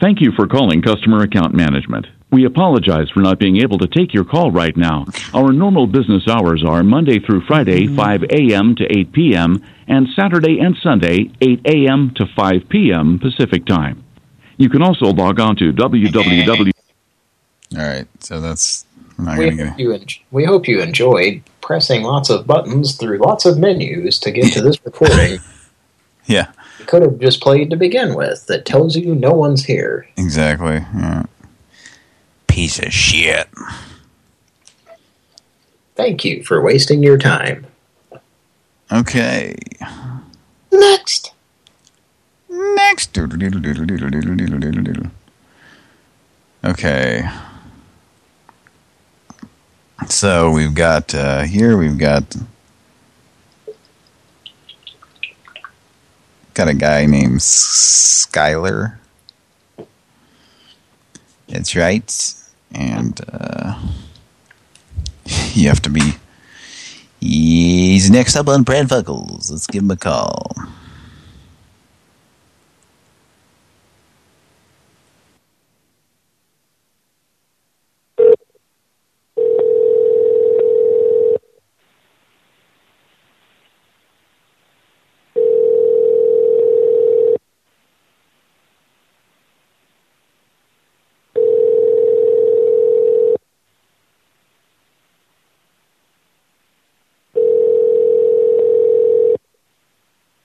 Thank you for calling Customer Account Management. We apologize for not being able to take your call right now. Our normal business hours are Monday through Friday, mm-hmm. 5 a.m. to 8 p.m., and Saturday and Sunday, 8 a.m. to 5 p.m. Pacific Time. You can also log on to www. All right, so that's not We going to hope, you en- we hope you enjoyed pressing lots of buttons through lots of menus to get to this recording. Yeah, You could have just played to begin with that tells you no one's here. exactly. Yeah. Piece of shit. Thank you for wasting your time. Okay. Next. Next. Okay. So we've got uh, here we've got got a guy named Skyler. That's right, and uh, you have to be. He's next up on Pran Funkels. Let's give him a call.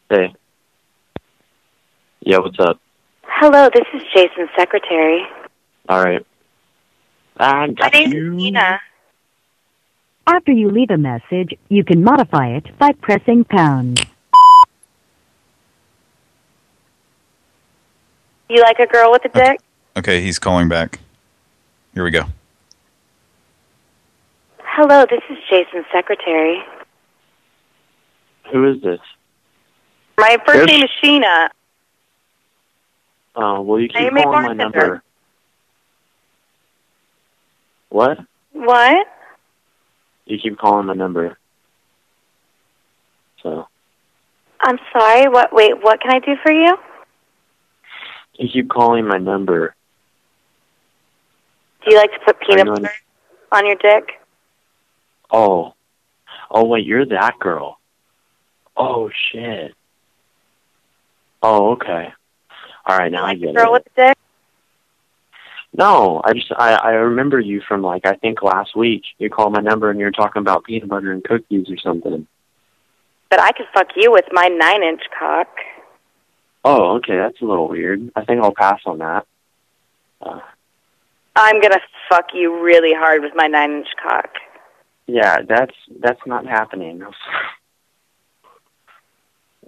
Hey. Yeah, what's up? Hello, this is Jason's secretary. All right. I My got name's you. Nina. After you leave a message, you can modify it by pressing pound. You like a girl with a dick? Okay, he's calling back. Here we go. Hello, this is Jason's secretary. Who is this? My first Yes. name is Sheena. Oh, well, you keep I am a calling my number. What? What? You keep calling my number. So, I'm sorry. What? Wait. What can I do for you? You keep calling my number. Do you like to put peanut Are you on- butter on your dick? Oh. Oh, wait, you're that girl. Oh, shit. Oh, okay. All right, now I get Girl it. with the dick. No, I just I I remember you from like I think last week. You called my number and you were talking about peanut butter and cookies or something. But I could fuck you with my nine-inch cock. Oh, okay, that's a little weird. I think I'll pass on that. Uh, I'm gonna fuck you really hard with my nine-inch cock. yeah, that's that's not happening.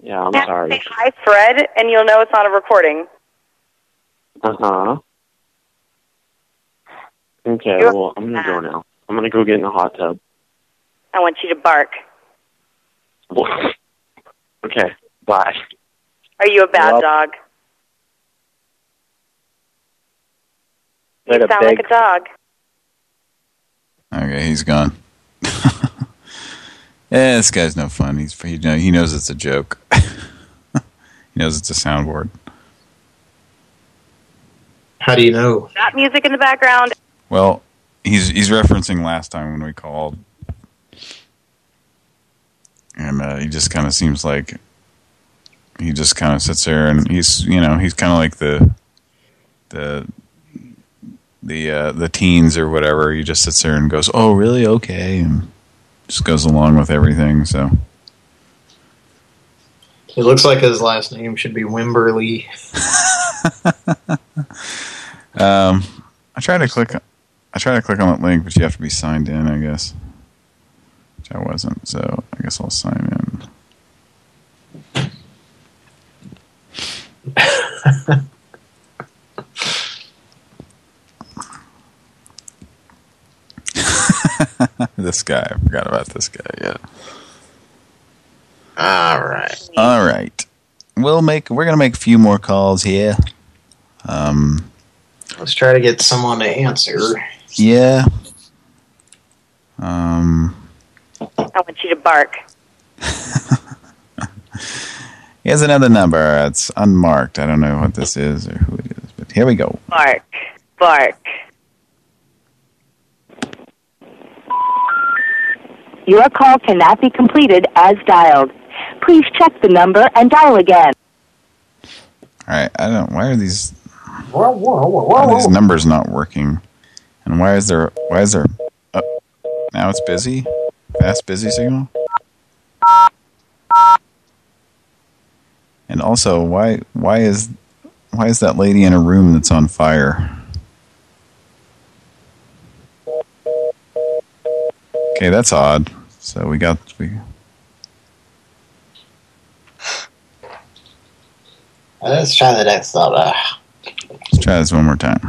Yeah, I'm Now sorry. Say hi, Fred, and you'll know it's not a recording. Uh huh. Okay, You're- well, I'm gonna go now. I'm gonna go get in the hot tub. I want you to bark. okay, bye. Are you a bad dog? You Let a sound like a dog. Okay, he's gone. yeah, this guy's no fun. He's he, know, he knows it's a joke. He knows it's a soundboard. How do you know? Got music in the background. Well, he's he's referencing last time when we called, and uh, he just kind of seems like he just kind of sits there and he's you know he's kind of like the the the uh, the teens or whatever. He just sits there and goes, "Oh, really? Okay," and just goes along with everything. So It looks like his last name should be Wimberly. um, I try to click. I try to click on that link, but you have to be signed in, I guess. Which I wasn't, so I guess I'll sign in. this guy, I forgot about this guy. Yeah. All right. All right. We'll make. We're gonna make a few more calls here. Um. Let's try to get someone to answer. Yeah. Um. I want you to bark. Here's another number. It's unmarked. I don't know what this is or who it is, but here we go. Bark. Bark. Your call cannot be completed as dialed. Please check the number and dial again. All right. I don't. Why are these? Whoa, whoa, whoa, Why are these numbers not working? And why is there? Why is there? Oh, now it's busy. Fast busy signal. And also, why? Why is? Why is that lady in a room that's on fire? Okay, that's odd. So we got we. Let's try the next number. Let's try this one more time.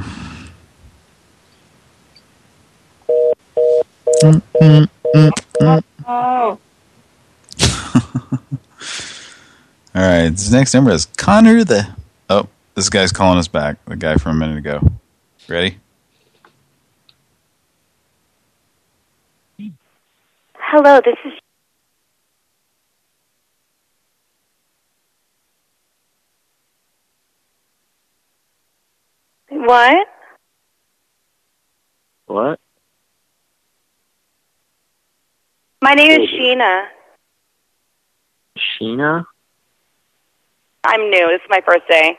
Oh. All right, this next number is Connor the... Oh, this guy's calling us back. The guy from a minute ago. Ready? Hello, this is. What? What? My name is Sheena. Sheena? I'm new. This is my first day.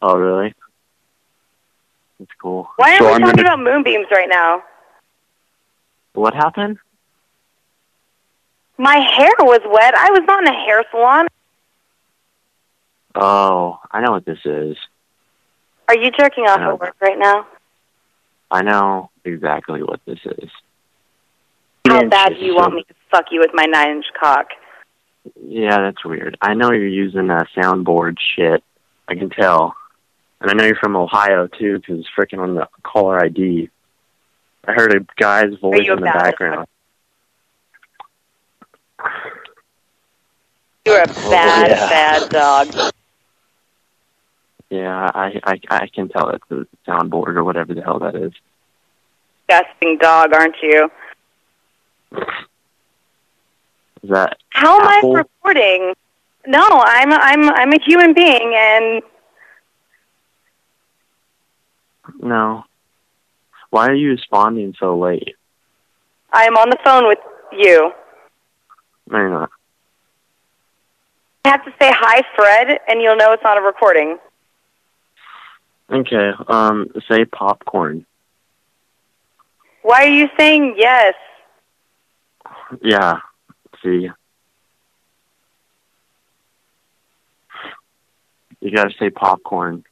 Oh, really? That's cool. Why are so we I'm talking gonna- about moonbeams right now? What happened? My hair was wet. I was not in a hair salon. Oh, I know what this is. Are you jerking off at work right now? I know exactly what this is. How bad do you want me to fuck you with my nine-inch cock? Yeah, that's weird. I know you're using uh, soundboard shit. I can tell. And I know you're from Ohio, too, because it's freaking on the caller ID. I heard a guy's voice in the background. You're a Oh, bad, yeah. bad dog. Yeah, I, I I can tell it's the soundboard or whatever the hell that is. Disgusting dog, aren't you? Is that How am I recording? No, I'm I'm I'm a human being, and No. Why are you responding so late? I'm on the phone with you. No, you're not. I have to say hi, Fred, and you'll know it's not a recording. Okay, um, say popcorn. Why are you saying yes? Yeah, see. You gotta say popcorn.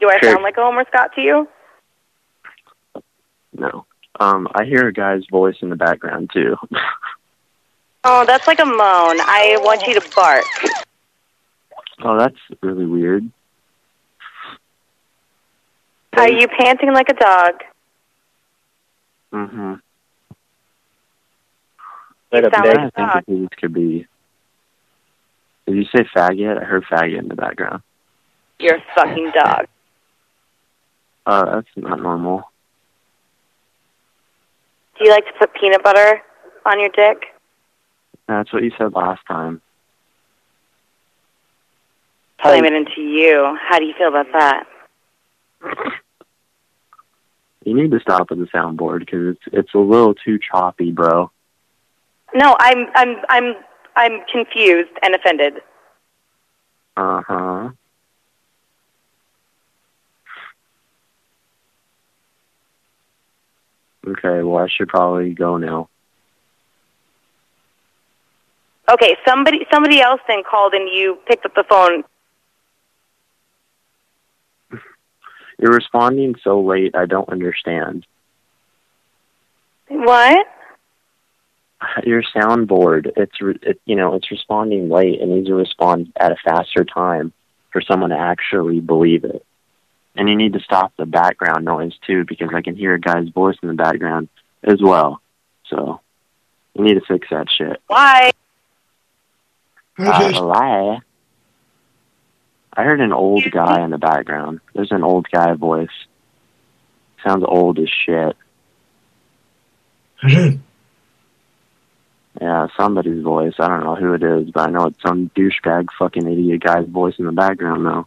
Do I Sure. sound like a Homer Scott to you? No. Um, I hear a guy's voice in the background too. Oh, that's like a moan. I want you to bark. oh, that's really weird. Are you panting like a dog? Mm-hmm. You But sound I like think a dog. if these could be. Did you say faggot? I heard faggot in the background. You're a fucking dog. Uh, that's not normal. Do you like to put peanut butter on your dick? That's what you said last time. Slam it into you. How do you feel about that? You need to stop with the soundboard because it's it's a little too choppy, bro. No, I'm I'm I'm I'm confused and offended. Uh huh. Okay, well I should probably go now. Okay, somebody somebody else then called and you picked up the phone. You're responding so late. I don't understand. What? Your soundboard, it's re- it, you know it's responding late. It needs to respond at a faster time for someone to actually believe it. And you need to stop the background noise too because I can hear a guy's voice in the background as well. So you need to fix that shit. Why? Uh, lie. I heard an old guy in the background. There's an old guy voice. Sounds old as shit. Yeah, somebody's voice. I don't know who it is, but I know it's some douchebag fucking idiot guy's voice in the background though.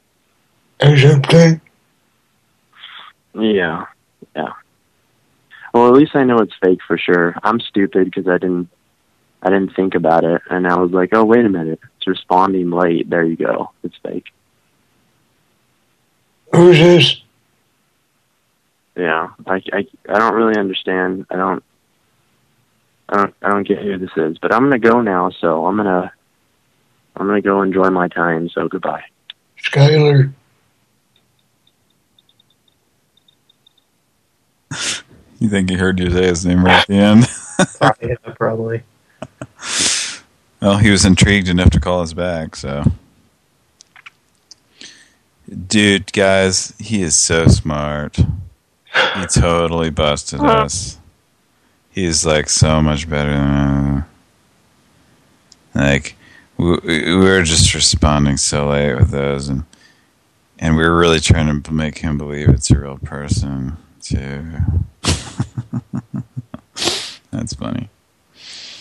Yeah, yeah. Well, at least I know it's fake for sure. I'm stupid because I didn't, I didn't think about it, and I was like, oh wait a minute, it's responding late. There you go, it's fake. Who's this? Yeah, I, I, I don't really understand. I don't, I don't, I don't get who this is. But I'm gonna go now, so I'm gonna, I'm gonna go enjoy my time. So goodbye. Skyler. You think he heard you say his name right at the end? yeah, probably. Well, he was intrigued enough to call us back, so. Dude, guys, he is so smart. He totally busted us. He's like so much better than uh, like we, we were just responding so late with those, and and we were really trying to make him believe it's a real person too. That's funny.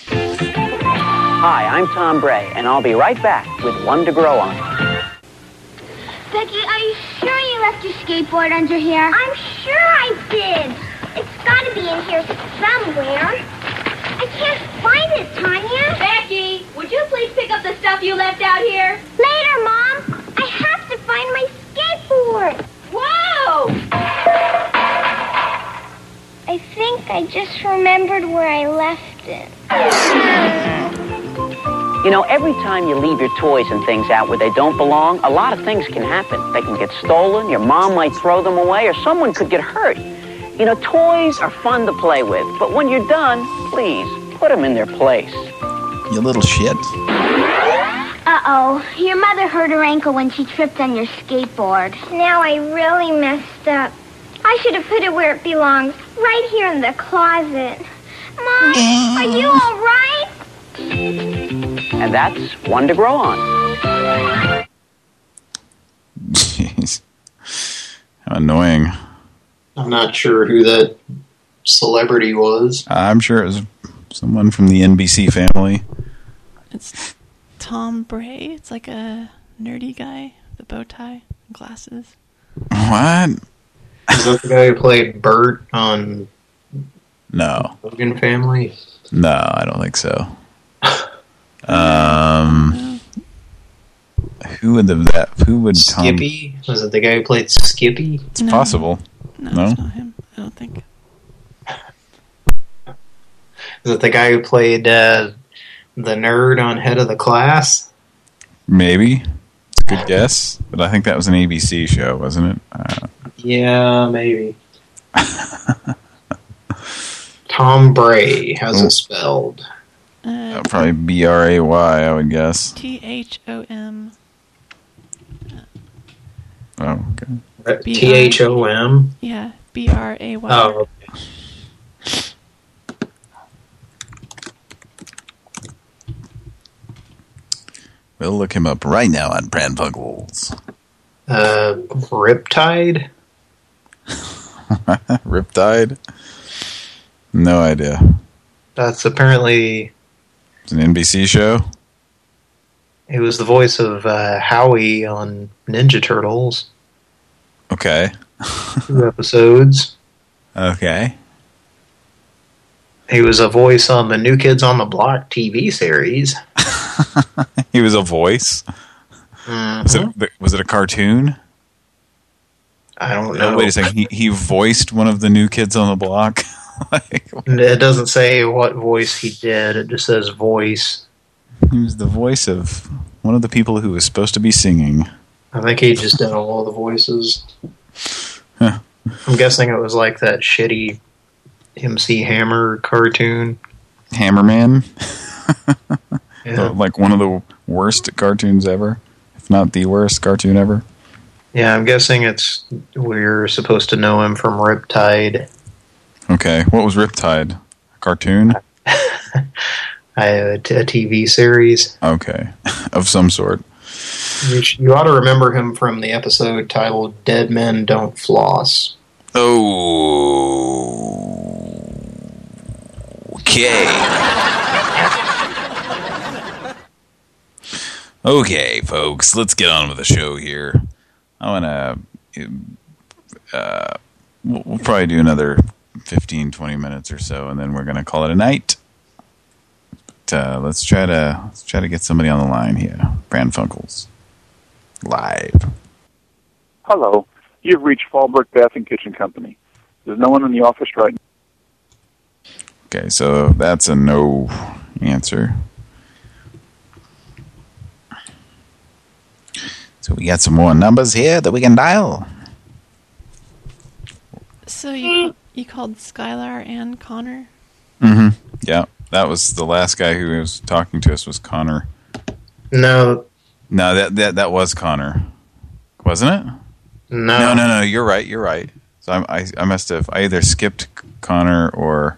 Hi, I'm Thom Bray, and I'll be right back with One to Grow On. Becky, are you sure you left your skateboard under here? I'm sure I did. It's got to be in here somewhere. I can't find it, Tanya. Becky, would you please pick up the stuff you left out here? Later, Mom. I have to find my skateboard. Whoa! I think I just remembered where I left it. You know, every time you leave your toys and things out where they don't belong, a lot of things can happen. They can get stolen, your mom might throw them away, or someone could get hurt. You know, toys are fun to play with, but when you're done, please put them in their place. You little shit. Uh-oh. Your mother hurt her ankle when she tripped on your skateboard. Now I really messed up. I should have put it where it belongs, right here in the closet. Mom, are you all right? And that's one to grow on. Jeez. How annoying. I'm not sure who that celebrity was. I'm sure it was someone from the NBC family. It's Thom Bray. It's like a nerdy guy, the bow tie, and glasses. What? Is that the guy who played Bert on No. Hogan Family? No, I don't think so. Um, who would the that? Who would Tom? Skippy? Was it the guy who played Skippy? It's possible. No, No? it's not him. I don't think. Is it the guy who played uh, the nerd on Head of the Class? Maybe. It's a good guess, but I think that was an ABC show, wasn't it? Uh, Yeah, maybe. Thom Bray. How's it spelled? Uh, probably B R A Y, I would guess. T H O M. Oh, okay. T H O M. Yeah, B R A Y. Oh, We'll look him up right now on Pran Funkels. uh, Riptide. Riptide? No idea. That's apparently It's an NBC show? he was the voice of uh, Howie on Ninja Turtles. Okay. Two episodes. Okay. He was a voice on the New Kids on the Block TV series. he was a voice? Was, it, was it a cartoon? I don't Oh, know. wait a second. He, he voiced one of the new kids on the block? It doesn't say what voice he did. It just says voice. He was the voice of one of the people who was supposed to be singing. I think he just did all the voices. Huh. I'm guessing it was like that shitty MC Hammer cartoon. Hammerman? Yeah. Like one of the worst cartoons ever, if not the worst cartoon ever. Yeah, I'm guessing it's we're supposed to know him from Riptide. Okay, what was Riptide? A cartoon? I, a, t- a TV series. Okay, of some sort. You, sh- you ought to remember him from the episode titled "Dead Men Don't Floss." Oh. Okay. Okay, folks, let's get on with the show here. I want to... Uh, we'll, we'll probably do another 15, 20 minutes or so, and then we're going to call it a night. But uh, let's try to let's try to get somebody on the line here. Pran Funkels, Live. Hello. You've reached Fallbrook Bath and Kitchen Company. There's no one in the office right now. Okay, so that's a no answer. So we got some more numbers here that we can dial. So you you called Skylar and Connor? Mm-hmm. Yeah, that was the last guy who was talking to us was Connor. No, No, that that that was Connor, wasn't it? No, no, no, no. You're right. You're right. So I I, I must have I either skipped Connor or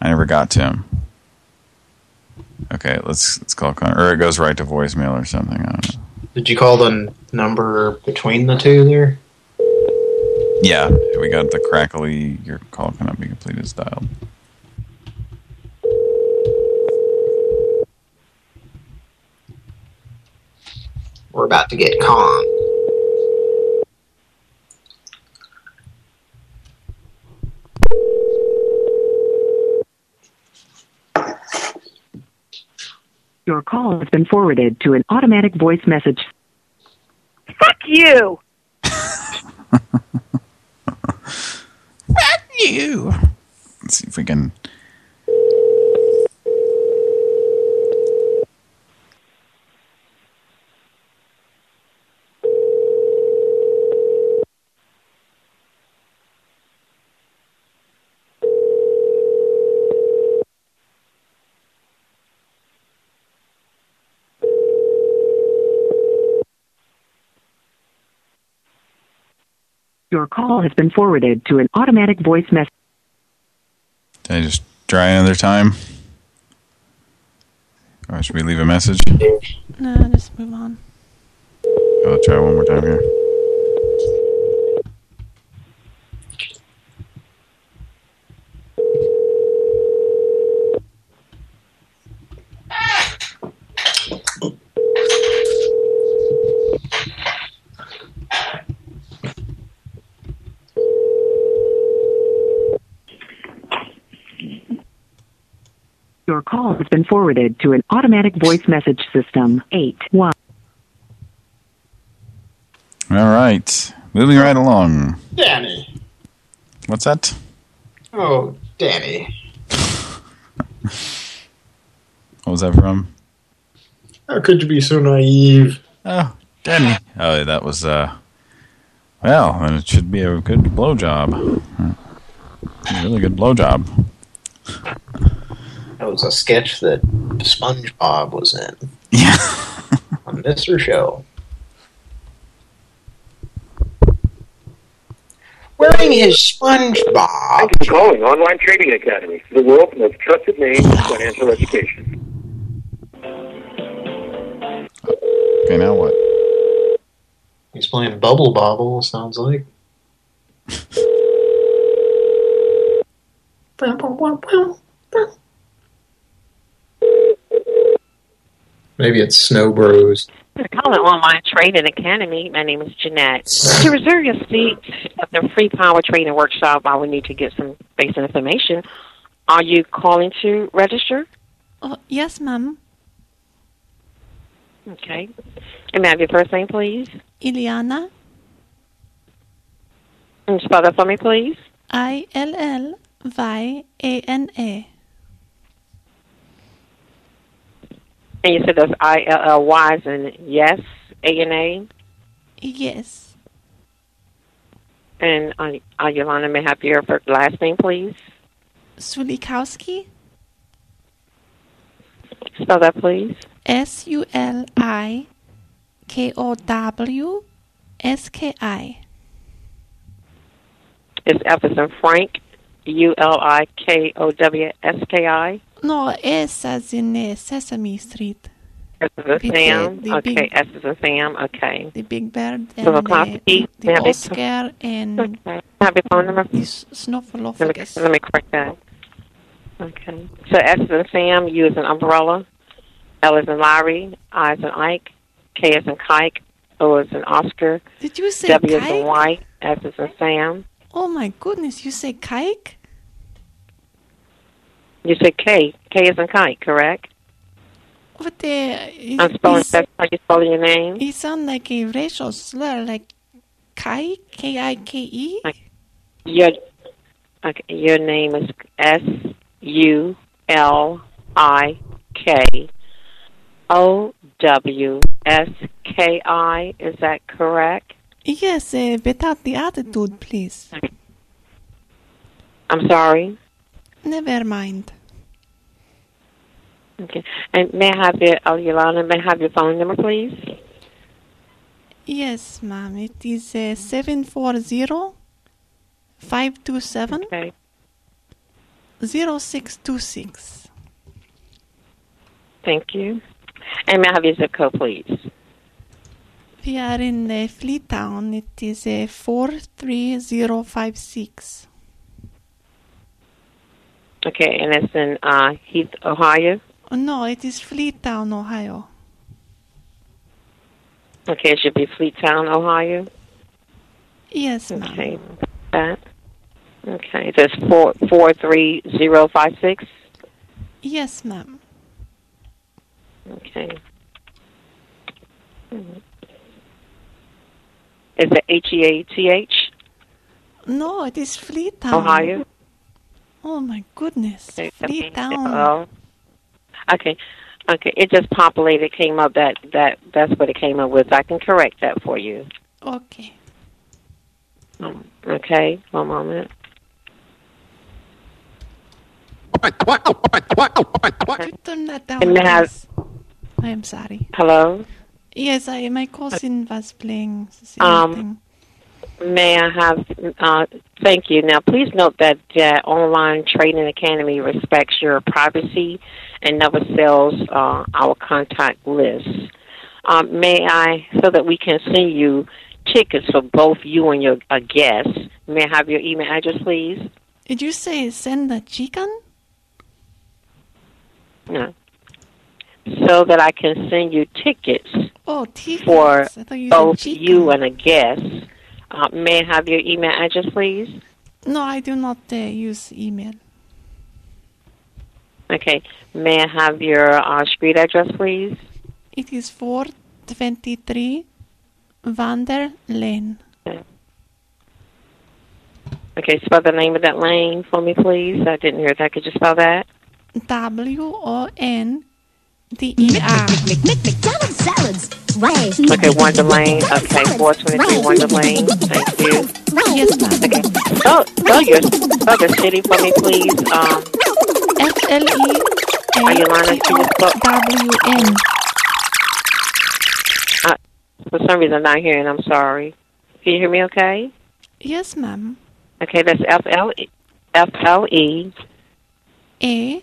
I never got to him. Okay, let's let's call Connor, or it goes right to voicemail or something. I don't know. Did you call the number between the two there? Yeah, we got the crackly. Your call cannot be completed as dialed. We're about to get calm. Your call has been forwarded to an automatic voice message. Fuck you! Let's see if we can. Your call has been forwarded to an automatic voice message. Did I just try another time? Or should we leave a message? No, just move on. I'll try one more time here. call has been forwarded to an automatic voice message system. 8 1. All right. Moving right along. Danny. What's that? Oh, Danny. What was that from? How could you be so naive? Oh, Danny. Oh, that was, uh... Well, and it should be a good blowjob. A really good blowjob. That was a sketch that SpongeBob was in. Yeah. on Mr. Show. Wearing his SpongeBob. Thank you for calling Online Trading Academy, the world's most trusted name in financial education. Okay, now what? He's playing Bubble Bobble, sounds like. Maybe it's Snow Bros. Calling Online Trading Academy. My name is Jeanette. To reserve your seat at the free power trading workshop, I will need to get some basic information. Are you calling to register? Oh, yes, ma'am. Okay. And may I have your first name, please? Iliana. And spell that for me, please. I L L Y A N A. And you said those I L L Y's and yes, A and A. Yes. And uh, uh, Yolanda, may I have your first, last name, please? Sulikowski. Spell that, please. S U L I K O W S K I. Is F as in Frank, U L I K O W S K I. No, S as in uh, Sesame Street. S as in the- Sam. the okay, big- S as in Sam. Okay. The Big Bird and uh, the your- Oscar and Okay. Have your phone number? the Let me, Snuffleupagus. let me correct that. Okay. So S as in Sam, U as in umbrella, L as in Larry, I as in Ike, K as in kite, O as in Oscar, Did you say W as in kike? white, S as in Sam. Oh my goodness, you say kike? You said K. K is in kite, correct? But uh, it, I'm spelling, that's how you spell your name? it sounds like a racial slur, like kike, K-I-K-E. Your, okay, your name is S U L I K O W S K I. Is that correct? Yes, uh, without the attitude, please. I'm sorry. Never mind. Okay. And may I have your, oh, Yolanda, may I have your phone number, please? Yes, ma'am. It is uh, 740 527 Okay. 0626. Thank you. And may I have your zip code, please? We are in uh, Fleet Town. It is uh, 43056. Okay, and it's in uh, Heath, Ohio. Oh, no, it is Fleet Town, Ohio. Okay, it should be Fleetown, Ohio. Yes, ma'am. Okay, that. Okay, that's four four three zero five six. Yes, ma'am. Okay. Mhm. Is it H E A T H? No, it is Fleet Town. Ohio. Oh, my goodness. Okay, Fleet Town. Oh. Okay. Okay. It just populated, came up that that that's what it came up with. I can correct that for you. Okay. Okay. One moment. Could you turn that down, And may I have- please? I am sorry. Hello. Yes, I, my cousin was playing. Um, may I have? Uh, thank you. Now, please note that uh, Online Trading Academy respects your privacy and never sells uh, our contact list. Um, may I, so that we can send you tickets for both you and your uh, guests? May I have your email address, please? Did you say send the chicken? No. So that I can send you tickets Oh, tickets. for you both you and a guest. Uh, may I have your email address, please? No, I do not uh, use email. Okay. May I have your uh, street address, please? It is 423 Vander Lane. Okay, spell the name of that lane for me, please. I didn't hear that. Could you spell that? W O N D E R. McDonald's salads. Right. Okay, Wonder Lane. Okay, 423 Wonder Lane. Thank you. Yes, ma'am. Okay. Spell, spell your spell the city for me, please. Um, F L E are you lying to you spell? W N. Uh, for some reason, I'm not hearing. I'm sorry. Can you hear me? Okay. Yes, ma'am. Okay, that's F L E F L E A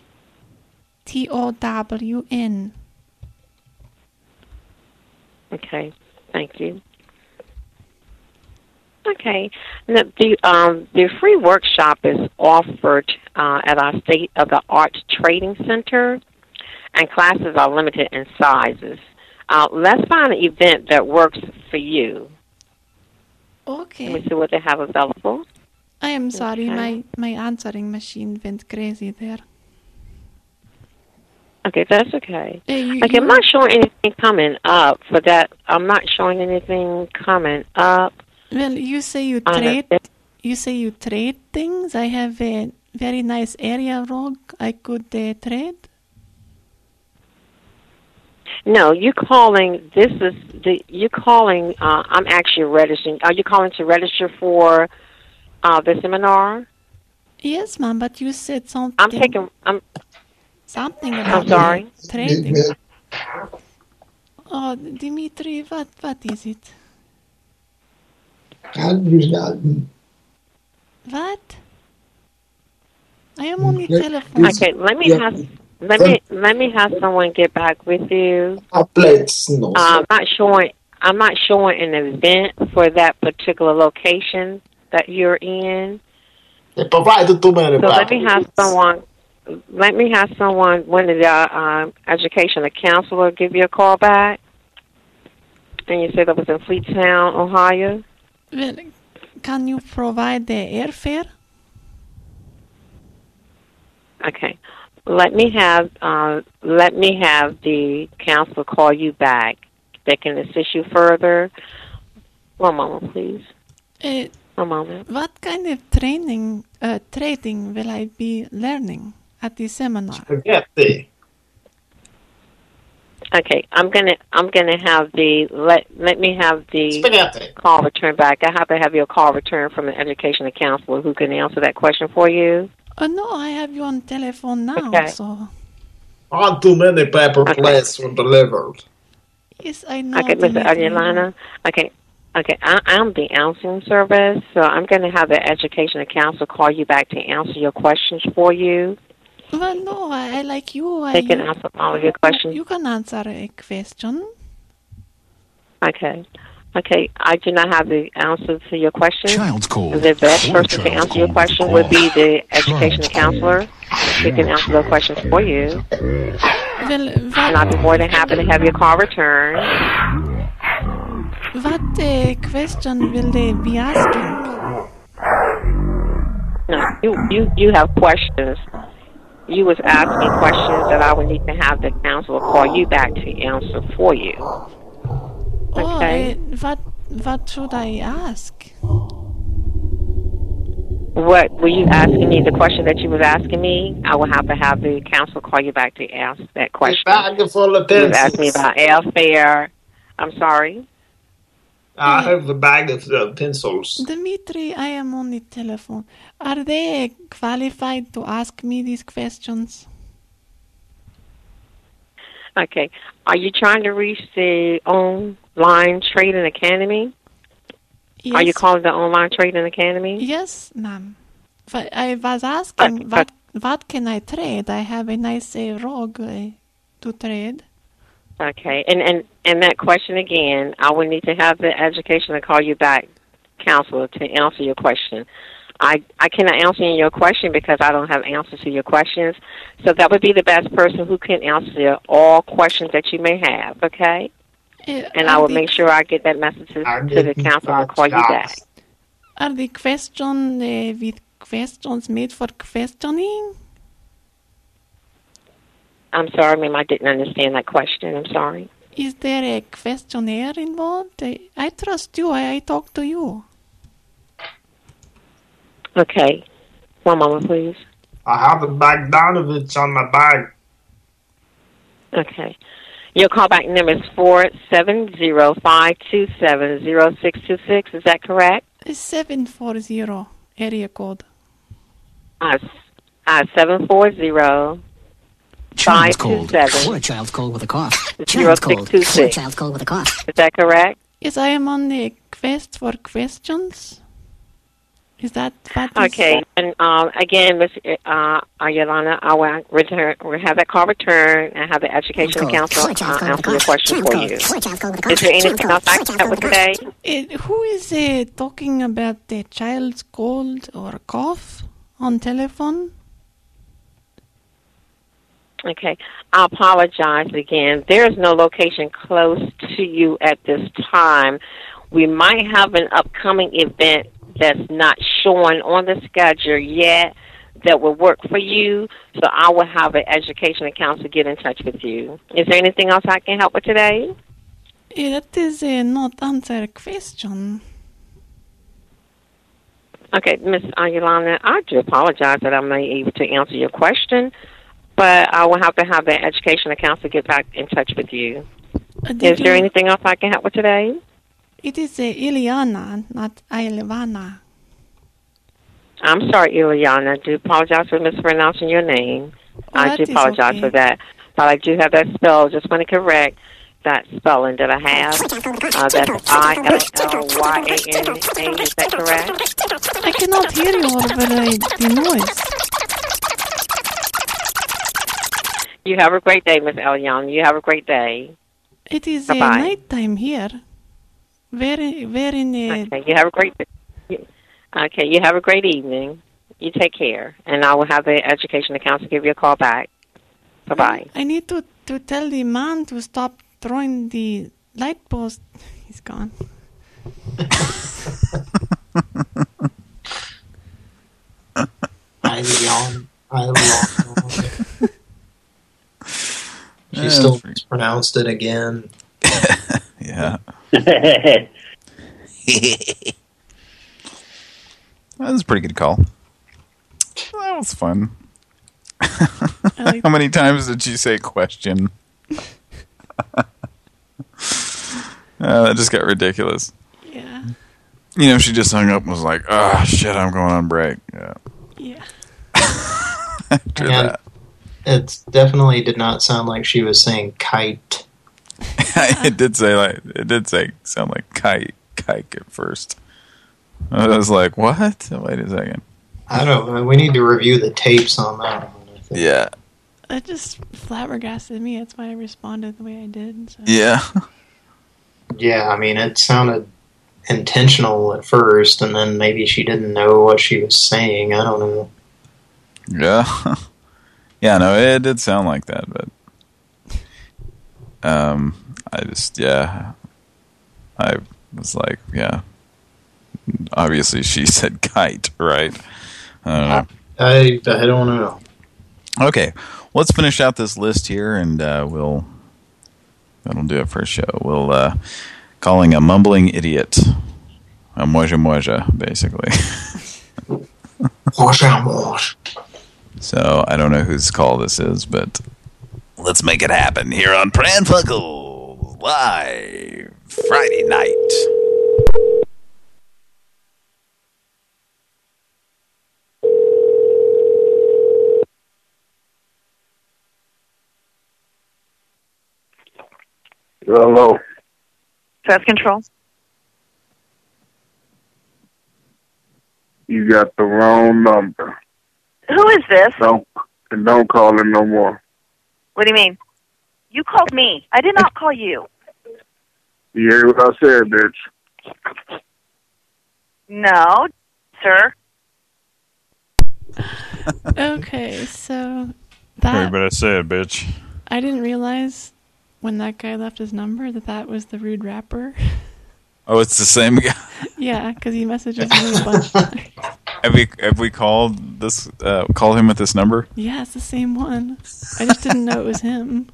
T O W N. Okay, thank you. Okay, the the, um, the free workshop is offered uh, at our state of the art trading center, and classes are limited in sizes. Uh, let's find an event that works for you. Okay. Let me see what they have available. I am sorry, Okay. my, my answering machine went crazy there. Okay, that's okay. Uh, you- Okay, I'm not showing anything coming up for that. I'm not showing anything coming up. Well, you say you trade. You say you trade things. I have a very nice area rug. I could uh, trade. No, you calling. This is the you calling. Uh, I'm actually registering. Are you calling to register for uh, the seminar? Yes, ma'am. But you said something. I'm taking. I'm. something about I'm sorry. trading. Oh, Dimitri, what what is it? What? I am on the telephone. Okay, let me have. Let me let me have someone get back with you. Uh, I'm not showing. I'm not showing an event for that particular location that you're in. They provided too many So let me have someone. Let me have someone, one of the education, educational counselor, give you a call back. And you said that was in Fleetown, Ohio. Well, can you provide the airfare? Okay. Let me have uh, let me have the counselor call you back. They can assist you further. One moment, please. Uh, One moment. what kind of training, uh, trading will I be learning at the seminar? Spaghetti. Okay, I'm gonna I'm gonna have the let let me have the call return back. I have to have your call return from an educational counselor who can answer that question for you. Oh no, I have you on telephone now. Okay. So Not too many paper plates were delivered. yes, I know. Okay, Mr. Dimitri. Adelana. Okay, okay. I, I'm the answering service, so I'm going to have the education counselor call you back to answer your questions for you. Well, no, I, I like you. I, They can answer all of your questions. You can answer a question. Okay. Okay, I do not have the answer to your question. Child's cold. The best Or person to child's answer your question would be the education counselor who can answer those questions for you. Well, And I'd be more than happy to have your call returned. what uh, question will they be asking? No, you, you, you have questions. You was asking questions that I would need to have the counselor call you back to answer for you. Oh, Okay. uh, what what should I ask? What were you asking me? The question that you was asking me, I will have to have the counselor call you back to ask that question. bag full of You was asking me about airfare. I'm sorry. I have a bag of uh, pencils. Dimitri, I am on the telephone. Are they qualified to ask me these questions? Okay. Are you trying to reach the online trading academy? Yes. Are you calling the online trading academy? Yes, ma'am. But I was asking what what can I trade? I have a nice uh, rug uh, to trade. Okay. And and and that question again, I would need to have the education to call you back, counselor, to answer your question. I I cannot answer your question because I don't have answers to your questions. So that would be the best person who can answer all questions that you may have. Okay. Uh, And I will the- make sure I get that message to, to the counselor to call you back. Are the question uh, with questions made for questioning? I'm sorry, ma'am. I didn't understand that question. I'm sorry. Is there a questionnaire involved? I, I trust you. I, I talk to you. Okay. One moment, please. I have a Bogdanovich on my bag. Okay. Your callback number is four seven zero five two seven zero six two six. Is that correct? 740 area code. Uh, uh, seven four zero five Child's cold. seven Or a child's cold with a cough. Child's cold. two Or a child's cold with a cough. Is that correct? Yes, I am on the quest for questions. Is that what is- Okay, and um, again, Miss uh, Yolanda, I will return. We'll have that call returned and have the educational council uh, answer your question for you. Is there anything else I can help with today? Uh, who is uh, talking about the child's cold or cough on telephone? Okay, I apologize again. There is no location close to you at this time. We might have an upcoming event that's not showing on the schedule yet that will work for you. So I will have an education council get in touch with you. Is there anything else I can help with today? That is uh, not answer question. Okay, Miss Yolanda, I do apologize that I'm not able to answer your question, but I will have to have the education council get back in touch with you. Uh, Is there anything else I can help with today? It is uh, Iliana, not Ilvana. I'm sorry, Ileana. I do apologize for mispronouncing your name. I do apologize okay. for that. But I do have that spell. Just want to correct that spelling that I have. Uh, that's I L L Y A N A. Is that correct? I cannot hear you over the, the noise. You have a great day, Miss Eliana. You have a great day. It is uh, Bye-bye. nighttime here. Very, very. Uh, Okay, you have a great. Okay, you have a great evening. You take care, and I will have the education council give you a call back. Bye bye. I need to, to tell the man to stop throwing the light post. He's gone. I yawn. I yawn. She Yeah, still that's mispronounced it again. Yeah. that was a pretty good call. That was fun. How many times did you say question? uh, that just got ridiculous. Yeah. You know, she just hung up and was like, oh, shit, I'm going on break. Yeah. Yeah. After And that. It definitely did not sound like she was saying kite. it did say like it did say sound like kite kike at first. I was like, what? Wait a second. I don't know. We need to review the tapes on that one. Yeah. That just flabbergasted me. That's why I responded the way I did. So. Yeah. Yeah, I mean, it sounded intentional at first, and then maybe she didn't know what she was saying. I don't know. Yeah. yeah, no, it did sound like that, but um I just yeah. I was like, yeah. Obviously she said kite, right? I don't know. I I don't know. Okay, let's finish out this list here, and uh, we'll that'll do it for a show. We'll uh, calling a mumbling idiot a moja moja, basically. so I don't know whose call this is, but let's make it happen here on Pran Funkels live Friday night. Hello. Pest control. You got the wrong number. Who is this? Don't and don't call him no more. What do you mean? You called me. I did not call you. You hear what I said, bitch? No, sir. Okay, so that what I said, bitch. I didn't realize when that guy left his number that that was the rude rapper. Oh, it's the same guy. yeah, because he messages me a bunch. Have we have we called this uh, called him with this number? Yeah, it's the same one. I just didn't know it was him.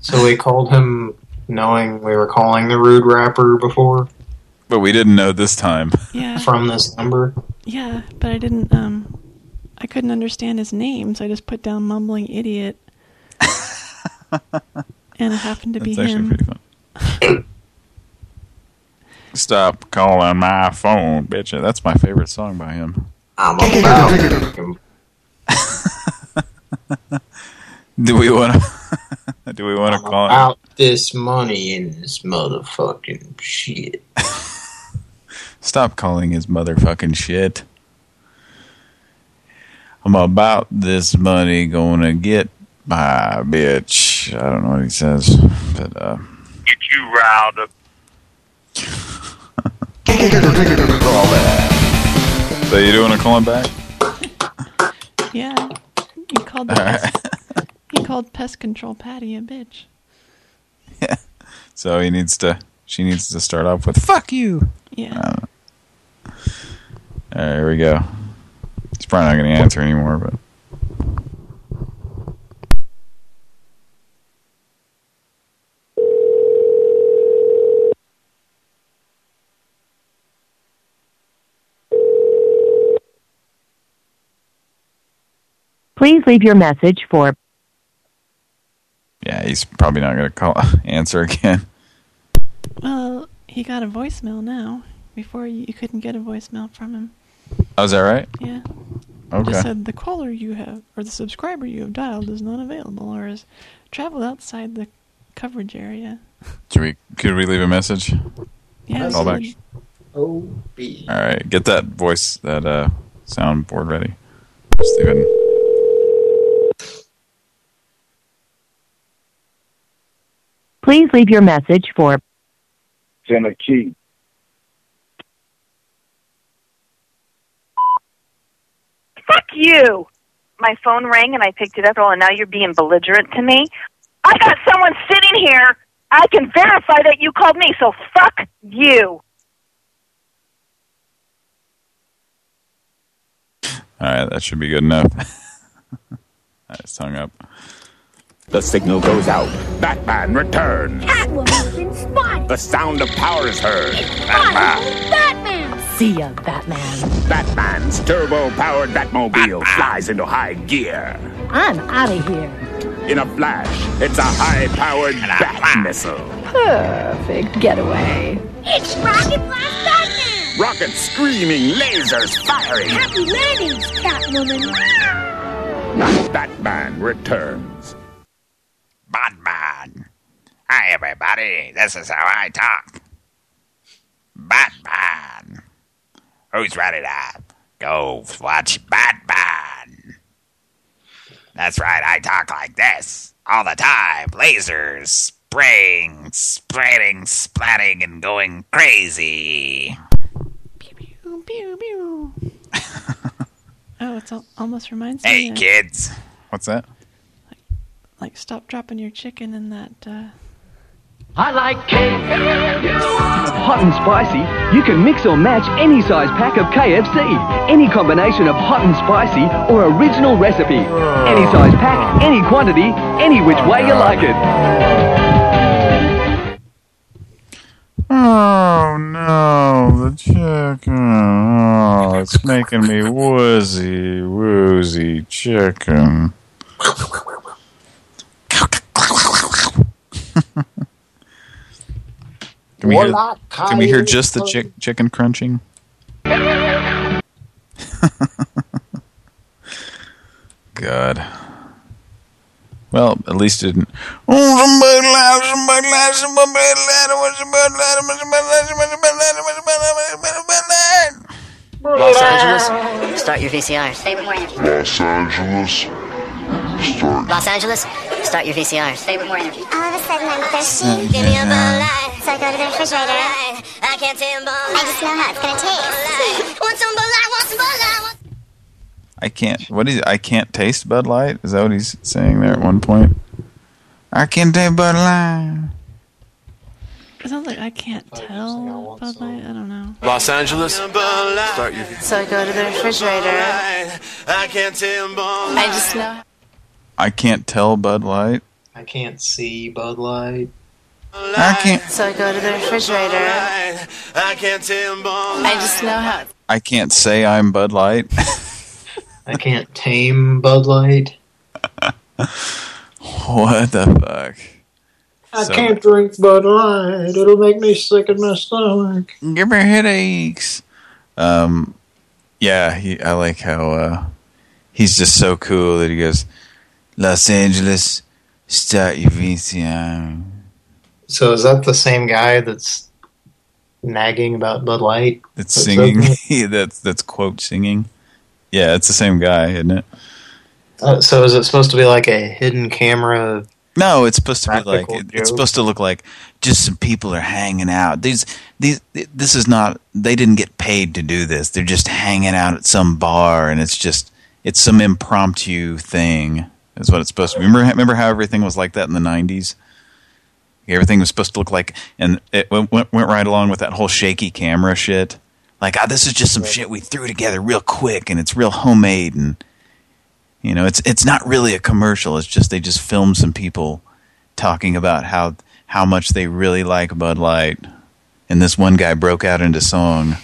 So we called him knowing we were calling the rude rapper before But we didn't know this time. Yeah. from this number. Yeah, but I didn't. Um, I couldn't understand his name, so I just put down mumbling idiot. and it happened to be That's actually him. pretty fun. Stop calling my phone, bitch. That's my favorite song by him. I'm about. Do we want to? do we want to call him? Out this money in this motherfucking shit. Stop calling his motherfucking shit. I'm about this money gonna get my bitch. I don't know what he says, but uh. Get you riled up. So you do want to call him back? Yeah, You called the pest, he called pest control Patty a bitch. Yeah. So he needs to. She needs to start off with "fuck you." Yeah. I. All right, here we go. He's probably not going to answer anymore, but. Please leave your message for Yeah, he's probably not going to call answer again. Well, he got a voicemail now. Before you, you couldn't get a voicemail from him. Oh, is that right? Yeah. Okay. Just said the caller you have or the subscriber you have dialed is not available or has traveled outside the coverage area. Should we? Could we leave a message? Yeah. Call back. message. Oh, B. All right, get that voice, that uh, soundboard ready, Stephen. Please leave your message for Jenna Key. Fuck you! My phone rang and I picked it up, oh, and now you're being belligerent to me. I got someone sitting here. I can verify that you called me, so fuck you. All right, that should be good enough. I just hung up. The signal goes out. Batman returns. Catwoman's been spotted. The sound of power is heard. Spotted. Batman. See ya, Batman. Batman's turbo-powered Batmobile flies into high gear. I'm out of here. In a flash, it's a high-powered Bat missile. Perfect getaway. It's Rocket Blast Batman. Rockets screaming, lasers firing. Happy landings, Catwoman. Batman returns. Batman. Hi, everybody. This is how I talk. Batman. Who's ready to go watch Batman? That's right, I talk like this all the time. Lasers spraying, spreading, splatting, and going crazy. Pew, pew, pew. pew. oh, it's al- almost reminds Hey, me of, kids. What's that? Like stop dropping your chicken in that uh I like cake. Hot and spicy, you can mix or match any size pack of KFC. Any combination of hot and spicy or original recipe. Any size pack, any quantity, any which way you like it. Oh no, the chicken. Oh, it's making me woozy, woozy chicken. Can we hear, can we hear just the chick chicken crunching? God. Well, at least it didn't. Oh, somebody somebody somebody somebody somebody somebody. Los Angeles, start your VCRs. Los Angeles. Los Angeles, start your VCRs. Favorite more energy. All of a sudden I'm thirsty. Give me a Bud Light. So I go to the refrigerator. I can't tell I just know how it's gonna taste. Want some Bud Light? Want some Bud Light? I can't. What is? I can't taste Bud Light. Is that what he's saying there at one point? I can't taste Bud Light. It sounds like I can't tell Bud Light. I don't know. Los Angeles. Start your. So I go to the refrigerator. I can't tell I just know. I can't tell Bud Light. I can't see Bud Light. I can't. So I go to the refrigerator. I can't tell I just know how. I can't say I'm Bud Light. I can't tame Bud Light. what the fuck? I So- can't drink Bud Light. It'll make me sick in my stomach. Give me headaches. Um, yeah, he, I like how uh, he's just so cool that he goes, Los Angeles, your VCR. So is that the same guy that's nagging about Bud Light? That's That's singing. that's that's quote singing. Yeah, it's the same guy, isn't it? Uh, so is it supposed to be like a hidden camera? No, it's supposed to be like it, it's supposed to look like just some people are hanging out. These these this is not they didn't get paid to do this. They're just hanging out at some bar and it's just it's some impromptu thing. Is what it's supposed to be. Remember remember how everything was like that in the 90s? Everything was supposed to look like and it went went, went right along with that whole shaky camera shit. Like, ah, this is just some shit we threw together real quick and it's real homemade and you know, it's it's not really a commercial. It's just they just filmed some people talking about how how much they really like Bud Light, and this one guy broke out into song.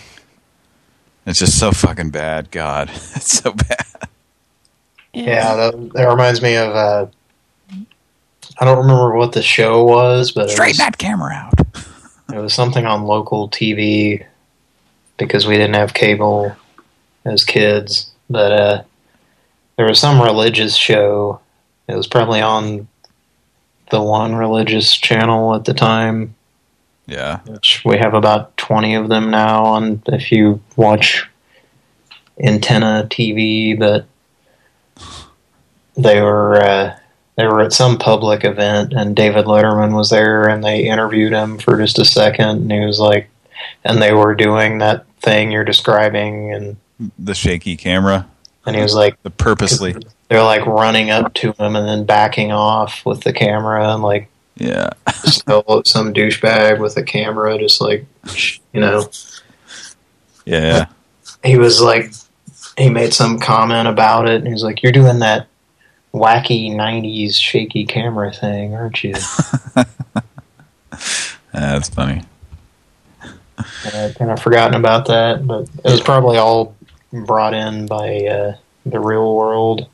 It's just so fucking bad. God, it's so bad. Yeah, that, that reminds me of. Uh, I don't remember what the show was, but it Straighten that camera out. it was something on local TV because we didn't have cable as kids. But uh, there was some religious show. It was probably on the one religious channel at the time. Yeah. Which we have about 20 of them now on if you watch antenna TV, but they were uh, they were at some public event and David Letterman was there and they interviewed him for just a second and he was like and they were doing that thing you're describing and The shaky camera. and he was like the purposely. they're like running up to him and then backing off with the camera and like Yeah. so- some douchebag with a camera just like you know Yeah. he was like he made some comment about it and he was like you're doing that wacky 90s shaky camera thing aren't you That's funny. and I'd kind of forgotten about that but it was probably all brought in by uh, the real world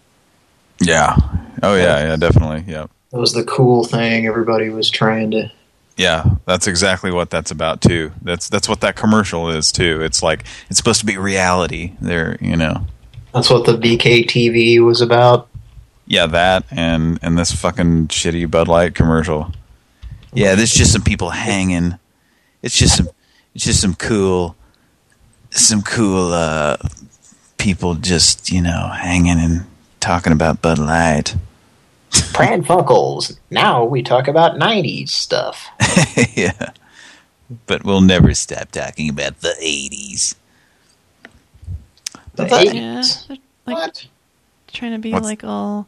Yeah. Oh yeah. Yeah. Definitely. Yeah. it was the cool thing everybody was trying to Yeah, that's exactly what that's about too. That's that's what that commercial is too. It's like it's supposed to be reality. There, you know. that's what the BKTV was about Yeah, that and and this fucking shitty Bud Light commercial. Yeah, there's just some people hanging. It's just some it's just some cool some cool uh people just, you know, hanging and talking about Bud Light. Pran Funkels now we talk about 90s stuff yeah. But we'll never stop talking about the 80s. the Yeah, 80s they're, like trying to be What's- like all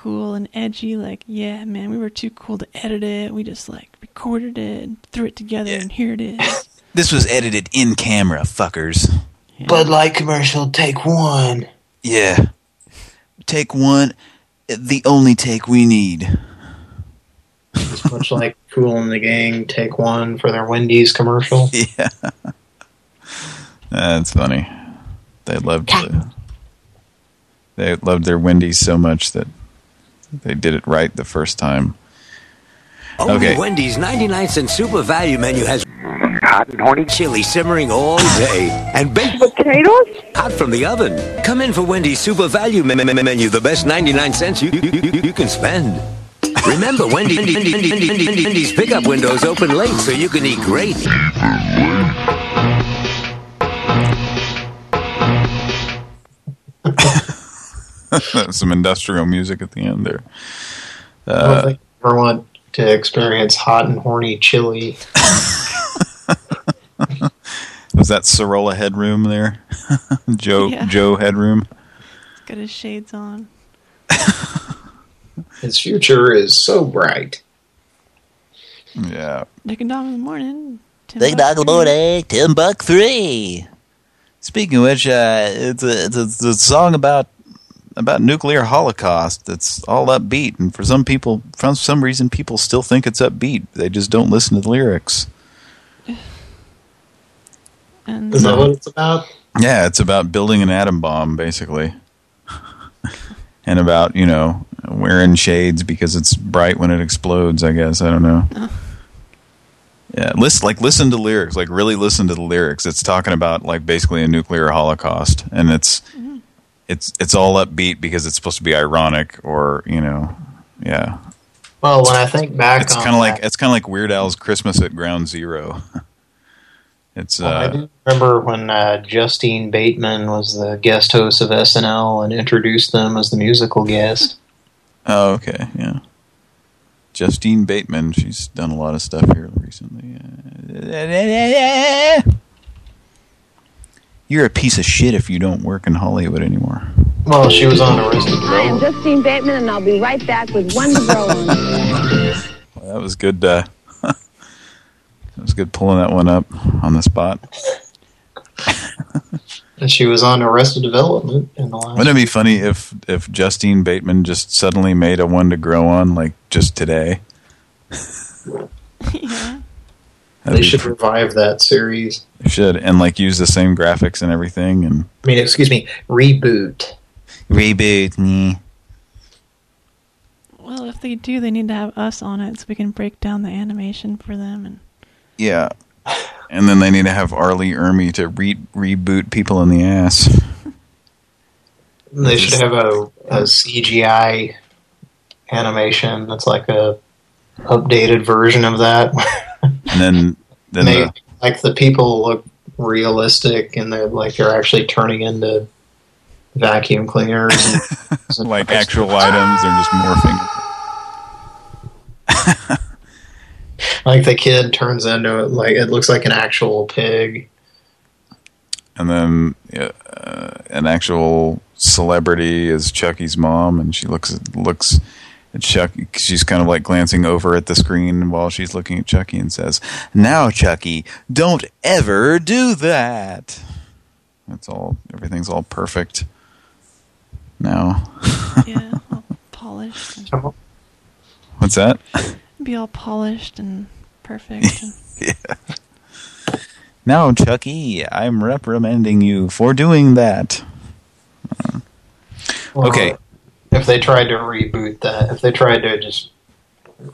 cool and edgy. Like, yeah, man, we were too cool to edit it. We just like recorded it and threw it together, and here it is. This was edited in camera, fuckers. Bud Light commercial take one Yeah. Take one, the only take we need. It's much like Kool and the Gang take one for their Wendy's commercial. Yeah. That's funny. They loved the, they loved their Wendy's so much that they did it right the first time. Only Okay. Wendy's 99 cent super value menu has hot and horny chili simmering all day and baked potatoes hot from the oven. Come in for Wendy's super value me- me- me- menu, the best 99 cents you, you, you, you- you can spend. Remember, Wendy, Wendy, Wendy, Wendy, Wendy, Wendy, Wendy's pickup windows open late so you can eat great. Some industrial music at the end there. I don't Uh, think I ever want to experience hot and horny chili. was that Sorolla Headroom there? Joe Yeah. Joe Headroom? Got his shades on. His future is so bright. Yeah. Dick and Dog in the morning. Tim Big Buck dog in the morning, Timbuk three. Speaking of which, uh, it's, a, it's, a, it's a song about about nuclear holocaust that's all upbeat, and for some people, for some reason, people still think it's upbeat. They just don't listen to the lyrics. And Is that what it's about? Yeah, it's about building an atom bomb, basically. and about, you know, wearing shades because it's bright when it explodes, I guess. I don't know. Oh. Yeah, listen, like listen to lyrics, like really listen to the lyrics. It's talking about like basically a nuclear holocaust, and it's it's it's all upbeat because it's supposed to be ironic, or you know, yeah. Well, when I think back It's kind of like it's kind of like Weird Al's Christmas at Ground Zero. it's well, I uh, do remember when uh, Justine Bateman was the guest host of SNL and introduced them as the musical guest. oh okay, yeah. Justine Bateman, she's done a lot of stuff here recently. You're a piece of shit if you don't work in Hollywood anymore. Well, she was on Arrested Hi, I'm Development. Justine Bateman, and I'll be right back with one to grow on. Well, that was good. Uh, that was good pulling that one up on the spot. And she was on Arrested Development in the last. Wouldn't it be funny if if Justine Bateman just suddenly made a one to grow on like just today? yeah. They should revive that series. They should and like use the same graphics and everything and I mean, excuse me, reboot. reboot me. Well, if they do, they need to have us on it so we can break down the animation for them. And Yeah. And then they need to have R. Lee Ermey to re reboot people in the ass. They should have a, a CGI animation that's like a updated version of that. And then then they, the, like the people look realistic and they're like they're actually turning into vacuum cleaners. And, like actual items They're just morphing. like the kid turns into like it looks like an actual pig. And then uh, an actual celebrity is Chucky's mom, and she looks looks at Chucky. She's kind of like glancing over at the screen while she's looking at Chucky and says, "Now, Chucky, don't ever do that." That's all. Everything's all perfect now. yeah, all polished. And What's that? be all polished and perfect. and- yeah. Now, Chucky, I'm reprimanding you for doing that. Uh, Well, okay. If they tried to reboot that, if they tried to just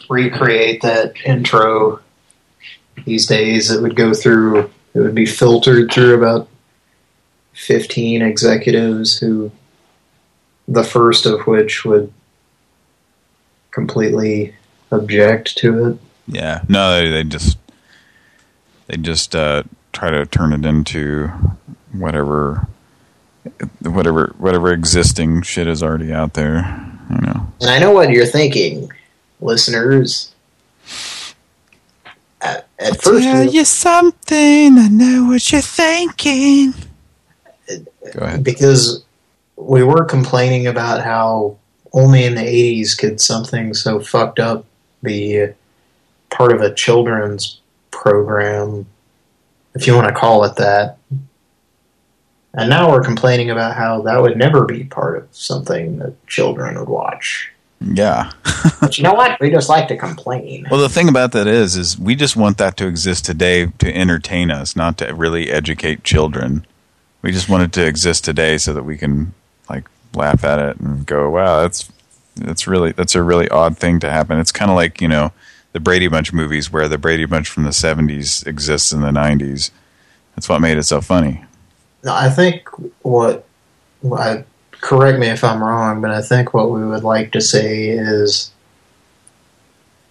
recreate that intro these days, it would go through, it would be filtered through about 15 executives who, the first of which would completely object to it. Yeah. No, they, just they just uh, try to turn it into whatever whatever whatever existing shit is already out there. You know. And I know what you're thinking, listeners. At, at first, we- you something. I know what you're thinking. Go ahead. because we were complaining about how only in the 80s could something so fucked up be part of a children's program, if you want to call it that. And now we're complaining about how that would never be part of something that children would watch. Yeah. But you know what? We just like to complain. Well, the thing about that is, is we just want that to exist today to entertain us, not to really educate children. We just want it to exist today so that we can like laugh at it and go, "Wow, that's that's really that's a really odd thing to happen." It's kind of like you know the Brady Bunch movies, where the Brady Bunch from the '70s exists in the '90s. That's what made it so funny. No, I think what, I, correct me if I'm wrong, but I think what we would like to say is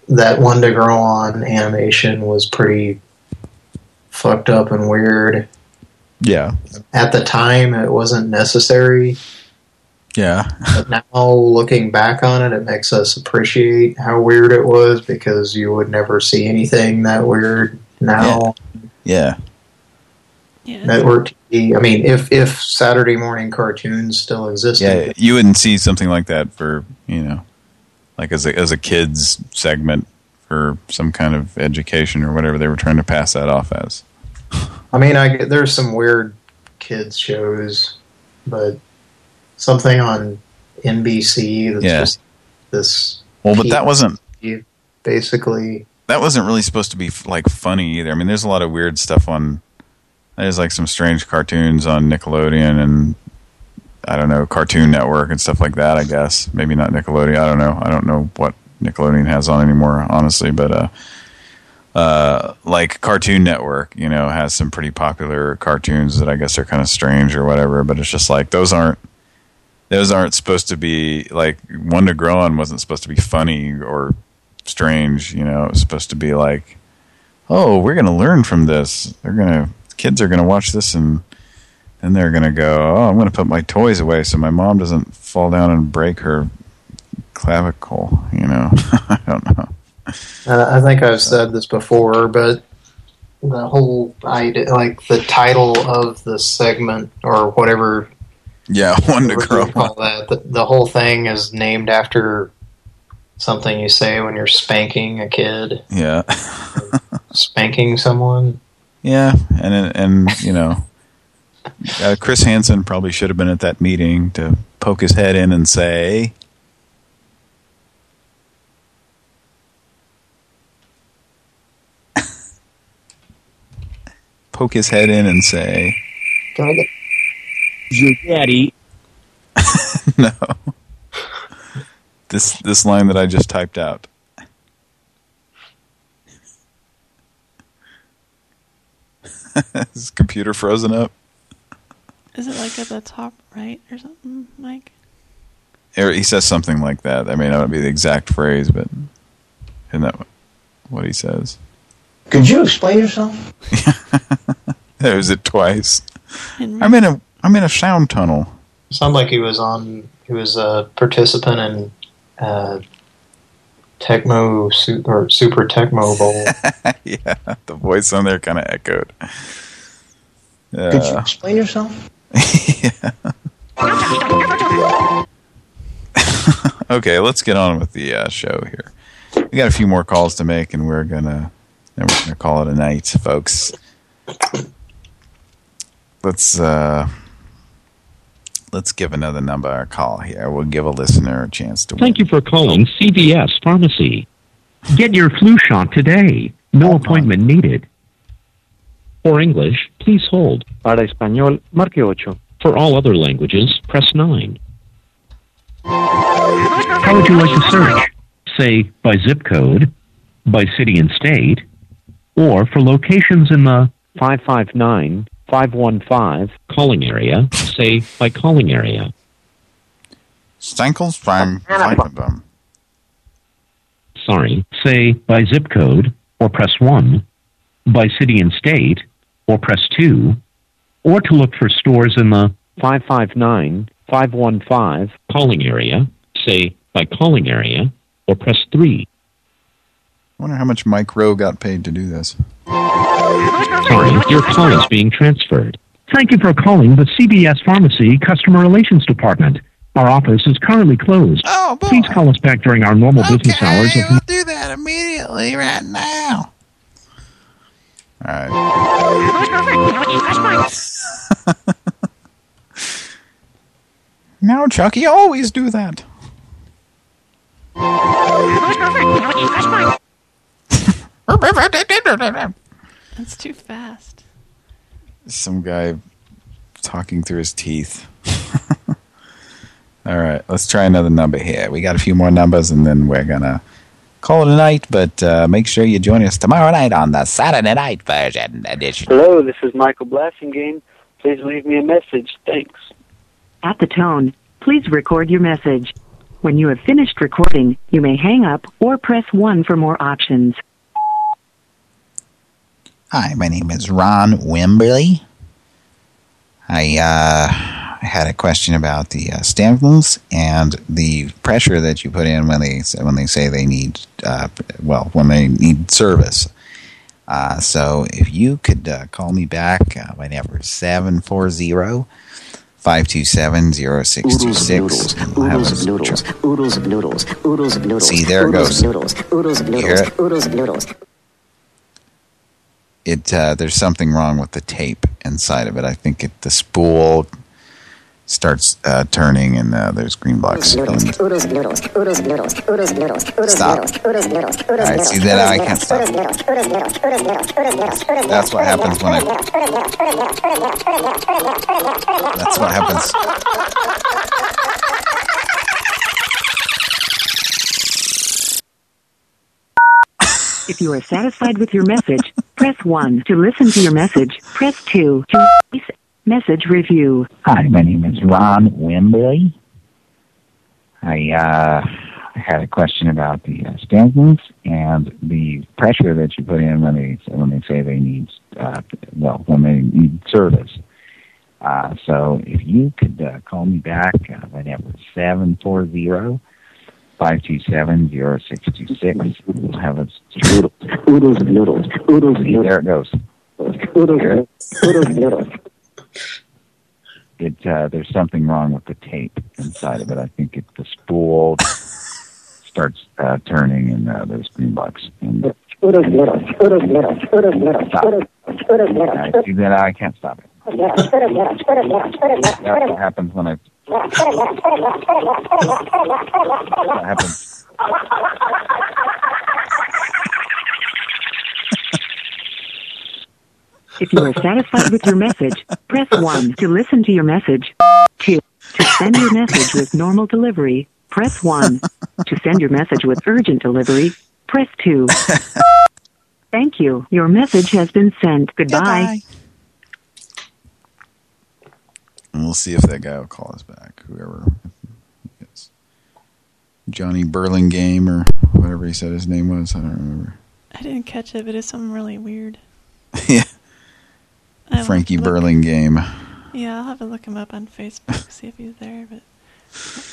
that one to grow on animation was pretty fucked up and weird. Yeah, At the time, it wasn't necessary. yeah, But now, looking back on it, it makes us appreciate how weird it was because you would never see anything that weird now. yeah. Network TV. I mean, if if Saturday morning cartoons still existed, Yeah, you wouldn't see something like that for you know, like as a as a kids segment for some kind of education or whatever they were trying to pass that off as. I mean, I there's some weird kids shows, but something on NBC that's Yeah. just this. Well, but that wasn't basically. that wasn't really supposed to be like funny either. I mean, there's a lot of weird stuff on. There's like some strange cartoons on Nickelodeon and I don't know Cartoon Network and stuff like that. I guess maybe not Nickelodeon. I don't know. I don't know what Nickelodeon has on anymore, honestly. But uh, uh, like Cartoon Network, you know, has some pretty popular cartoons that I guess are kind of strange or whatever. But it's just like those aren't those aren't supposed to be like one to grow on wasn't supposed to be funny or strange you know it was supposed to be like oh we're gonna learn from this they're gonna kids are gonna watch this and then they're gonna go oh i'm gonna put my toys away so my mom doesn't fall down and break her clavicle you know? I don't know. And I think I've said this before, but the whole idea, like the title of the segment or whatever yeah one to grow call that, the, the whole thing is named after something you say when you're spanking a kid, yeah. Spanking someone. Yeah and and you know uh, chris hansen probably should have been at that meeting to poke his head in and say poke his head in and say Can I get your daddy. No. This this line that i just typed out is computer frozen up Is it like at the top right or something, Mike? Or he says something like that. I may not be the exact phrase, but isn't that what- what he says? Could you explain yourself? There's it twice. I'm in a I'm in a sound tunnel. Sounded like he was on. He was a participant in uh, Tecmo or Super Tecmo Bowl. yeah, the voice on there kind of echoed. Yeah. Could you explain yourself? okay, let's get on with the uh, show here. We got a few more calls to make, and we're gonna and we're gonna call it a night, folks. Let's uh, let's give another number a call here. We'll give a listener a chance to. Thank you for calling CVS Pharmacy. Get your flu shot today. No uh-huh. appointment needed. For English, please hold. Para español, marque ocho. For all other languages, press 9. How would you like to search? Say, by zip code, by city and state, or for locations in the 559 515 calling area, say, by calling area. Stankles from them. sorry, say by zip code, or press 1, by city and state, or press 2, or to look for stores in the 559 515 calling area, say by calling area, or press 3. I wonder how much Mike Rowe got paid to do this. Sorry, your call is being transferred. Thank you for calling the CVS Pharmacy Customer Relations Department. Our office is currently closed. Oh, boy. Please call us back during our normal business hours. Okay, we'll do that immediately right now. All right. now, Chucky, always do that. That's too fast. Some guy talking through his teeth. All right, let's try another number here. We got a few more numbers, and then we're gonna call it a night. But uh, make sure you join us tomorrow night on the Saturday night version edition. Hello, this is Michael Blasingame. Please leave me a message. Thanks. At the tone, please record your message. When you have finished recording, you may hang up or press 1 for more options. Hi, my name is Ron Wimberly. I uh, had a question about the uh, and the pressure that you put in when they say, when they say they need uh, well when they need service. Uh, so if you could uh, call me back, uh, my number is seven four zero 527-0626. We'll have Oodles of noodles, oodles of noodles, oodles of noodles. See, there it oodles goes. Of noodles, oodles of noodles, oodles of noodles. It uh, there's something wrong with the tape inside of it. I think it the spool starts uh, turning and uh, there's green blocks. Stop. noodles, oodles of noodles, oodles All right, see that I can't stop. Oodles of noodles, oodles of noodles, oodles of noodles, oodles of noodles, oodles of That's what happens when I. noodles, oodles of noodles, oodles of noodles, oodles of noodles, oodles of noodles, oodles of noodles, oodles of noodles. That's what happens. If you are satisfied with your message, press 1 to listen to your message. Press 2 to message review. Hi, my name is Ron Wembley. I uh, had a question about the uh, Stansons and the pressure that you put in when they when they say they need uh, well when they need service. Uh, so if you could uh, call me back, uh, my number is seven four zero five two seven zero six two six. We'll have a oodles of noodles, oodles of noodles. There it goes. Oodles, oodles of noodles it uh, there's something wrong with the tape inside of it. I think it the spool starts uh, turning and uh, there's green box. And oodles of noodles, oodles of noodles, oodles of noodles, oodles of That's what happens when I what happens. If you are satisfied with your message, press 1 to listen to your message. 2 to send your message with normal delivery, press 1. To send your message with urgent delivery, press 2. Thank you. Your message has been sent. Goodbye. And we'll see if that guy will call us back. Whoever. Yes. Johnny Burlingame or whatever he said his name was. I don't remember. I didn't catch it, but it's something really weird. yeah. Frankie look- Burlingame. Yeah, I'll have to look him up on Facebook, see if he's there. But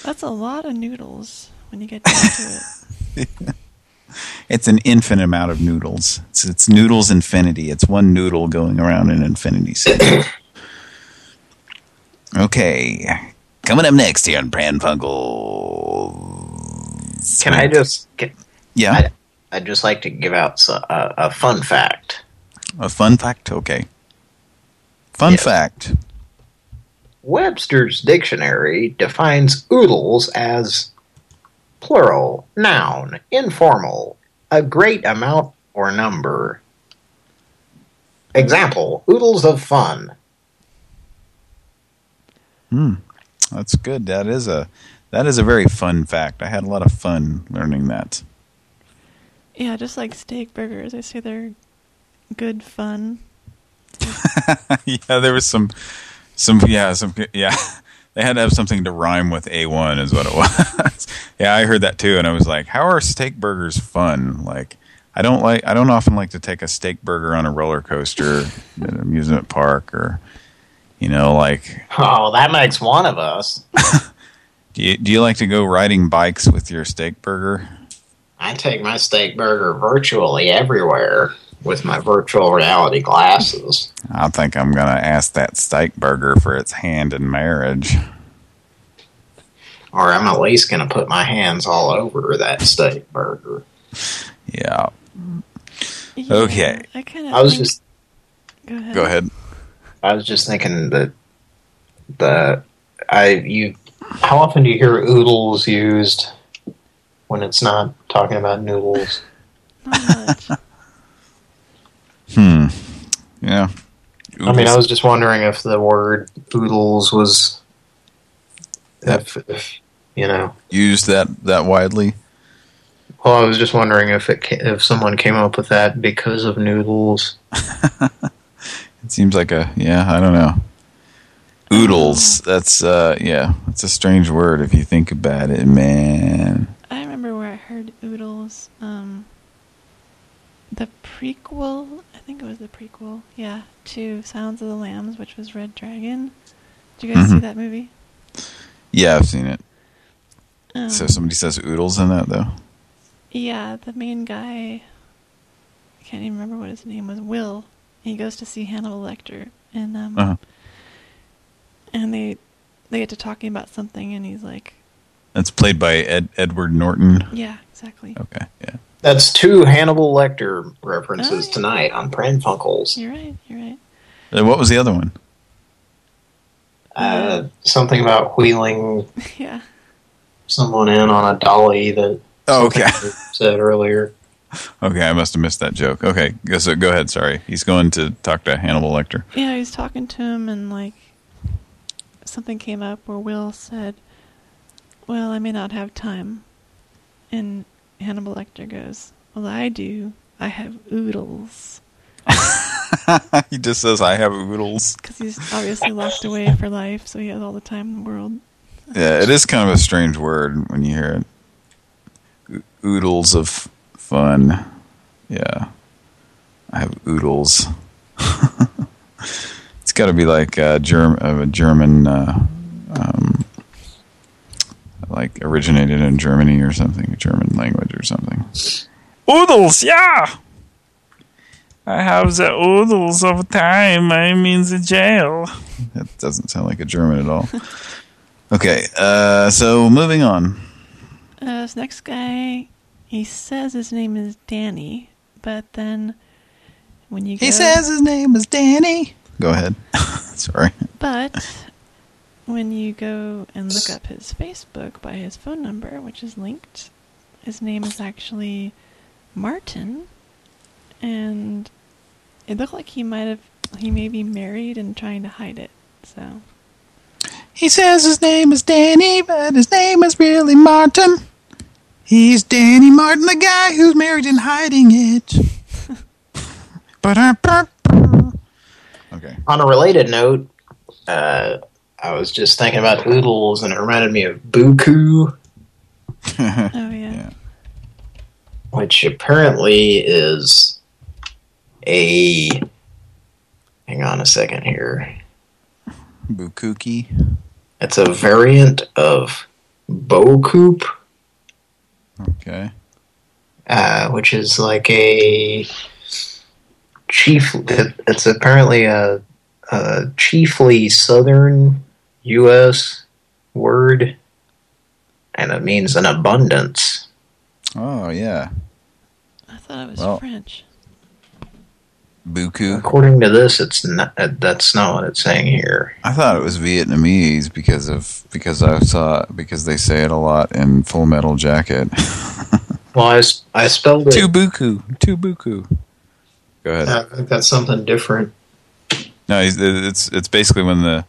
that's a lot of noodles when you get down to it. It's an infinite amount of noodles. It's, it's noodles infinity. It's one noodle going around in infinity. Okay. Coming up next here on Pran Funkel. Can I just get? Yeah. I, I'd just like to give out a, a fun fact. A fun fact? Okay. Fun fact. Webster's dictionary defines oodles as plural, noun, informal, a great amount or number. Example, oodles of fun. Hmm. That's good. That is a that is a very fun fact. I had a lot of fun learning that. Yeah, just like steak burgers. I say they're good fun. yeah, there was some some yeah, some yeah. They had to have something to rhyme with A1 is what it was. yeah, I heard that too and I was like, how are steak burgers fun? Like I don't like I don't often like to take a steak burger on a roller coaster at an amusement park or you know, like Oh, that makes one of us. do you do you like to go riding bikes with your steak burger? I take my steak burger virtually everywhere with my virtual reality glasses. I think I'm gonna ask that steak burger for its hand in marriage. Or I'm at least going to put my hands all over that steak burger. Yeah. Okay. I. I was just Go ahead. Go ahead. I was just thinking that the I you how often do you hear oodles used when it's not talking about noodles? Hmm. Yeah. I mean, I was just wondering if the word oodles was if, if you know. used that that widely. Well, I was just wondering if it if someone came up with that because of noodles. It seems like a yeah. I don't know. Oodles. That's uh yeah. It's a strange word if you think about it, man. I remember where I heard oodles. Um, the prequel, I think it was the prequel, yeah, to Silence of the Lambs, which was Red Dragon. Did you guys see Mhm. that movie? Yeah, I've seen it. Um, so somebody says oodles in that though. Yeah, the main guy, I can't even remember what his name was, Will. He goes to see Hannibal Lecter, and um, Uh-huh. and they they get to talking about something, and he's like, That's played by Ed Edward Norton. "Yeah, exactly." Okay, yeah. That's two Hannibal Lecter references tonight on Pran Funkels. You're right. You're right. And what was the other one? Uh, something about wheeling Yeah. someone in on a dolly that Oh, okay. said earlier. Okay, I must have missed that joke. Okay, go, so go ahead. Sorry, he's going to talk to Hannibal Lecter. Yeah, he was talking to him, and like something came up where Will said, "Well, I may not have time," and Hannibal Lecter goes, "Well, I do. I have oodles." he just says, "I have oodles." Because he's obviously locked away for life, so he has all the time in the world. Yeah, it is kind of a strange word when you hear it. O- Oodles of fun. Yeah, I have oodles. it's got to be like a, Germ a German, uh, um, like originated in Germany or something, German language or something. Oodles, yeah. I have the oodles of time. I'm in the jail. That doesn't sound like a German at all. Okay, uh, so moving on. Uh, this next guy, he says his name is Danny, but then when you go, He says his name is Danny. Go ahead. Sorry. But when you go and look up his Facebook by his phone number, which is linked, his name is actually Martin, and it looked like he might have he may be married and trying to hide it. So He says his name is Danny, but his name is really Martin. He's Danny Martin, the guy who's married and hiding it. okay. On a related note, uh, I was just thinking about oodles, and it reminded me of buku, oh yeah. which apparently is a. Hang on a second here. Bukuki. It's a variant of beaucoup, Okay. uh, which is like a chief. It, it's apparently a, a chiefly southern U.S. word, and it means an abundance. Oh, yeah. I thought it was Well. French. Buku. According to this, it's not. That's not what it's saying here. I thought it was Vietnamese because of because I saw because they say it a lot in Full Metal Jacket. Well, I I spelled it. Tubuku. Tubuku. Go ahead. I think that's something different. No, it's it's basically when the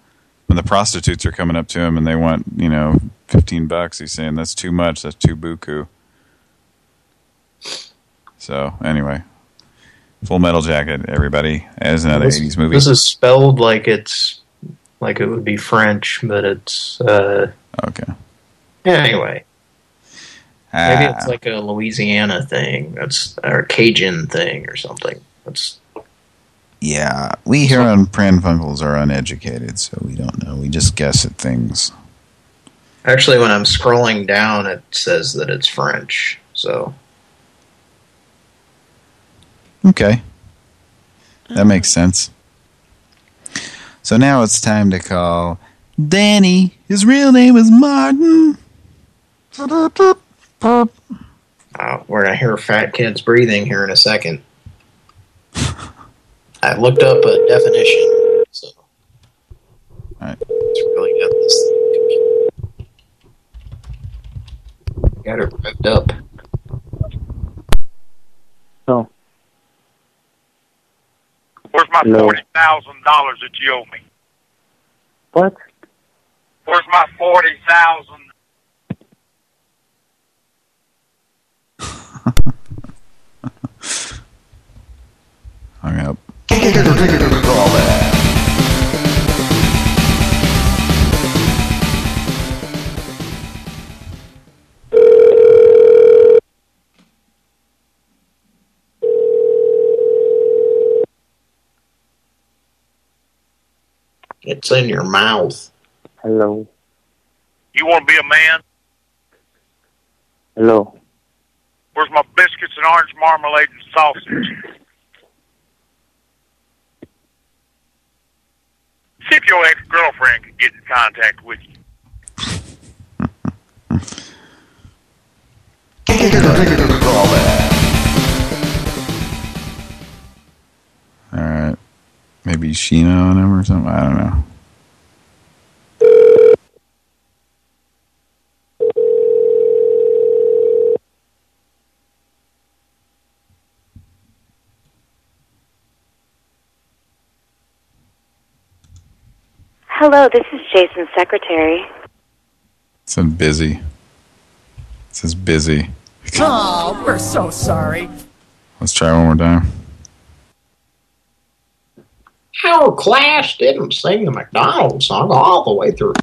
when the prostitutes are coming up to him and they want you know fifteen bucks. He's saying that's too much. That's too buku. So anyway, Full Metal Jacket. Everybody, as another This- eighties movie. This is spelled like it's like it would be French, but it's uh okay. anyway. Maybe Ah. it's like a Louisiana thing. That's or a Cajun thing or something. That's Yeah, we here on Pran Funkels are uneducated, so we don't know. We just guess at things. actually when I'm scrolling down, it says that it's French. So Okay. That makes sense. So now it's time to call Danny. His real name is Martin. uh, we're gonna hear fat kids breathing here in a second. I looked up a definition, so Alright. it's really got this. Got it ripped up. Oh. Where's my Hello. forty thousand dollars that you owe me? What? Where's my forty thousand? Hung up. It's in your mouth. Hello. You want to be a man? Hello. Where's my biscuits and orange marmalade and sausage? See if your ex-girlfriend can get in contact with you. Maybe Sheena on him or something. I don't know. Hello, this is Jason's secretary. It said busy. It says busy. Oh, we're so sorry. Let's try one more time. Our class didn't sing the McDonald's song all the way through.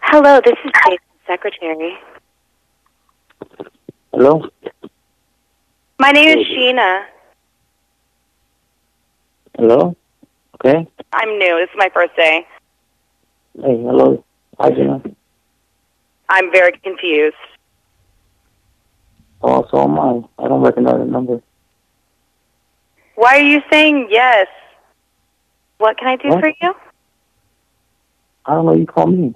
Hello, this is Jason's secretary. Hello? My name is Sheena. Hello? Okay. I'm new. This is my first day. Hey, hello. Hi, Jenna. I'm very confused. Oh, so am I. I don't recognize the number. Why are you saying yes? What can I do What? for you? I don't know. You call me.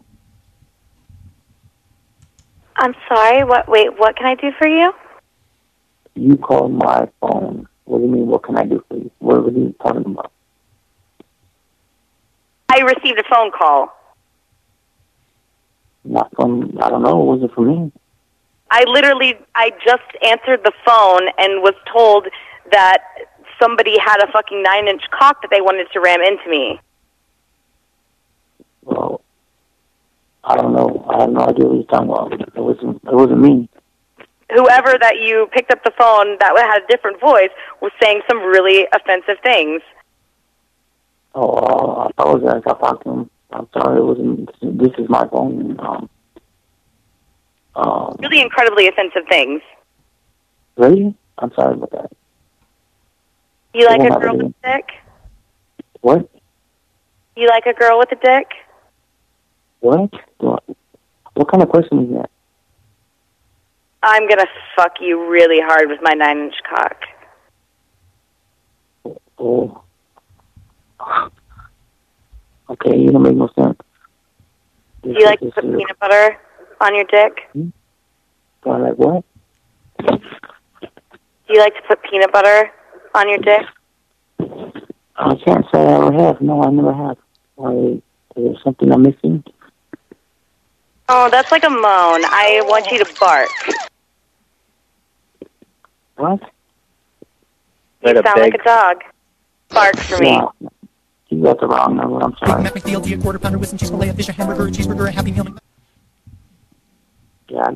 I'm sorry. What? Wait. What can I do for you? You called my phone. What do you mean? What can I do for you? What were you talking about? I received a phone call. Not from. I don't know. Was it for me? I literally, I just answered the phone and was told that somebody had a fucking nine-inch cock that they wanted to ram into me. Well, I don't know. I have no idea what you're talking about. It wasn't. It wasn't me. Whoever that you picked up the phone that had a different voice was saying some really offensive things. Oh, I apologize. I talked to him. I'm sorry. It wasn't. This is my phone. Um. Um. Really incredibly offensive things. Really? I'm sorry about that. You like a girl with a dick? What? You like a girl with a dick? What? What, kind of question is that? I'm gonna fuck you really hard with my nine-inch cock. Oh. Okay, you don't make no sense. Do you like to put peanut butter on your dick? Hmm? Do I like what? Do you like to put peanut butter on your dick? I can't say I ever have. No, I never have. Why? Is there something I'm missing? Oh, that's like a moan. I want you to bark. What? You Like a sound like a dog. Bark for me. Yeah. You got the wrong number. I'm sorry. Mac McDLT, a quarter pounder with some cheese fillet, a fish, a hamburger, a cheeseburger, a happy meal. Yeah.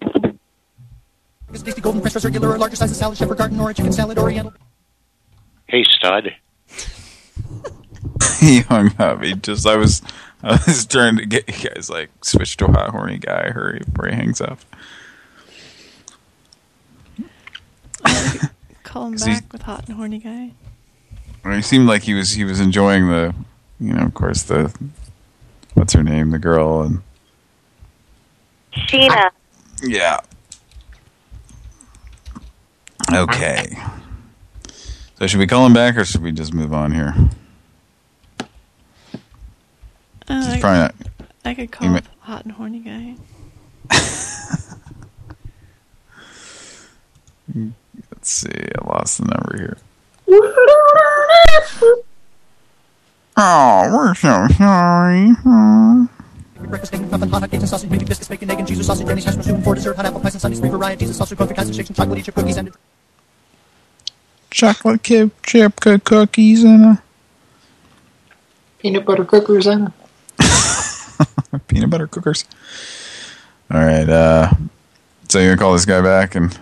A tasty golden French fries, regular or larger size of salad, shepherd garden, or a chicken salad, oriental. Hey, stud. he hung up. He just, I was, I was trying to get you guys like switch to a hot horny guy. Hurry before he hangs up. Call him back with hot and horny guy. Well, he seemed like he was, he was enjoying the, you know, of course the, what's her name, the girl, and Sheena. yeah. Okay. So should we call him back or should we just move on here? Uh, He's I, probably not. I could call you him hot and horny guy. Let's see. I lost the number here. Oh, we're so sorry. Breakfast, steak, muffin, hot hot cakes and sausage, maybe biscuits, bacon, egg, and cheese or sausage, Jenny's hash brown, for dessert, hot apple pies and sundaes, three varieties of sausage, coffee, kinds shakes, and chocolate chip cookies, and Chocolate chip chip cookies and a Peanut butter cookers and peanut butter cookers. All right. Uh, so you're gonna call this guy back and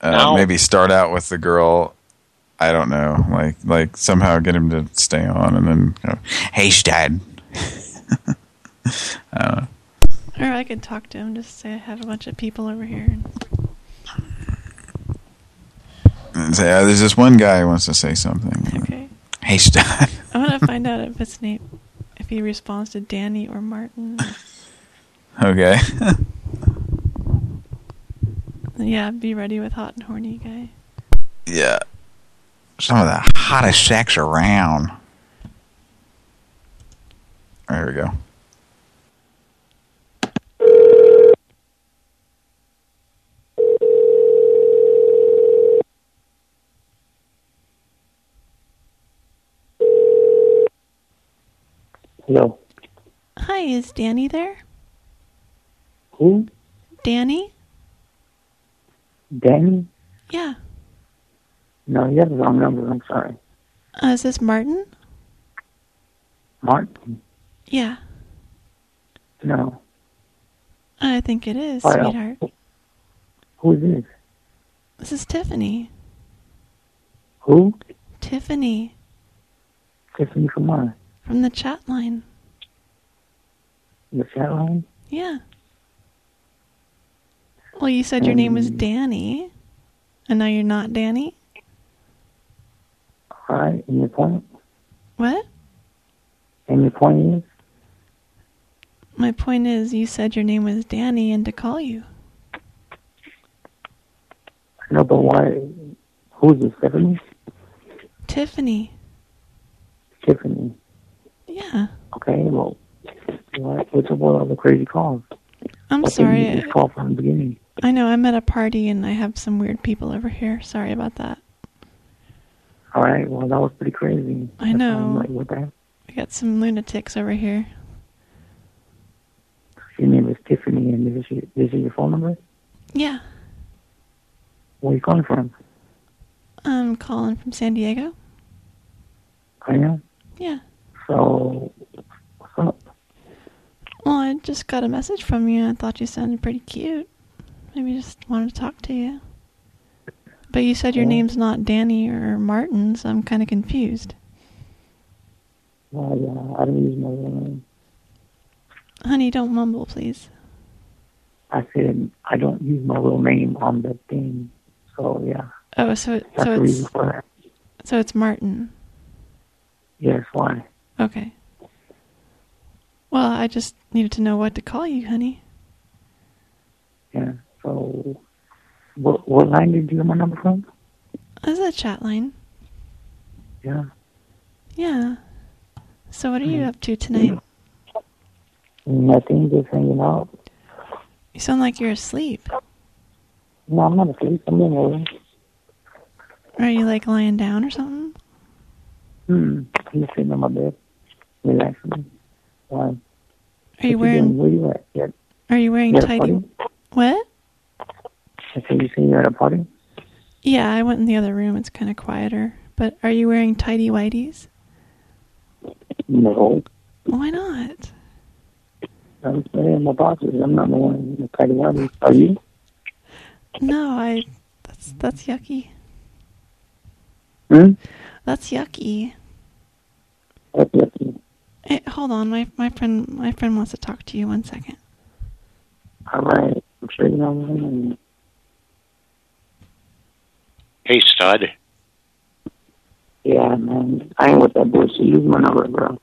uh, No. maybe start out with the girl. I don't know, like like somehow get him to stay on, and then go, hey, Stad. I don't know. Or I could talk to him, just say I have a bunch of people over here. And say, uh, there's this one guy who wants to say something. Okay. Hey, Stad. I want to find out if his name, if he responds to Danny or Martin. Okay. Yeah, be ready with hot and horny guy. Yeah. Some of the hottest sex around. There we go. Hello. Hi, is Danny there? Who? Danny? Danny? Yeah. No, you have the wrong number. I'm sorry. Uh, is this Martin? Martin? Yeah. No. I think it is, uh, sweetheart. Who is this? This is Tiffany. Who? Tiffany Tiffany from where? from the chat line. The chat line? Yeah. Well, you said your name was Um, Danny, and now you're not Danny. Right. And your point? What? And your point is? My point is, you said your name was Danny, and to call you. No, but why? Who's this? Tiffany? Tiffany. Tiffany. Yeah. Okay, well, what, what's up with all the crazy calls? I'm Why sorry. Call from the beginning. I know I'm at a party and I have some weird people over here. Sorry about that. All right, well, that was pretty crazy. I know. Like, what the heck? We got some lunatics over here. Your name is Tiffany, and this is your, this is your phone number? Yeah. Where are you calling from? I'm calling from San Diego. I am. Yeah. So, what's up? Well, I just got a message from you. I thought you sounded pretty cute. Maybe just wanted to talk to you. But you said your name's not Danny or Martin, so I'm kind of confused. Well, yeah, I don't use my real name. Honey, don't mumble, please. I said I don't use my real name on the thing. So, yeah, Oh, so that's so it's so it's Martin. Yes, why? Okay. Well, I just needed to know what to call you, honey. Yeah, so, what, what line did you get my number from? This is a chat line. Yeah. Yeah. So what are you up to tonight? Nothing, just hanging out. You sound like you're asleep. No, I'm not asleep. I'm in here. Are you like lying down or something? Hmm. I'm just sitting on my bed, relaxing. Why? Are you doing? wearing Where you at? Are you wearing You party? What? I said you say you're at a party? Yeah, I went in the other room. It's kind of quieter. But are you wearing tidy whities? No. Why not? I'm saying my boxes. I'm not the one in the tidy whities. Are you? No, I. That's that's yucky. Hmm? That's yucky. What's yucky? Hey, hold on, my my friend my friend wants to talk to you. One second. All right. I'm sure you know. Hey, stud. Yeah, man. I ain't with that bullshit. Use my number, bro.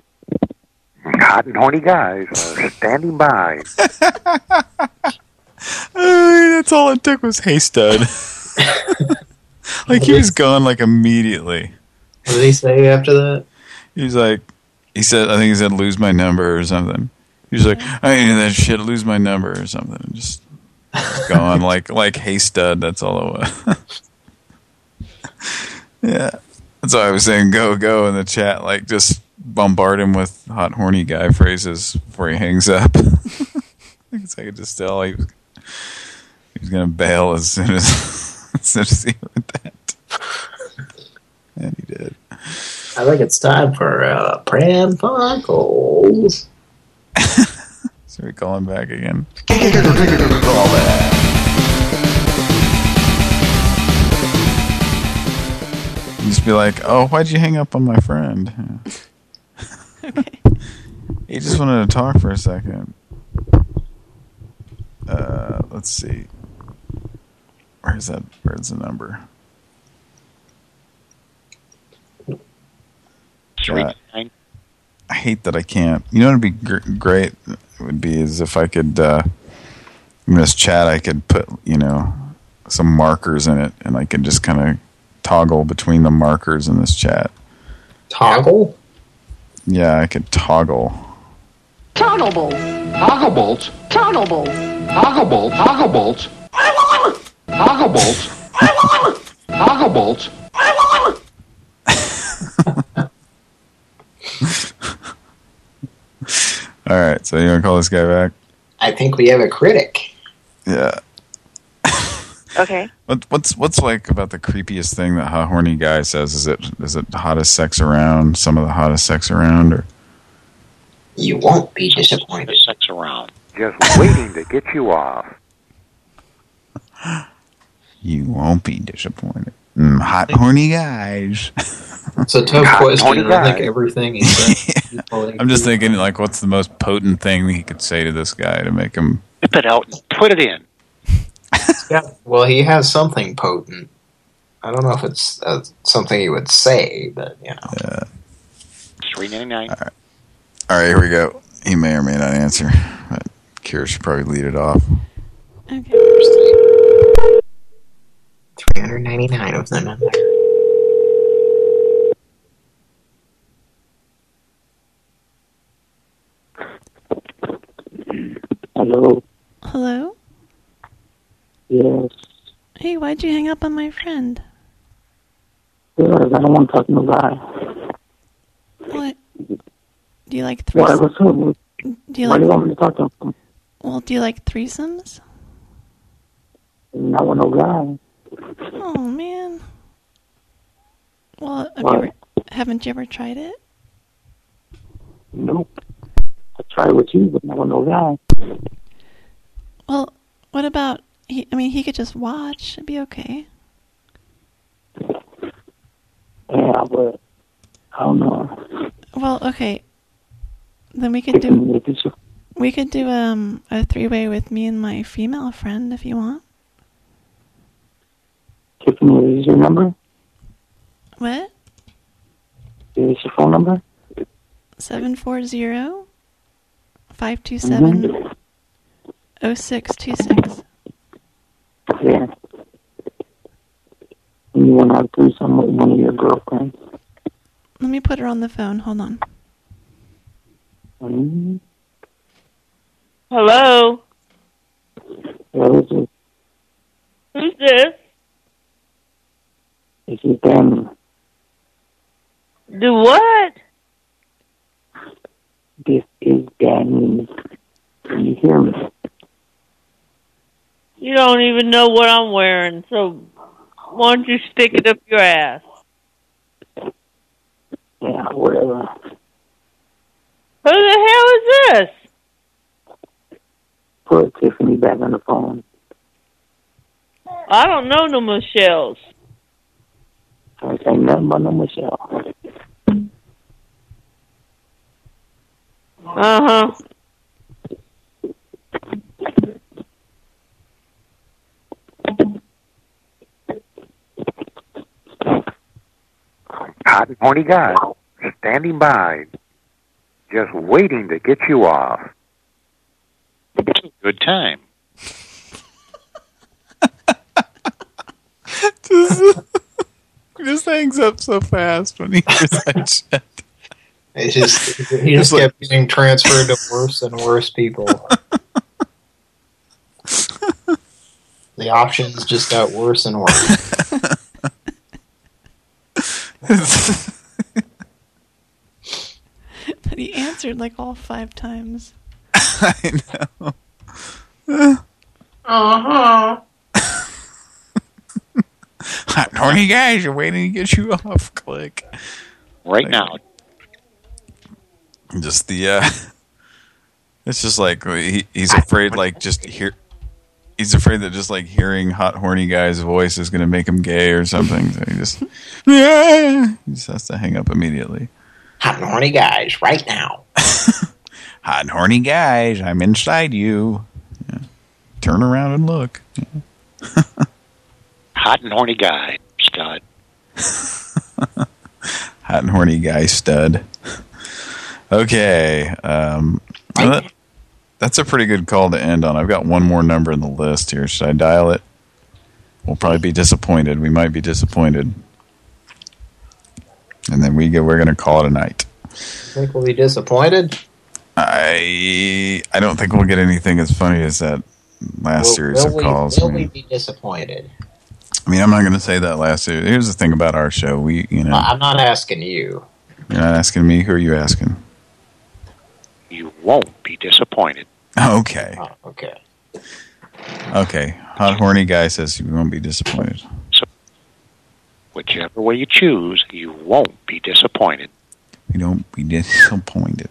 Hot and horny guys are standing by. That's all it took was hey stud. like he was gone like immediately. What did he say after that? He was like, he said, I think he said lose my number or something. He was like, I ain't that shit, lose my number or something. And just gone like like hey stud. That's all it was. Yeah, that's why I was saying go go in the chat. Like just bombard him with hot horny guy phrases before he hangs up. Because I could just tell he was, he was gonna bail as soon as as soon as he heard that. And he did. I think it's time for uh, Pran Funkels. So we call him back again. Just be like, oh, why'd you hang up on my friend? okay. He just wanted to talk for a second. Uh, let's see. Where's that? Where's the number? Three Uh, nine. I hate that I can't. You know what would be gr great? It would be is if I could, uh, in this chat, I could put, you know, some markers in it, and I can just kind of toggle between the markers in this chat. Toggle? Yeah, I could toggle. Toggle bolts. Toggle bolts. Toggle bolts. Toggle bolts. Toggle bolts. Toggle bolts. Toggle bolts. All right, so you want to call this guy back? I think we have a critic. Yeah. Okay. What, what's what's like about the creepiest thing that hot horny guy says? Is it is it hottest sex around? Some of the hottest sex around, or You won't be disappointed. Sex around. Just waiting to get you off. you won't be disappointed. Mm, hot horny guys. It's a tough Hot question. I think everything he said. I'm just thinking, like, what's the most potent thing he could say to this guy to make him? Whip it out and put it in. yeah. Well, he has something potent. I don't know if it's uh, something he would say, but you know. Yeah. Three ninety nine. All right. All right, here we go. He may or may not answer. But Kira should probably lead it off. Okay. Three hundred ninety nine of them in there. Hello. Hello? Yes. Hey, why'd you hang up on my friend? Because I don't want to talk to no guy. What? Do you like threesomes? Why? Do you Why like? do you want me to talk to him? Well, do you like threesomes? Not with no guy. Oh man. Well, have you ever, haven't you ever tried it? Nope. I tried with you, but not with no guy. Well, what about? He, I mean, he could just watch. It'd be okay. Yeah, but I don't know. Well, okay. Then we could do. We could do um a three way with me and my female friend if you want. Tiffany, is your number? What? Is your phone number? Seven four zero five two seven oh six two six. Yeah. And you want to have threesome with one of your girlfriends? Let me put her on the phone. Hold on. Mm, Hello? yeah, this is, Who's this? this is Danny. Do what? This is Danny. Can you hear me? You don't even know what I'm wearing, so why don't you stick it up your ass? Yeah, whatever. Who the hell is this? Put Tiffany back on the phone. I don't know no Michelle's. I ain't nothing about no Michelle. Uh-huh. Hot and horny guy standing by, just waiting to get you off. Good time. just, just hangs up so fast when he hears that shit. It's just he just kept getting transferred to worse and worse people. the options just got worse and worse. But he answered like all five times. I know. Uh-huh. Hot horny guys are waiting to get you off. Click. Right now. Just the, uh, it's just like, he, he's afraid like just hear, he's afraid that just like hearing hot horny guy's voice is going to make him gay or something. So he just, yeah, he just has to hang up immediately. Hot and horny guys, right now. Hot and horny guys, I'm inside you. Yeah. Turn around and look. Yeah. Hot and horny guy, stud. Hot and horny guy stud. okay. Um, that's a pretty good call to end on. I've got one more number in the list here. Should I dial it? we'll probably be disappointed. We might be disappointed. And then we go, we're going to call it a night. Think we'll be disappointed? I I don't think we'll get anything as funny as that last Will- series will of we, calls. Will I we mean, be disappointed? I mean, I'm not going to say that last series. Here's the thing about our show. We, you know, I'm not asking you. you're not asking me. Who are you asking? You won't be disappointed. Oh, okay. Oh, okay. Okay. Hot horny guy says you won't be disappointed. So, Whichever way you choose, you won't be disappointed. You don't be disappointed.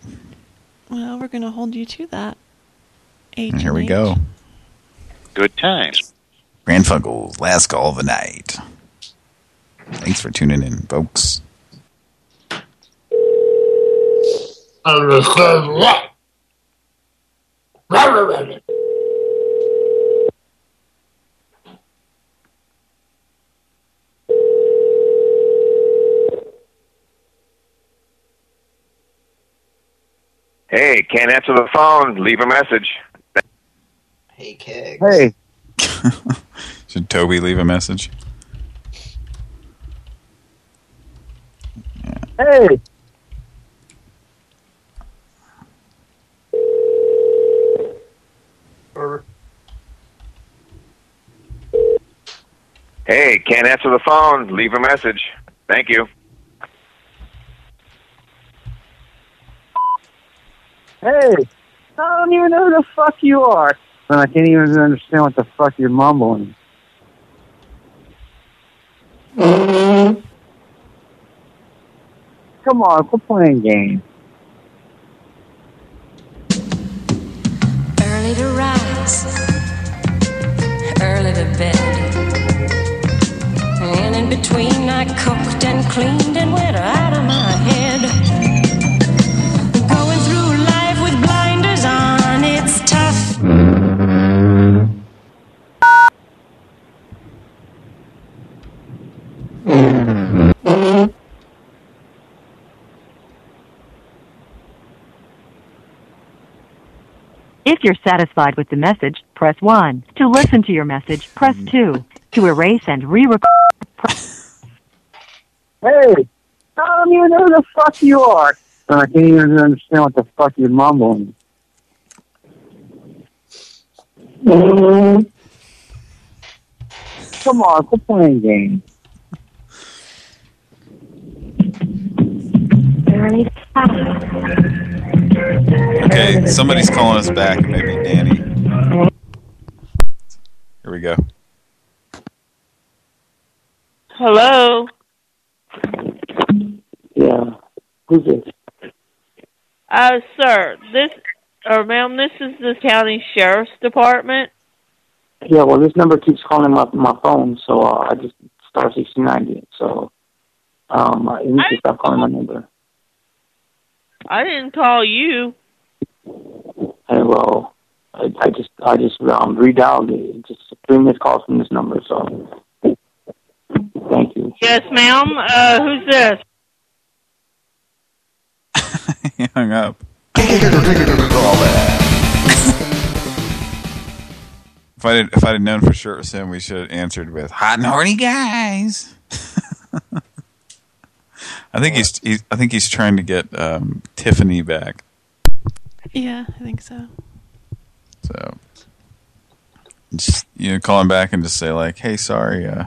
Well, we're going to hold you to that. H And here we H. go. Good times. Pran Funkels, last call of the night. Thanks for tuning in, folks. Hey, can't answer the phone. Leave a message. Hey, Keg. Hey. Should Toby leave a message? Hey. Hey, can't answer the phone. Leave a message. Thank you. Hey, I don't even know who the fuck you are. And I can't even understand what the fuck you're mumbling. Mm-hmm. Come on, quit playing games. Early to rise, early to bed. And in between, I cooked and cleaned and went out of my head. Going through life with blinders on, it's tough. Mm-hmm. If you're satisfied with the message, press 1. To listen to your message, press mm-hmm. 2. To erase and re-record, Hey, I don't know who the fuck you are. And I can't even understand what the fuck you're mumbling. Mm-hmm. Come on, quit playing games. Okay, somebody's calling us back. Maybe Danny. Here we go. Hello. Yeah. Who's this? Uh, sir, this, or ma'am, this is the county sheriff's department. Yeah, well, this number keeps calling my my phone, so uh, I just star sixty ninety. So, um, you need to stop calling my number. I didn't call you. Hey, well, I, I just I just um redialed it. Just three missed calls from this number. So, thank you. Yes, ma'am. Uh, who's this? he hung up. If I did, if I had known for sure it was him, we should have answered with "hot and horny guys." I think he's, he's I think he's trying to get um, Tiffany back. Yeah, I think so. So, just you know, call him back and just say like, "Hey, sorry, uh,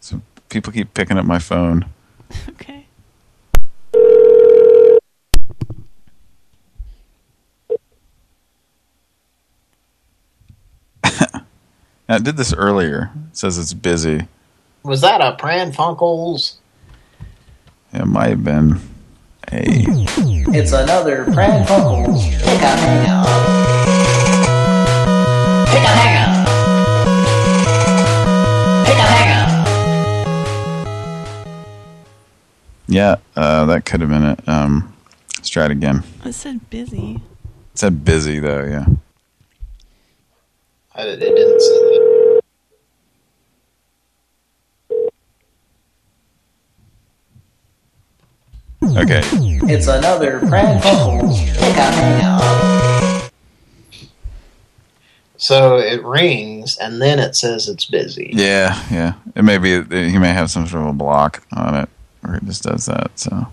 some people keep picking up my phone." Okay. Now, it did this earlier. It says it's busy. Was that a Pran Funkels? It might have been a. It's another Pran Funkels. Pick a hang up. Pick a hang up. Pick a hang up. Yeah, uh, that could have been it. Um, let's try it again. It said busy. It said busy though. Yeah. I, it didn't say that. Okay. It's another Pran Funkels. Pick a. So it rings, and then it says it's busy. Yeah, yeah. It may be he may have some sort of a block on it, or it just does that. So,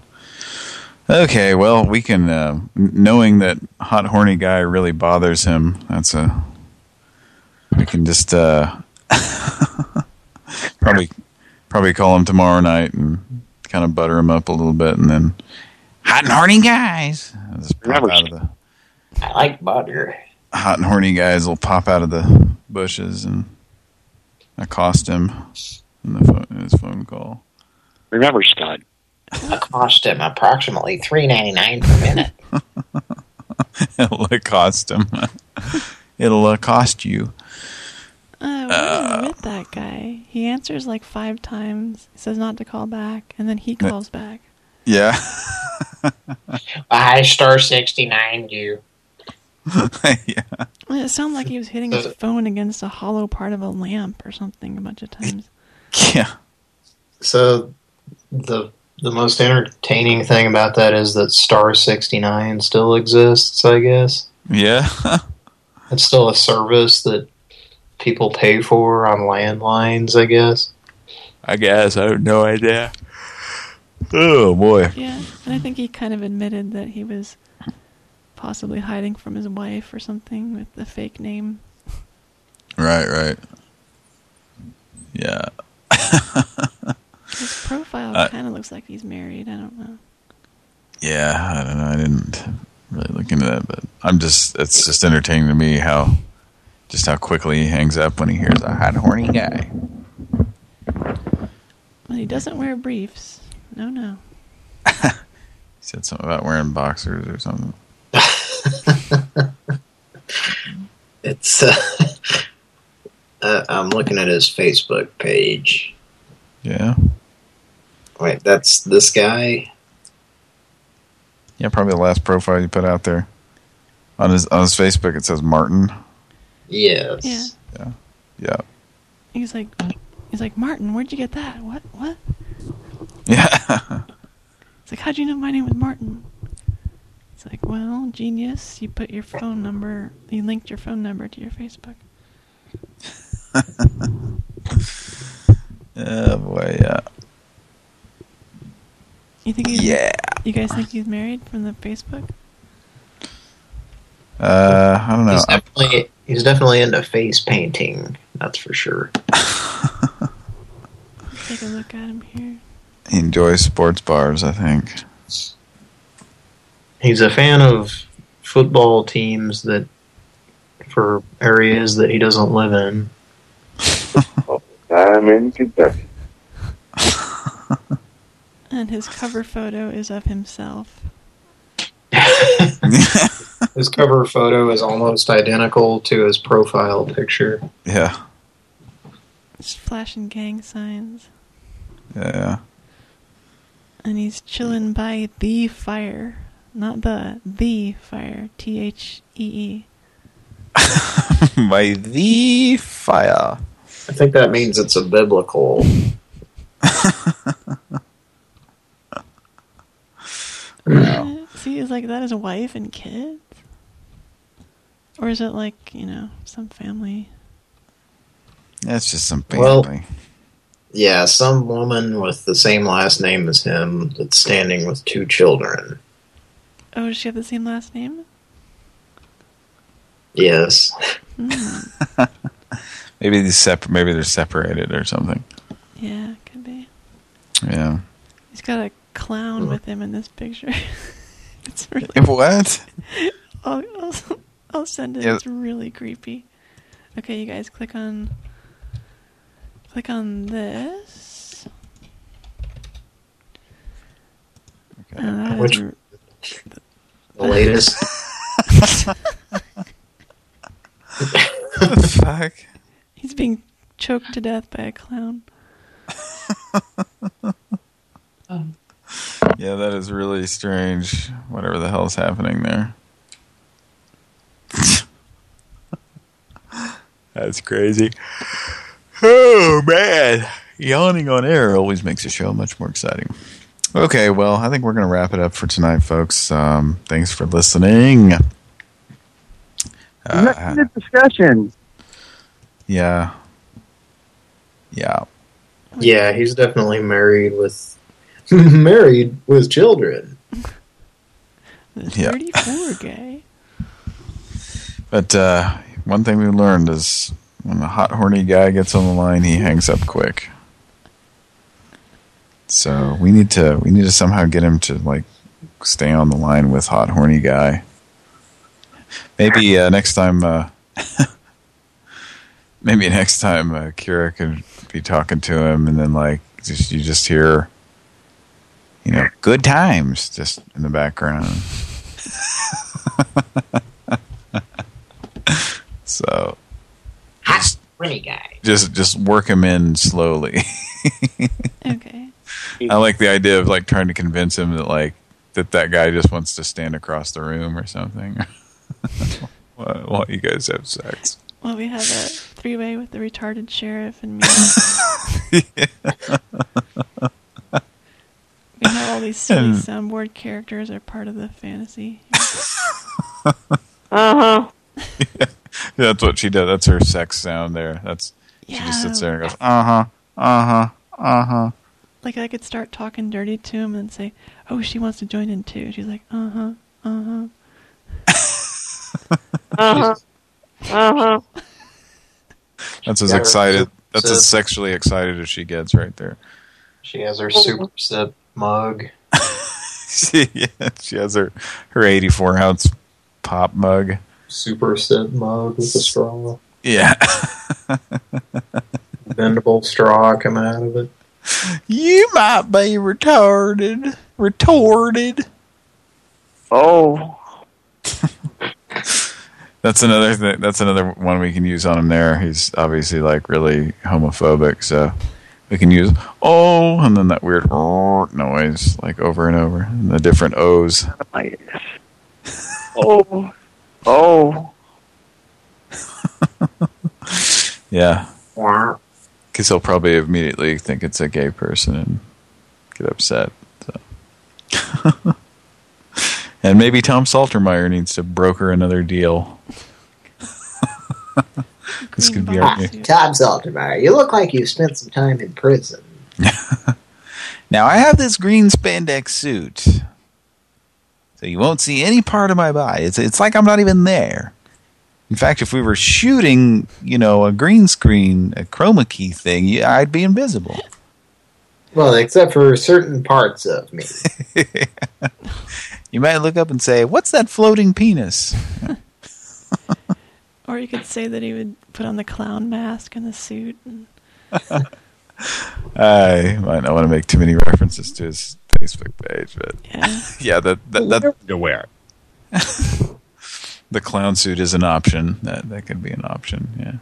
okay. Well, we can uh, knowing that hot horny guy really bothers him. That's a we can just uh, probably probably call him tomorrow night and kind of butter him up a little bit, and then hot and horny guys. Just pop out of the I like butter. hot and horny guys will pop out of the bushes and accost him in, the phone, in his phone call. Remember, Scott. It cost him approximately three ninety nine per minute. It'll accost him. It'll accost you. Uh, what is with that guy? He answers like five times. He says not to call back, and then he calls back. Yeah. I star sixty nine you. yeah. It sounded like he was hitting his phone against a hollow part of a lamp or something a bunch of times. Yeah. So the the most entertaining thing about that is that Star 69 still exists, I guess. Yeah. It's still a service that people pay for on landlines, I guess. I guess. I have no idea. Oh, boy. Yeah, and I think he kind of admitted that he was possibly hiding from his wife or something with the fake name. Right, right. Yeah. His profile Uh, kind of looks like he's married. I don't know. Yeah, I don't know. I didn't really look into that, but I'm just, it's just entertaining to me how, just how quickly he hangs up when he hears a hot, horny guy. Well, he doesn't wear briefs. No, no. He said something about wearing boxers or something. It's uh, uh, I'm looking at his Facebook page. Yeah. Wait, that's this guy? Yeah, probably the last profile you put out there. On his on his Facebook, it says Martin. Yes. Yeah. Yeah. Yeah. He's like, he's like, Martin, where'd you get that? What? What? Yeah. It's like, how'd you know my name was Martin? It's like, well, genius. You put your phone number, you linked your phone number to your Facebook. oh boy, yeah. You think he's, Yeah. You guys think he's married from the Facebook? Uh, I don't know. He's definitely he's definitely into face painting. That's for sure. Take a look at him here. He enjoys sports bars, I think. He's a fan of football teams that for areas that he doesn't live in. I'm in Kentucky. And his cover photo is of himself. His cover photo is almost identical to his profile picture. Yeah. Just flashing gang signs. Yeah. And he's chilling by the fire. Not the, the fire. T-H-E-E. By the fire. I think that means it's a biblical. See, is like that his wife and kids? Or is it like, you know, some family? That's just some Well- family. Yeah, some woman with the same last name as him that's standing with two children. Oh, does she have the same last name? Yes. Hmm. maybe these separ maybe they're separated or something. Yeah, could be. Yeah. He's got a clown with him in this picture. it's really What? I'll, I'll, I'll send it. Yeah. It's really creepy. Okay, you guys click on click on this. Okay. That Which- is The latest. the fuck? He's being choked to death by a clown. Yeah, that is really strange. Whatever the hell's happening there. That's crazy. Oh, man. Yawning on air always makes a show much more exciting. Okay, well, I think we're going to wrap it up for tonight, folks. Um, thanks for listening. Uh, Next discussion. Yeah. Yeah. Yeah, he's definitely married with married with children. The Yeah. 34 guy. But uh, one thing we learned is when a hot, horny guy gets on the line, he hangs up quick. So we need to we need to somehow get him to like stay on the line with hot, horny guy. Maybe uh, next time. Uh, maybe next time uh, Kira could be talking to him, and then like just you just hear, you know, good times just in the background. so Hot pretty guy. just just work him in slowly. okay. I like the idea of like trying to convince him that like that that guy just wants to stand across the room or something while, while you guys have sex. Well, we have a three-way with the retarded sheriff and me. we have all these silly And- soundboard characters are part of the fantasy. Uh huh. Yeah, that's what she does. That's her sex sound there. That's she just sits there and goes, uh huh, uh huh, uh huh. Like I could start talking dirty to him and say, "Oh, she wants to join in too." She's like, "Uh huh, uh huh." Uh huh. Uh huh. That's as excited. That's sip. as sexually excited as she gets right there. She has her super sip mug. she, yeah, she has her her 84 ounce pop mug. Super sip mug with a straw. Yeah. Bendable straw come out of it. You might be retarded. Retorted. Oh. That's another thing. That's another one we can use on him there. He's obviously like really homophobic, so we can use oh, and then that weird noise like over and over, and the different O's. Oh. Oh. Yeah, because he'll probably immediately think it's a gay person and get upset. So. and maybe Tom Saltermeyer needs to broker another deal. this could be our. Tom Saltermeyer, you look like you spent some time in prison. Now, I have this green spandex suit. So you won't see any part of my body. It's, it's like I'm not even there. In fact, if we were shooting, you know, a green screen, a chroma key thing, yeah, I'd be invisible. Well, except for certain parts of me. You might look up and say, what's that floating penis? Or you could say that he would put on the clown mask and the suit. And I might not want to make too many references to his Facebook page, but yeah, yeah that that, that to wear. the clown suit is an option. That that could be an option. Yeah.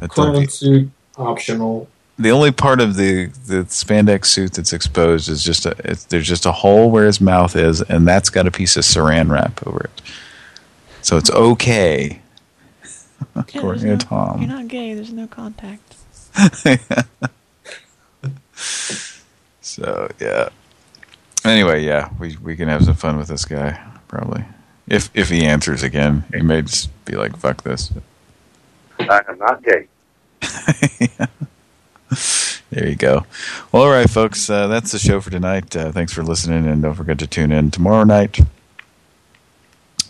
But the- Clown suit optional. the only part of the the spandex suit that's exposed is just a it's, there's just a hole where his mouth is, and that's got a piece of Saran wrap over it. So it's okay, Yeah, according there's to no- Tom. You're not gay. There's no contact. so yeah. Anyway, yeah, we we can have some fun with this guy probably. If if he answers again, he may just be like, "Fuck this." I am not gay. There you go. Well, all right, folks, uh, that's the show for tonight. Uh, thanks for listening, and don't forget to tune in tomorrow night.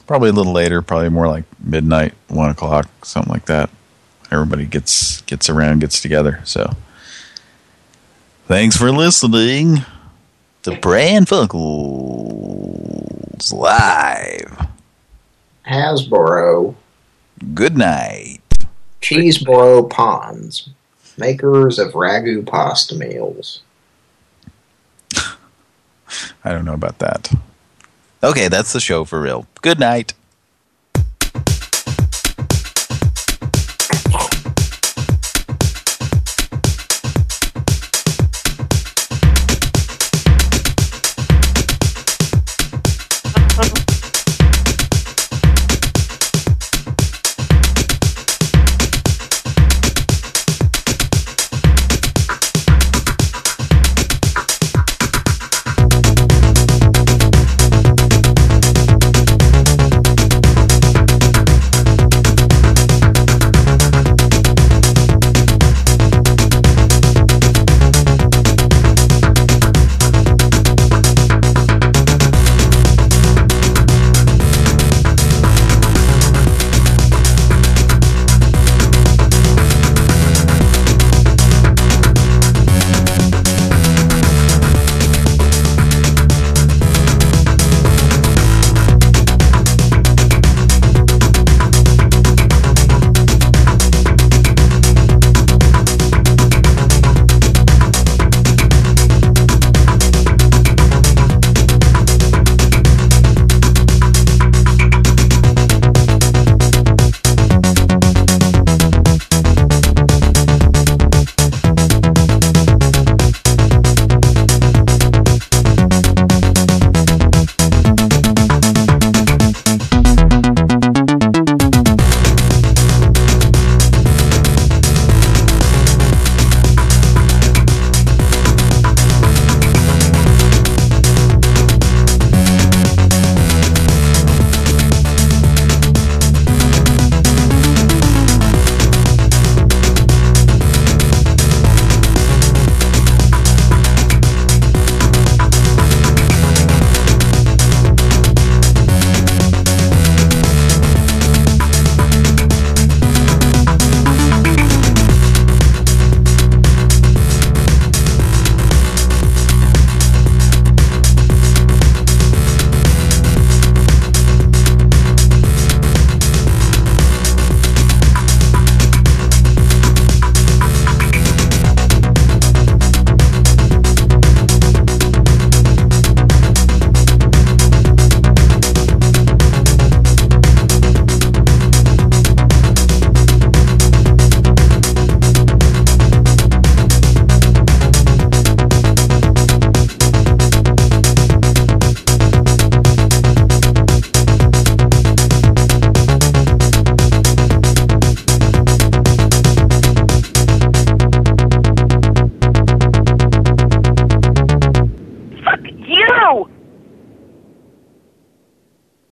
Probably a little later, probably more like midnight, one o'clock, something like that. Everybody gets gets around, gets together. So, thanks for listening to Pran Funkels live. Hasbro, Good night. Chesebrough-Pond's, makers of ragu pasta meals. I don't know about that. Okay, that's the show for real. Good night.